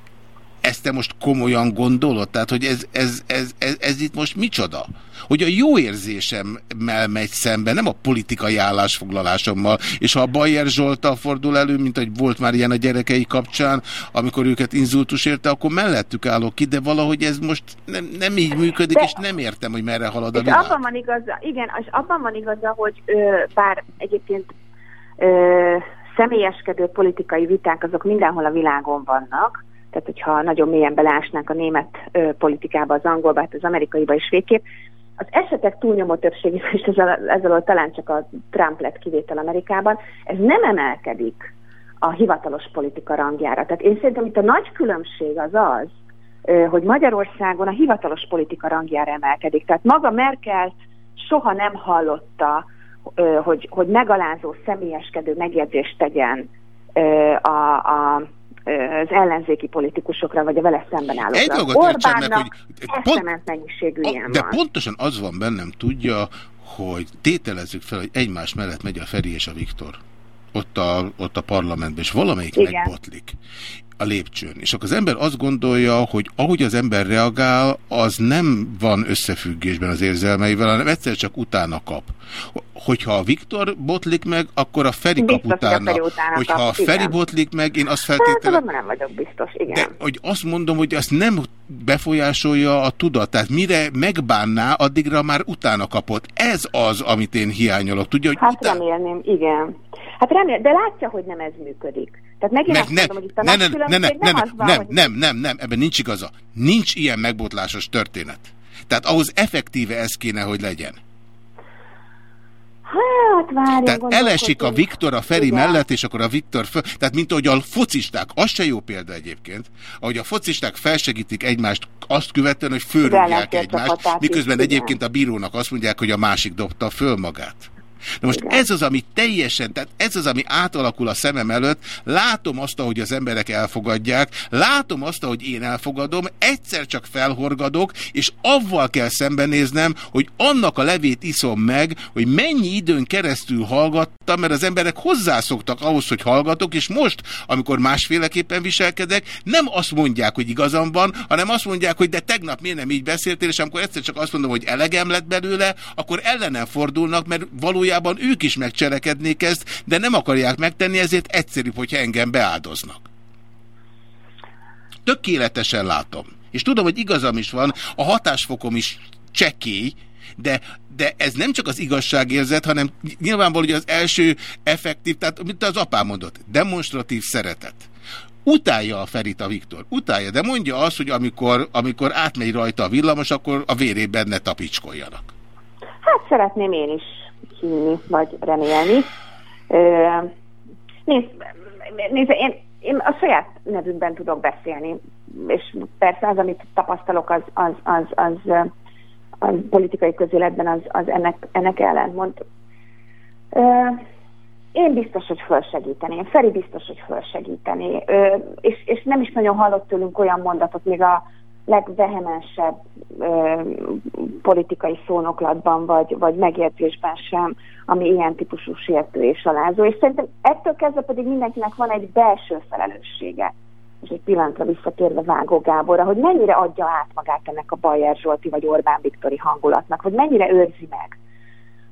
ezt te most komolyan gondolod? Tehát, hogy ez, ez, ez, ez, ez itt most micsoda? Hogy a jó érzésemmel megy szembe, nem a politikai állásfoglalásommal. És ha a Bayer Zsoltal fordul elő, mint hogy volt már ilyen a gyerekei kapcsán, amikor őket inzultus érte, akkor mellettük állok ki, de valahogy ez most nem, nem így működik, de, és nem értem, hogy merre halad a világ. abban van igaza, igen, és abban van igaza, hogy ö, bár egyébként ö, személyeskedő politikai viták azok mindenhol a világon vannak, tehát hogyha nagyon mélyen belásnánk a német ö, politikába, az angolba, hát az amerikaiba is végképp, az esetek túlnyomó többség, és ezzel, ezzel talán csak a Trump lett kivétel Amerikában, ez nem emelkedik a hivatalos politika rangjára. Tehát én szerintem itt a nagy különbség az az, hogy Magyarországon a hivatalos politika rangjára emelkedik. Tehát maga Merkel soha nem hallotta hogy, hogy megalázó, személyeskedő megjegyzést tegyen a, a az ellenzéki politikusokra, vagy a vele szemben állókra. Egy dolgot értsen meg, Orbánnak hogy eszement mennyiségű ilyen De van. pontosan az van bennem, tudja, hogy tételezzük fel, hogy egymás mellett megy a Feri és a Viktor. Ott a, ott a parlamentben, és valamelyik Igen. megbotlik a lépcsőn. És akkor az ember azt gondolja, hogy ahogy az ember reagál, az nem van összefüggésben az érzelmeivel, hanem egyszer csak utána kap. Hogyha a Viktor botlik meg, akkor a Feri kap Biztos, hogy a utána. Feri utána Hogyha kap, a Feri igen. botlik meg, én azt Hát, feltételezem... tudom, nem vagyok biztos, igen. De hogy azt mondom, hogy azt nem befolyásolja a tudat. Tehát mire megbánná, addigra már utána kapott. Ez az, amit én hiányolok. Tudja, hogy Hát remélném, igen. Hát remélem, de látja, hogy nem ez működik. Tehát megint mert azt ne, mondom, hogy itt a ne, ne, ne, ne, napkülönbség ne, nem az van, nem, hogy nem, nem, nem, ebben nincs igaza. Nincs ilyen megbotlásos történet. Tehát ahhoz effektíve ez kéne, hogy legyen. Hát, várjon, Tehát elesik a. Viktor a Feri Igen. mellett, és akkor a Viktor föl... Tehát mint ahogy a focisták, az se jó példa egyébként, ahogy a focisták felsegítik egymást azt követően, hogy fölrúgják egymást, miközben is, egyébként a bírónak azt mondják, hogy a másik dobta föl magát. Na most ez az, ami teljesen, tehát ez az, ami átalakul a szemem előtt, látom azt, ahogy az emberek elfogadják, látom azt, ahogy én elfogadom, egyszer csak felhorgadok, és avval kell szembenéznem, hogy annak a levét iszom meg, hogy mennyi időn keresztül hallgattam, mert az emberek hozzászoktak ahhoz, hogy hallgatok, és most, amikor másféleképpen viselkedek, nem azt mondják, hogy igazam van, hanem azt mondják, hogy de tegnap miért nem így beszéltél, és amikor egyszer csak azt mondom, hogy elegem lett belőle, akkor ellenem fordulnak, mert valójában ők is megcselekednék ezt, de nem akarják megtenni, ezért egyszerűbb, hogyha engem beáldoznak. Tökéletesen látom. És tudom, hogy igazam is van, a hatásfokom is csekély, de, de ez nem csak az igazságérzet, hanem nyilvánvaló, hogy az első effektív, tehát mint az apám mondott, demonstratív szeretet. Utálja a Ferit a Viktor, utálja, de mondja azt, hogy amikor, amikor átmegy rajta a villamos, akkor a vérében ne tapicskoljanak. Hát szeretném én is hinni, vagy remélni. Nézd, nézd én, én a saját nevünkben tudok beszélni, és persze az, amit tapasztalok, az, az, az, az, az, az politikai közéletben az, az ennek, ennek ellentmond. Én biztos, hogy fölsegíteném, Feri biztos, hogy fölsegítené, és, és nem is nagyon hallott tőlünk olyan mondatot, még a legvehemensebb ö, politikai szónoklatban, vagy, vagy megjegyzésben sem, ami ilyen típusú sértő és alázó. És szerintem ettől kezdve pedig mindenkinek van egy belső felelőssége. És egy pillanatra visszatérve Vágó Gáborra, hogy mennyire adja át magát ennek a Bajer Zsolti vagy Orbán Viktori hangulatnak, vagy mennyire őrzi meg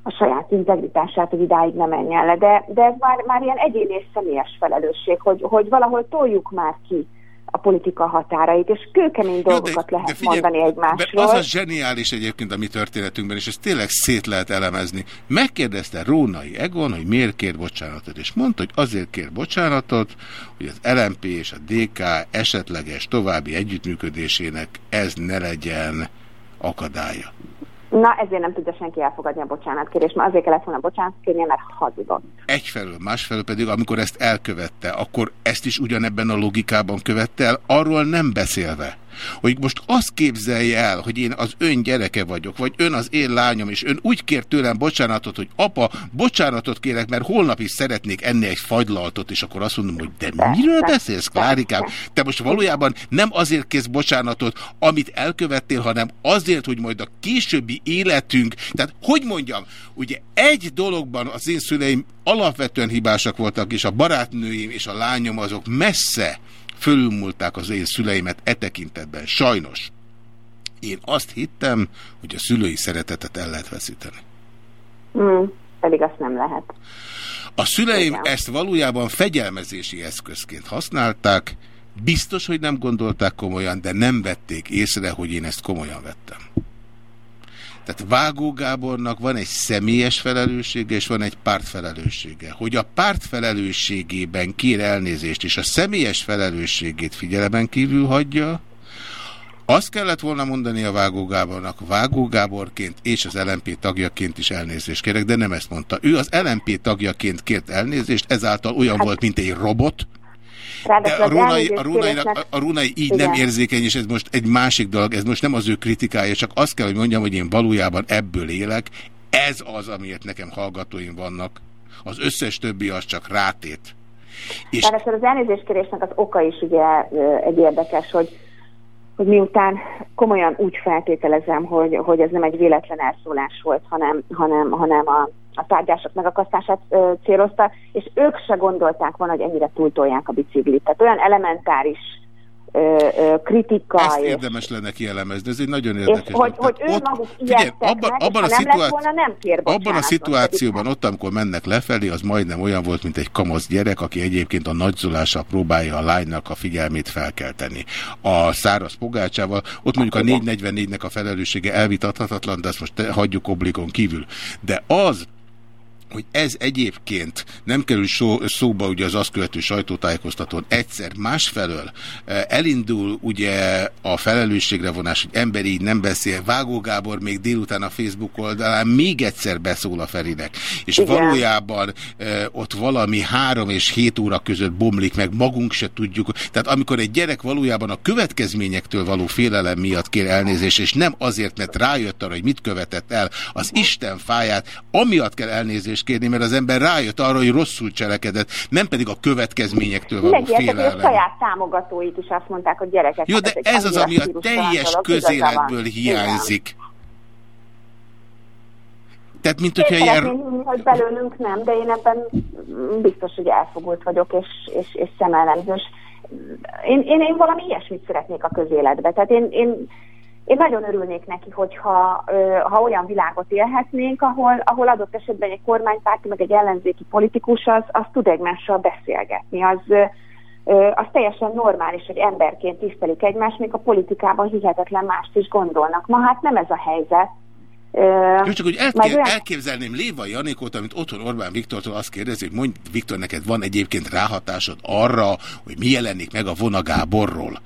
a saját integritását, hogy idáig ne menjen le. De, de ez már, már ilyen egyéni és személyes felelősség, hogy, hogy valahol toljuk már ki a politika határait, és kőkemény dolgokat lehet figyelj, mondani egymásról. az a zseniális egyébként a mi történetünkben, és ezt tényleg szét lehet elemezni. Megkérdezte Rónai Egon, hogy miért kér bocsánatot, és mondta, hogy azért kér bocsánatot, hogy az LMP és a DK esetleges további együttműködésének ez ne legyen akadálya. Na, ezért nem tudja senki elfogadni a bocsánatkérést, mert azért kellett volna bocsánat kérnie, mert hazudott. Egyfelől, másfelől pedig, amikor ezt elkövette, akkor ezt is ugyanebben a logikában követte el, arról nem beszélve, hogy most azt képzelje el, hogy én az ön gyereke vagyok, vagy ön az én lányom, és ön úgy kér tőlem bocsánatot, hogy apa, bocsánatot kérek, mert holnap is szeretnék enni egy fagylaltot, és akkor azt mondom, hogy de miről beszélsz, Klárikám? Te most valójában nem azért kész bocsánatot, amit elkövettél, hanem azért, hogy majd a későbbi életünk, tehát hogy mondjam, ugye egy dologban az én szüleim alapvetően hibásak voltak, és a barátnőim és a lányom azok messze fölülmúlták az én szüleimet e tekintetben. Sajnos. Én azt hittem, hogy a szülői szeretetet el lehet veszíteni. Hmm, pedig azt nem lehet. A szüleim Igen. ezt valójában fegyelmezési eszközként használták, biztos, hogy nem gondolták komolyan, de nem vették észre, hogy én ezt komolyan vettem. Tehát Vágó Gábornak van egy személyes felelőssége, és van egy pártfelelőssége. Hogy a párt felelősségében kér elnézést, és a személyes felelősségét figyeleben kívül hagyja, azt kellett volna mondani a Vágó Gábornak, Vágó Gáborként és az LMP tagjaként is elnézést kérek, de nem ezt mondta. Ő az LMP tagjaként kért elnézést, ezáltal olyan hát, volt, mint egy robot, de a Rónai, a, Rónai, a Rónai így Igen. nem érzékeny, és ez most egy másik dolog, ez most nem az ő kritikája, csak azt kell, hogy mondjam, hogy én valójában ebből élek, Ez az, amiért nekem hallgatóim vannak. Az összes többi az csak rátét. És... Ráadásul az elnézéskérésnek az oka is ugye egy érdekes, hogy, hogy miután komolyan úgy feltételezem, hogy, hogy ez nem egy véletlen elszólás volt, hanem, hanem, hanem a, a tárgyások megakasztását ö, célozta, és ők se gondolták volna, hogy ennyire túltolják a biciklit. Tehát olyan elementáris kritika. Ezt érdemes és, lenne kielemezni, ez egy nagyon érdekes. És hogy, hogy ő maguk figyelj, abban, abban, a szituáci... volna, nem kér abban a szituációban, ott, amikor mennek lefelé, az majdnem olyan volt, mint egy kamasz gyerek, aki egyébként a nagyzolással próbálja a lánynak a figyelmét felkelteni. A száraz pogácsával, ott mondjuk a 444-nek a felelőssége elvitathatatlan, de ezt most hagyjuk obligon kívül. De az, hogy ez egyébként nem kerül szó, szóba ugye az azt követő sajtótájékoztatón egyszer, másfelől eh, elindul ugye a felelősségre vonás, hogy ember így nem beszél. Vágó Gábor még délután a Facebook oldalán még egyszer beszól a Ferinek. És Igen. valójában eh, ott valami három és hét óra között bomlik meg, magunk se tudjuk. Tehát amikor egy gyerek valójában a következményektől való félelem miatt kér elnézést, és nem azért, mert rájött arra, hogy mit követett el, az Isten fáját, amiatt kell elnézést elnézést kérni, mert az ember rájött arra, hogy rosszul cselekedett, nem pedig a következményektől való félelem. a saját támogatóit is azt mondták, hogy gyerekek. Jó, de ez az, ami a teljes közéletből hiányzik. Igen. Tehát, mint hogyha ilyen... Hinni, hogy belőlünk nem, de én ebben biztos, hogy elfogult vagyok, és, és, és szemellemzős. Én, én, én valami ilyesmit szeretnék a közéletbe. Tehát én, én én nagyon örülnék neki, hogyha ha olyan világot élhetnénk, ahol, ahol adott esetben egy kormánypárti, meg egy ellenzéki politikus az, az tud egymással beszélgetni. Az, az teljesen normális, hogy emberként tisztelik egymást, még a politikában hihetetlen mást is gondolnak. Ma hát nem ez a helyzet. Jó, csak hogy elké olyan... elképzelném Léva Janikót, amit otthon Orbán Viktortól azt kérdezi, hogy mondj, Viktor, neked van egyébként ráhatásod arra, hogy mi jelenik meg a vonagáborról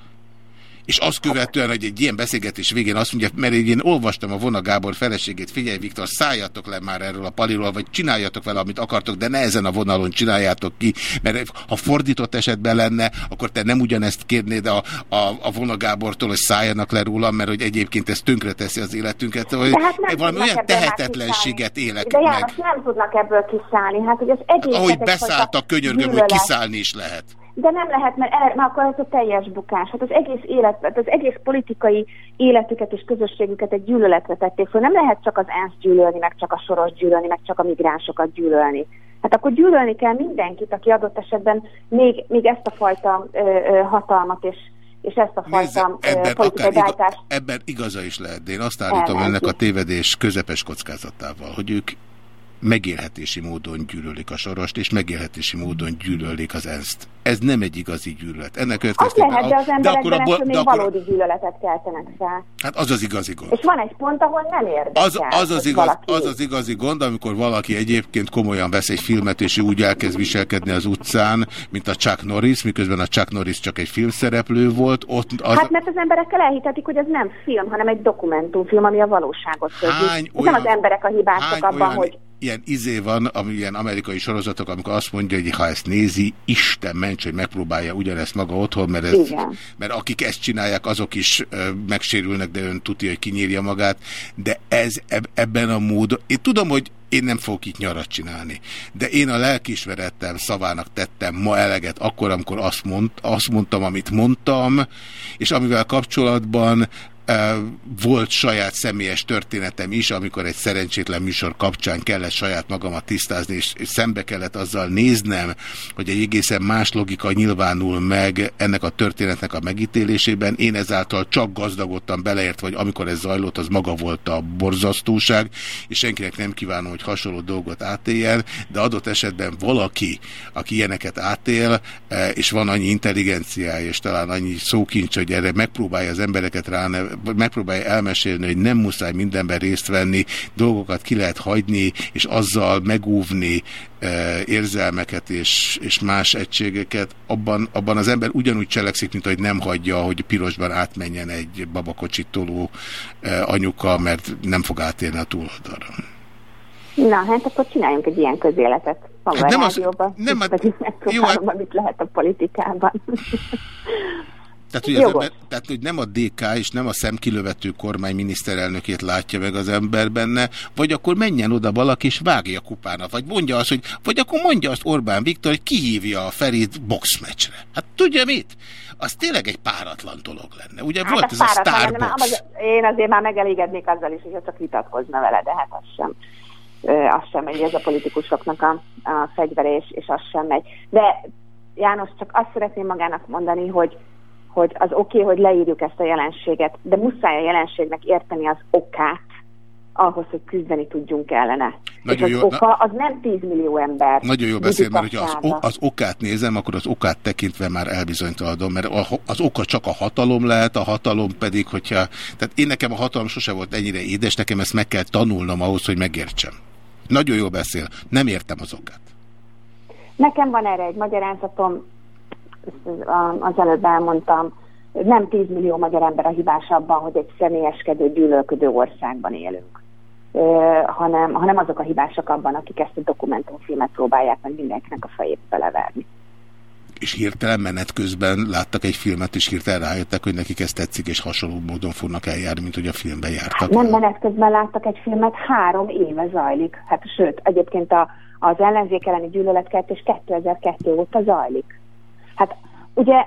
és azt követően, hogy egy ilyen beszélgetés végén azt mondja, mert én olvastam a Vona Gábor feleségét, figyelj Viktor, szálljatok le már erről a paliról, vagy csináljatok vele, amit akartok, de ne ezen a vonalon csináljátok ki, mert ha fordított esetben lenne, akkor te nem ugyanezt kérnéd a, a, a Vona Gábortól, hogy szálljanak le róla, mert hogy egyébként ez tönkreteszi az életünket, hogy hát valami olyan tehetetlenséget élek de meg. De nem tudnak ebből kiszállni. Hát, hogy az Ahogy beszálltak, könyörgöm, hogy kiszállni is lehet de nem lehet, mert, el, mert akkor ez a teljes bukás. Hát az egész élet, hát az egész politikai életüket és közösségüket egy gyűlöletre tették föl. Nem lehet csak az ENSZ gyűlölni, meg csak a soros gyűlölni, meg csak a migránsokat gyűlölni. Hát akkor gyűlölni kell mindenkit, aki adott esetben még, még ezt a fajta ö, ö, hatalmat és, és ezt a fajta ebben, politikai igaz, ebben igaza is lehet, de én azt állítom ennek a tévedés közepes kockázatával, hogy ők megélhetési módon gyűlölik a sorost, és megélhetési módon gyűlölik az ENSZ-t. Ez nem egy igazi gyűlölet. Ennek következtében... Az lehet, de az emberekben de akkor, még akkor, valódi gyűlöletet keltenek fel. Hát az az igazi gond. És van egy pont, ahol nem érdekel. Az az, az, igaz, valaki... az az igazi gond, amikor valaki egyébként komolyan vesz egy filmet, és úgy elkezd viselkedni az utcán, mint a Chuck Norris, miközben a Chuck Norris csak egy filmszereplő volt. Ott az... Hát mert az emberekkel elhitetik, hogy ez nem film, hanem egy dokumentumfilm, ami a valóságot közli. Nem az emberek a hibások abban, olyan... hogy ilyen izé van, ami ilyen amerikai sorozatok, amikor azt mondja, hogy ha ezt nézi, Isten ments, hogy megpróbálja ugyanezt maga otthon, mert, ez, mert akik ezt csinálják, azok is ö, megsérülnek, de ön tudja, hogy kinyírja magát. De ez eb ebben a módon, én tudom, hogy én nem fogok itt nyarat csinálni. De én a lelkismerettem szavának tettem ma eleget akkor, amikor azt, mond, azt mondtam, amit mondtam, és amivel kapcsolatban volt saját személyes történetem is, amikor egy szerencsétlen műsor kapcsán kellett saját magamat tisztázni, és szembe kellett azzal néznem, hogy egy egészen más logika nyilvánul meg ennek a történetnek a megítélésében. Én ezáltal csak gazdagodtam beleért, vagy amikor ez zajlott, az maga volt a borzasztóság, és senkinek nem kívánom, hogy hasonló dolgot átéljen, de adott esetben valaki, aki ilyeneket átél, és van annyi intelligenciája, és talán annyi szókincs, hogy erre megpróbálja az embereket rá megpróbálja elmesélni, hogy nem muszáj mindenben részt venni, dolgokat ki lehet hagyni, és azzal megúvni e, érzelmeket és, és más egységeket, abban, abban az ember ugyanúgy cselekszik, mint hogy nem hagyja, hogy pirosban átmenjen egy babakocsit toló e, anyuka, mert nem fog átérni a túloldalra. Na, hát akkor csináljunk egy ilyen közéletet. Van hát nem az, nem, hát, jó, hát, lehet a politikában. (laughs) Tehát, hogy, az ember, tehát, hogy nem a DK és nem a szemkilövető kormány miniszterelnökét látja meg az ember benne, vagy akkor menjen oda valaki és vágja kupának, vagy mondja azt, hogy, vagy akkor mondja azt Orbán Viktor, hogy kihívja a Ferit boxmeccsre. Hát tudja mit? Az tényleg egy páratlan dolog lenne. Ugye volt ez a már az- Én azért már megelégednék azzal is, hogyha csak vitatkozna vele, de hát az sem. Az sem megy, ez a politikusoknak a, a fegyvere, és, és az sem megy. De János, csak azt szeretném magának mondani, hogy, hogy az oké, okay, hogy leírjuk ezt a jelenséget, de muszáj a jelenségnek érteni az okát, ahhoz, hogy küzdeni tudjunk ellene. Nagyon és az jó- oka az nem 10 millió ember. Nagyon jó beszél, mert hogyha az, o- az okát nézem, akkor az okát tekintve már elbizonytalanodom, mert a, az oka csak a hatalom lehet, a hatalom pedig, hogyha... Tehát én nekem a hatalom sose volt ennyire édes, nekem ezt meg kell tanulnom ahhoz, hogy megértsem. Nagyon jó beszél, nem értem az okát. Nekem van erre egy magyarázatom, az- előbb elmondtam, nem 10 millió magyar ember a hibás abban, hogy egy személyeskedő, gyűlölködő országban élünk. Hanem, hanem azok a hibásak abban, akik ezt a dokumentumfilmet próbálják meg mindenkinek a fejét beleverni. És hirtelen menet közben láttak egy filmet, és hirtelen rájöttek, hogy nekik ez tetszik, és hasonló módon fognak eljárni, mint hogy a filmben jártak. Nem menet közben láttak egy filmet, három éve zajlik. Hát sőt, egyébként a, az ellenzék elleni gyűlöletkeltés 2002 óta zajlik. Hát ugye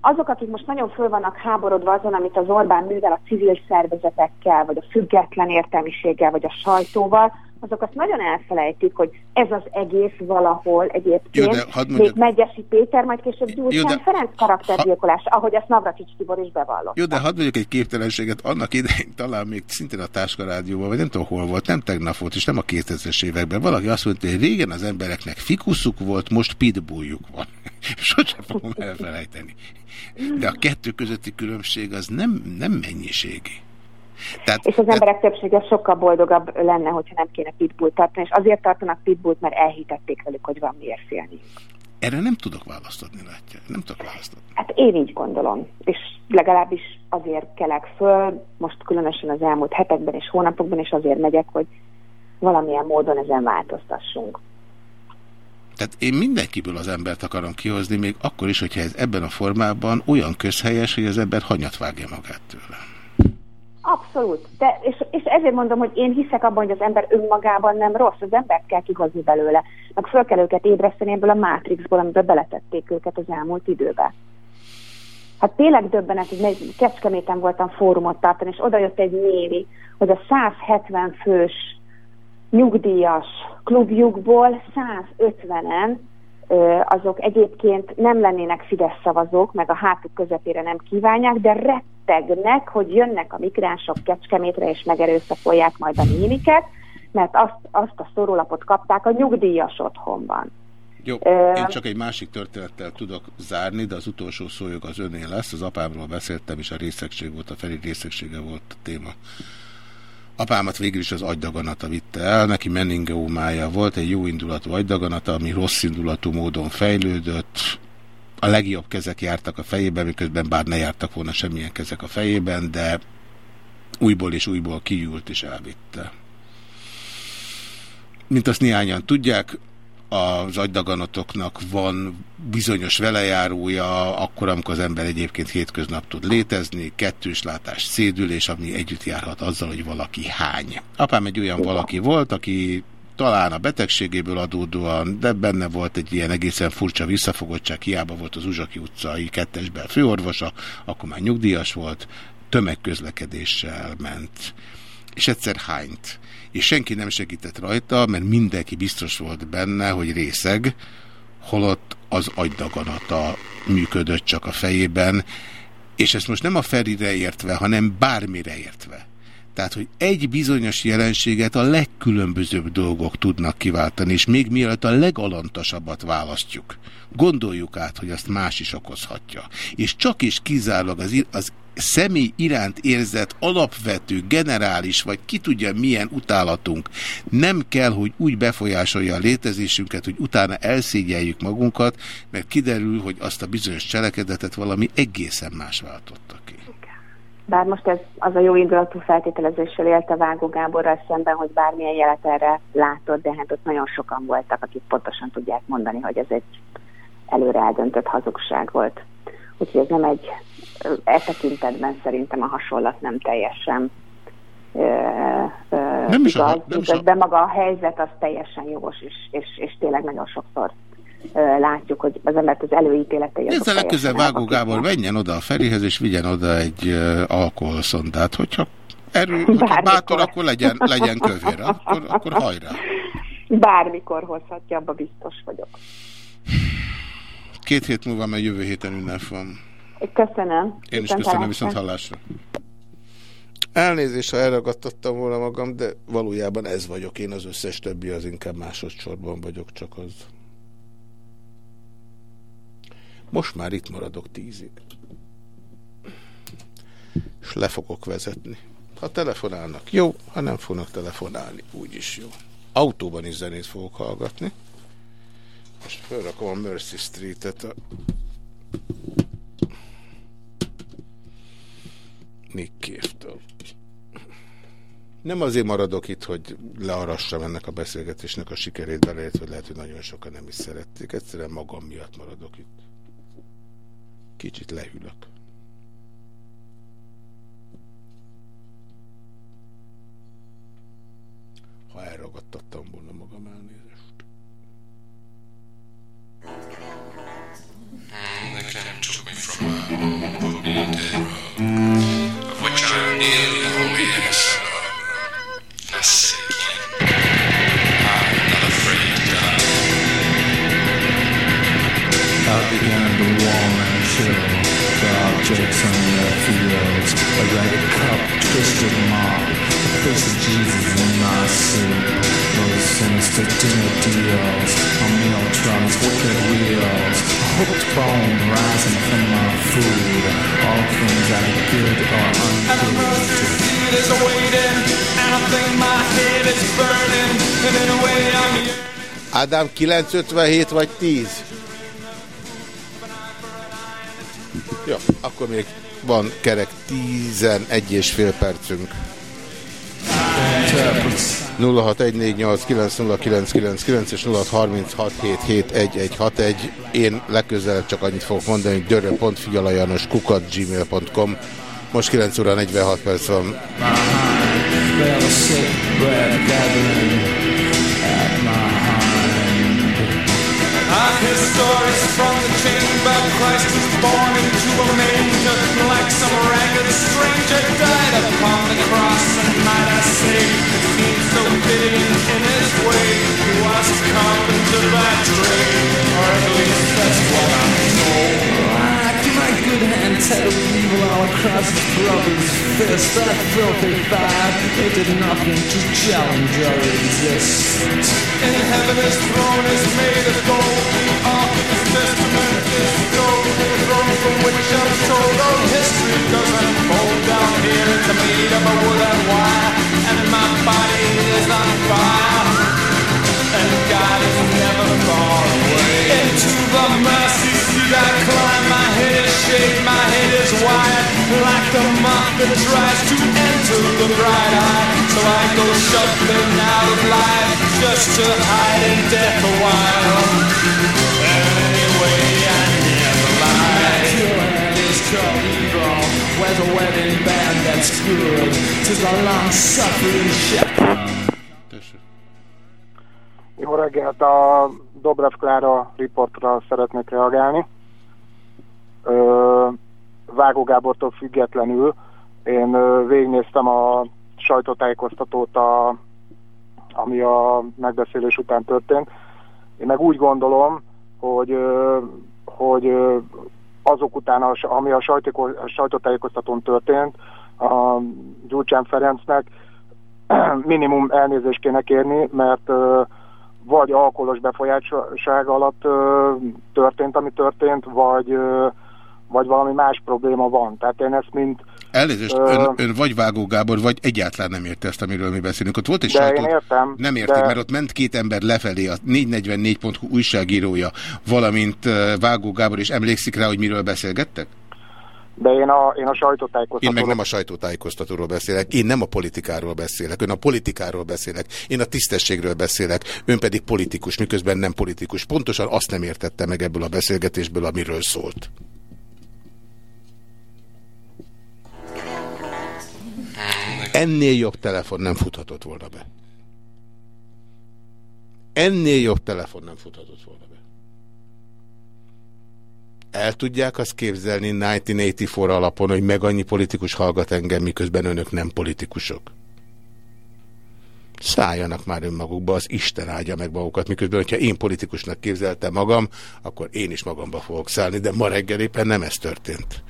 azok, akik most nagyon föl vannak háborodva azon, amit az Orbán művel a civil szervezetekkel, vagy a független értelmiséggel, vagy a sajtóval, azok azt nagyon elfelejtik, hogy ez az egész valahol egyébként, Jó, de hadd még Megyesi Péter, majd később Gyurcsány Ferenc karaktergyilkolás, ahogy ezt Navracsics Tibor is bevallott. Jó, de hadd mondjuk egy képtelenséget, annak idején talán még szintén a Táskarádióban, vagy nem tudom hol volt, nem tegnap volt, és nem a 2000-es években, valaki azt mondta, hogy régen az embereknek fikuszuk volt, most pitbulljuk van. (laughs) Sose fogom elfelejteni. De a kettő közötti különbség az nem, nem mennyiségi. Tehát, És az emberek többsége sokkal boldogabb lenne, hogyha nem kéne pitbullt tartani, és azért tartanak pitbullt, mert elhitették velük, hogy van miért félni. erre nem tudok választ adni, látja. Nem tudok választ adni. Hát én így gondolom, és legalábbis azért kelek föl, most különösen az elmúlt hetekben és hónapokban, és azért megyek, hogy valamilyen módon ezen változtassunk. Tehát én mindenkiből az embert akarom kihozni, még akkor is, hogyha ez ebben a formában olyan közhelyes, hogy az ember hanyat vágja magát tőle. Abszolút. De, és, és ezért mondom, hogy én hiszek abban, hogy az ember önmagában nem rossz, az embert kell kihozni belőle, meg föl kell őket ébreszteni ebből a mátrixból, amiben beletették őket az elmúlt időben. Hát tényleg döbbenet, hogy Kecskeméten voltam fórumot tartani, és oda jött egy néni, hogy a 170 fős nyugdíjas klubjukból 150-en ö, azok egyébként nem lennének Fidesz szavazók, meg a hátuk közepére nem kívánják, de rettegnek, hogy jönnek a migránsok Kecskemétre és megerőszakolják majd a néniket, mert azt, azt a szórólapot kapták a nyugdíjas otthonban. Jó, én csak egy másik történettel tudok zárni, de az utolsó szójog az öné lesz. Az apámról beszéltem, és a részegség volt, a Feri részegsége volt a téma. Apámat végül is az agydaganata vitte el, neki meningeumája volt, egy jó indulatú agydaganata, ami rossz indulatú módon fejlődött. A legjobb kezek jártak a fejében, miközben bár ne jártak volna semmilyen kezek a fejében, de újból és újból kiült és elvitte. Mint azt néhányan tudják, az agydaganatoknak van bizonyos velejárója, akkor, amikor az ember egyébként hétköznap tud létezni, kettős látás, szédülés, ami együtt járhat azzal, hogy valaki hány. Apám egy olyan valaki volt, aki talán a betegségéből adódóan, de benne volt egy ilyen egészen furcsa visszafogottság, hiába volt az Uzsaki utcai kettesben főorvosa, akkor már nyugdíjas volt, tömegközlekedéssel ment, és egyszer hányt. És senki nem segített rajta, mert mindenki biztos volt benne, hogy részeg, holott az agydaganata működött csak a fejében, és ezt most nem a Ferire értve, hanem bármire értve. Tehát, hogy egy bizonyos jelenséget a legkülönbözőbb dolgok tudnak kiváltani, és még mielőtt a legalantasabbat választjuk, gondoljuk át, hogy azt más is okozhatja. És csak és kizárólag az, az személy iránt érzett alapvető, generális, vagy ki tudja milyen utálatunk nem kell, hogy úgy befolyásolja a létezésünket, hogy utána elszégyeljük magunkat, mert kiderül, hogy azt a bizonyos cselekedetet valami egészen más váltotta ki. Bár most ez az a jó indulatú feltételezéssel élte Vágó Gáborral szemben, hogy bármilyen jelet erre látott, de hát ott nagyon sokan voltak, akik pontosan tudják mondani, hogy ez egy előre eldöntött hazugság volt. Úgyhogy ez nem egy, e tekintetben szerintem a hasonlat nem teljesen ö, ö, Nem is a- igaz, nem is igaz, a- de maga a helyzet az teljesen jogos, és, és, és tényleg nagyon sokszor látjuk, hogy az embert az előítéletei Nézzel legközelebb Vágó Gábor, menjen oda a Ferihez, és vigyen oda egy alkoholszondát. Hogyha erő, hogyha Bármikor. bátor, akkor legyen, legyen kövér. Akkor, akkor hajrá. Bármikor hozhatja, abba biztos vagyok. Két hét múlva, mert jövő héten ünnep van. Köszönöm. Én is köszönöm, hallásra. viszont hallásra. Elnézést, ha elragadtattam volna magam, de valójában ez vagyok. Én az összes többi az inkább másodszorban vagyok, csak az. Most már itt maradok tízig. És le fogok vezetni. Ha telefonálnak, jó, ha nem fognak telefonálni, úgyis jó. Autóban is zenét fogok hallgatni. Most felrakom a Mercy Street-et a Nick. Nem azért maradok itt, hogy learassam ennek a beszélgetésnek a sikerét belejött, hogy lehet, hogy nagyon sokan nem is szerették. Egyszerűen magam miatt maradok itt. Kicsit lehűlök. Ha elragadtattam volna magam elnézést. Came took me from a broken dead road, of which I'm nearly always I say I'm not afraid to die. I began to warm and chill to objects on their fields. A red cup, twisted mop, the face of Jesus in my soup. Those sinister dinner deals on meal trucks, wicked wheels. A hooked bone rising from my food. All things that are good or ungood. It is waiting, and I think my head is burning, and in a way I'm Ádám, 957 vagy 10? Jó, akkor még van kerek 11 és fél percünk. 0614890999 és 0636771161. Én legközelebb csak annyit fogok mondani, hogy dörö.fialajanos kukat gmail.com. Most 9 óra 46 perc van. I hear stories from the chamber. Christ was born into a manger, like some ragged stranger died upon the cross. And might I say, it seems so fitting in his way. He was carpenter by trade, or at least that's what I'm told. Good hand tattled evil all across his brother's fist. That filthy five, they did nothing to challenge or resist. In heaven his throne is made of gold. The ark of his testament is gold. The throne from which I'm told all history doesn't fold down here. It's made of a wood and wire, and my body is on fire. And God is. Into the mercy seat I climb. My head is shaved, my head is wide, like the moth that tries to enter the bright eye. So I go shuffling out of life just to hide in death a while. Anyway, I never lie. Kill hand is. Where's a wedding band that's good? Tis a long suffering shepherd. Jó reggelt, a Dobrev Klára riportra szeretnék reagálni. Ö, Vágó Gábortól függetlenül én végignéztem a sajtótájékoztatót, a, ami a megbeszélés után történt. Én meg úgy gondolom, hogy, hogy azok után, ami a sajtótájékoztatón történt, a Gyurcsán Ferencnek (clears throat) minimum elnézést kéne kérni, mert ö, vagy alkoholos befolyásolság alatt ö, történt, ami történt, vagy, ö, vagy valami más probléma van. Tehát én ezt mind... Elnézést, Ö, ön, ön vagy Vágó Gábor, vagy egyáltalán nem érte ezt, amiről mi beszélünk. Ott volt egy sajtó... értem, Nem érti, de- mert ott ment két ember lefelé, a 444.hu újságírója, valamint Vágó Gábor, és emlékszik rá, hogy miről beszélgettek? de én a, én a sajtótájékoztatóról... Én meg nem a sajtótájékoztatóról beszélek, én nem a politikáról beszélek, ön a politikáról beszélek, én a tisztességről beszélek, ön pedig politikus, miközben nem politikus. Pontosan azt nem értette meg ebből a beszélgetésből, amiről szólt. Ennél jobb telefon nem futhatott volna be. Ennél jobb telefon nem futhatott volna be. El tudják azt képzelni 1984 alapon, hogy meg annyi politikus hallgat engem, miközben önök nem politikusok? Szálljanak már önmagukba, az Isten áldja meg magukat, miközben, hogyha én politikusnak képzeltem magam, akkor én is magamba fogok szállni, de ma reggel éppen nem ez történt.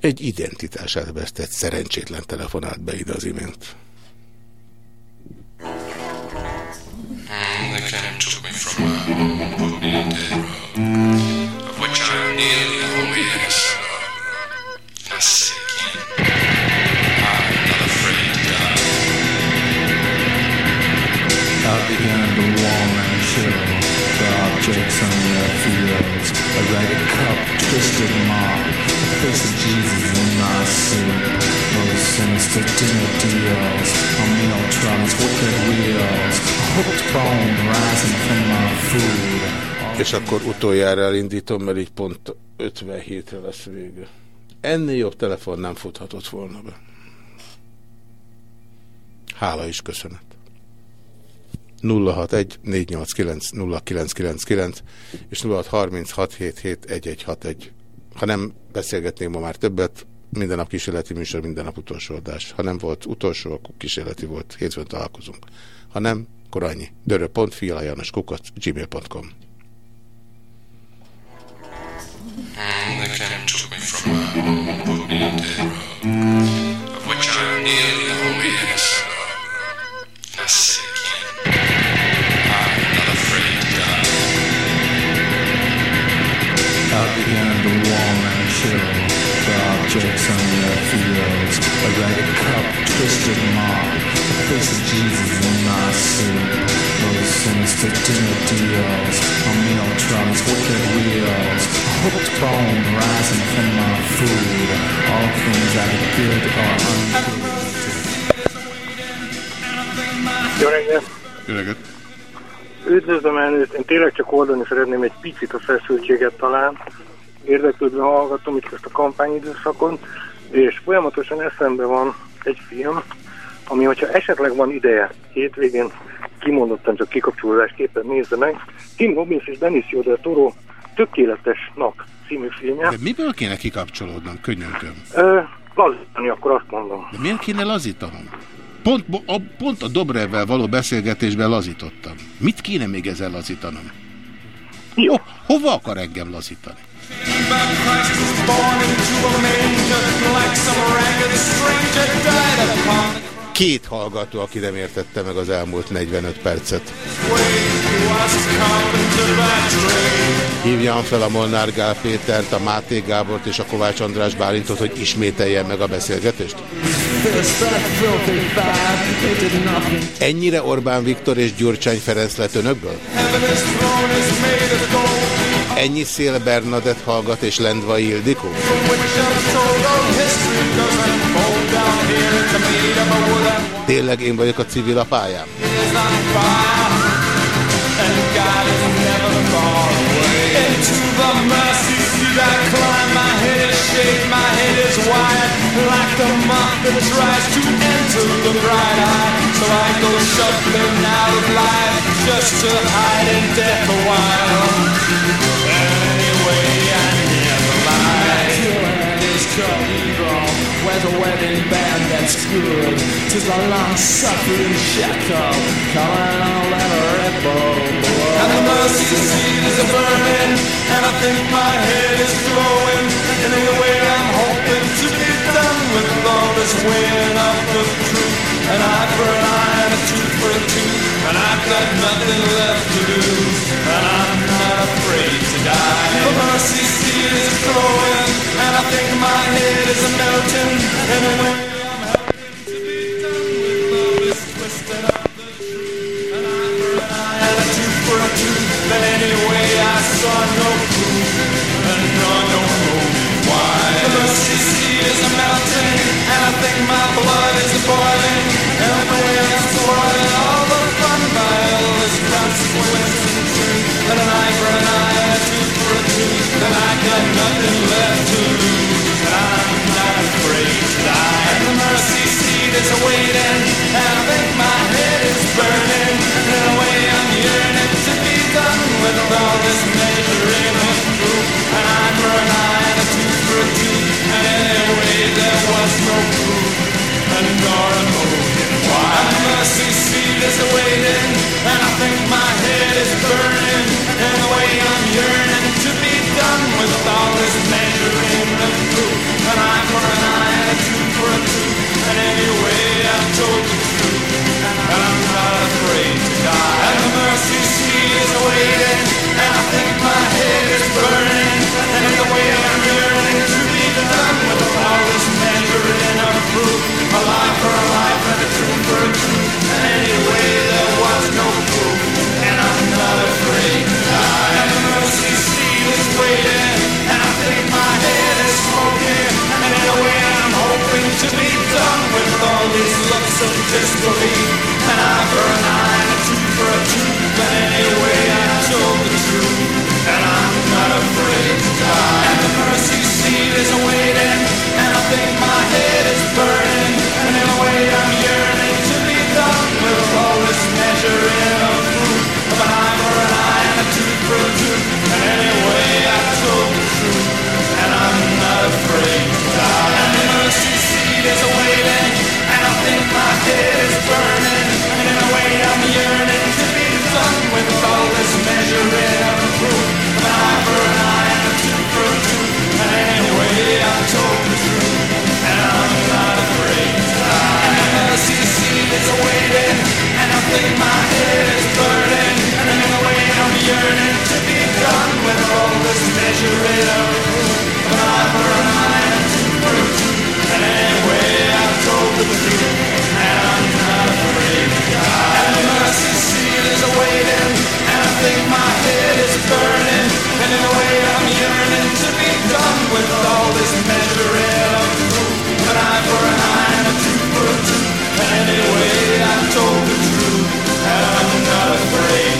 Egy identitását vesztett szerencsétlen telefonált be ide az imént. Began to warm and chill. The objects on their fields. A ragged cup, twisted mark. The face of Jesus in my soup. Those sinister dinner deals. On meal trucks, wicked wheels. A hooked bone rising from my food. És akkor utoljára elindítom, mert így pont 57-re lesz vége. Ennél jobb telefon nem futhatott volna be. Hála is köszönet. 061 489 0999 és 0636771161. Ha nem beszélgetnénk ma már többet, minden nap kísérleti műsor, minden nap utolsó adás. Ha nem volt utolsó, akkor kísérleti volt. Hétfőn találkozunk. Ha nem, akkor annyi. Dörö.fi, alajanos kukat, gmail.com. From my twisted mark. The face of Jesus in my soup. Those sinister dinner deals. On meal trucks, wicked wheels. A hooked bone rising from my food. All things good ungood. Jó reggelt! Jó reggelt! Üdvözlöm elnőt, én tényleg csak oldani szeretném egy picit a feszültséget talán. Érdeklődve hallgatom itt ezt a kampányidőszakon, és folyamatosan eszembe van egy film, ami, hogyha esetleg van ideje, hétvégén kimondottan csak kikapcsolódásképpen nézze meg, Tim Robbins és Benicio del Toro Tökéletes Nap című filmje. De miből kéne kikapcsolódnom, könyörgöm? Ö, lazítani, akkor azt mondom. De miért kéne lazítanom? Pont, a, pont a Dobrevvel való beszélgetésben lazítottam. Mit kéne még ezzel lazítanom? Jó. Ho, hova akar engem lazítani? Két hallgató, aki nem értette meg az elmúlt 45 percet. Hívjam fel a Molnár Gál Pétert, a Máté Gábort és a Kovács András Bálintot, hogy ismételjen meg a beszélgetést? Ennyire Orbán Viktor és Gyurcsány Ferenc lett önökből? Ennyi Szél Bernadett hallgat és Lendvai Ildikó? Tényleg én vagyok a civil a pályán? Just to hide in death a while Where's a wedding band that's good. Tis a long-suffering shackle Calling all that ripple And the mercy seat is a-burning And I think my head is glowing. Anyway, I'm hoping to be done with all this weighing of the truth An eye for an eye and a tooth for a tooth. And I've got nothing left to lose And I'm not afraid to die. The mercy seat is glowing And I think my head is melting. Anyway, I'm hoping to be done with the truth. An eye for an eye and a tooth for a tooth. But anyway, I saw no proof. And no, no, no why. The mercy is a mountain, and I think my blood is boiling. And the way I'm swirling, all the fun vile is consequence and truth. And an eye for an eye, a tooth for a tooth, And I got nothing left to lose. And I'm not afraid to die. At the mercy seat is waiting, and I think my head is burning. And the way, I'm yearning to be done with all this measuring of truth. And An eye for an eye and a tooth. And anyway, there was no proof, and nor a motive why. A mercy seat is waiting, and I think my head is burning. In a way, I'm yearning to be done with all this measuring of truth. An eye for an eye, and a tooth for a tooth. And anyway, I've told the truth, and I'm not afraid to die. And the mercy seat is waiting, A lie for a lie a truth for a truth. And anyway, there was no proof. And I'm not afraid to die. And the mercy seat is waiting. And I think my head is smoking. And I'm hoping to be done with all for a for a. But anyway, I told the truth. And I'm not afraid to die. my head is burning And I'm yearning to be done With all this and anyway, I've told the truth And I'm not afraid to die And the mercy seat is And I think my head is burning And in a way, I'm yearning to be done With all this for and anyway, I've told the truth. I'm not afraid.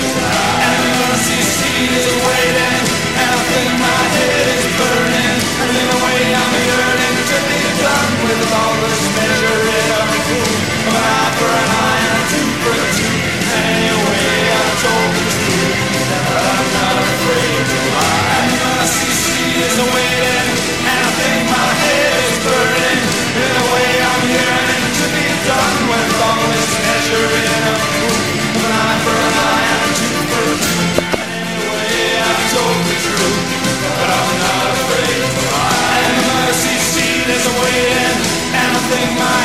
everything I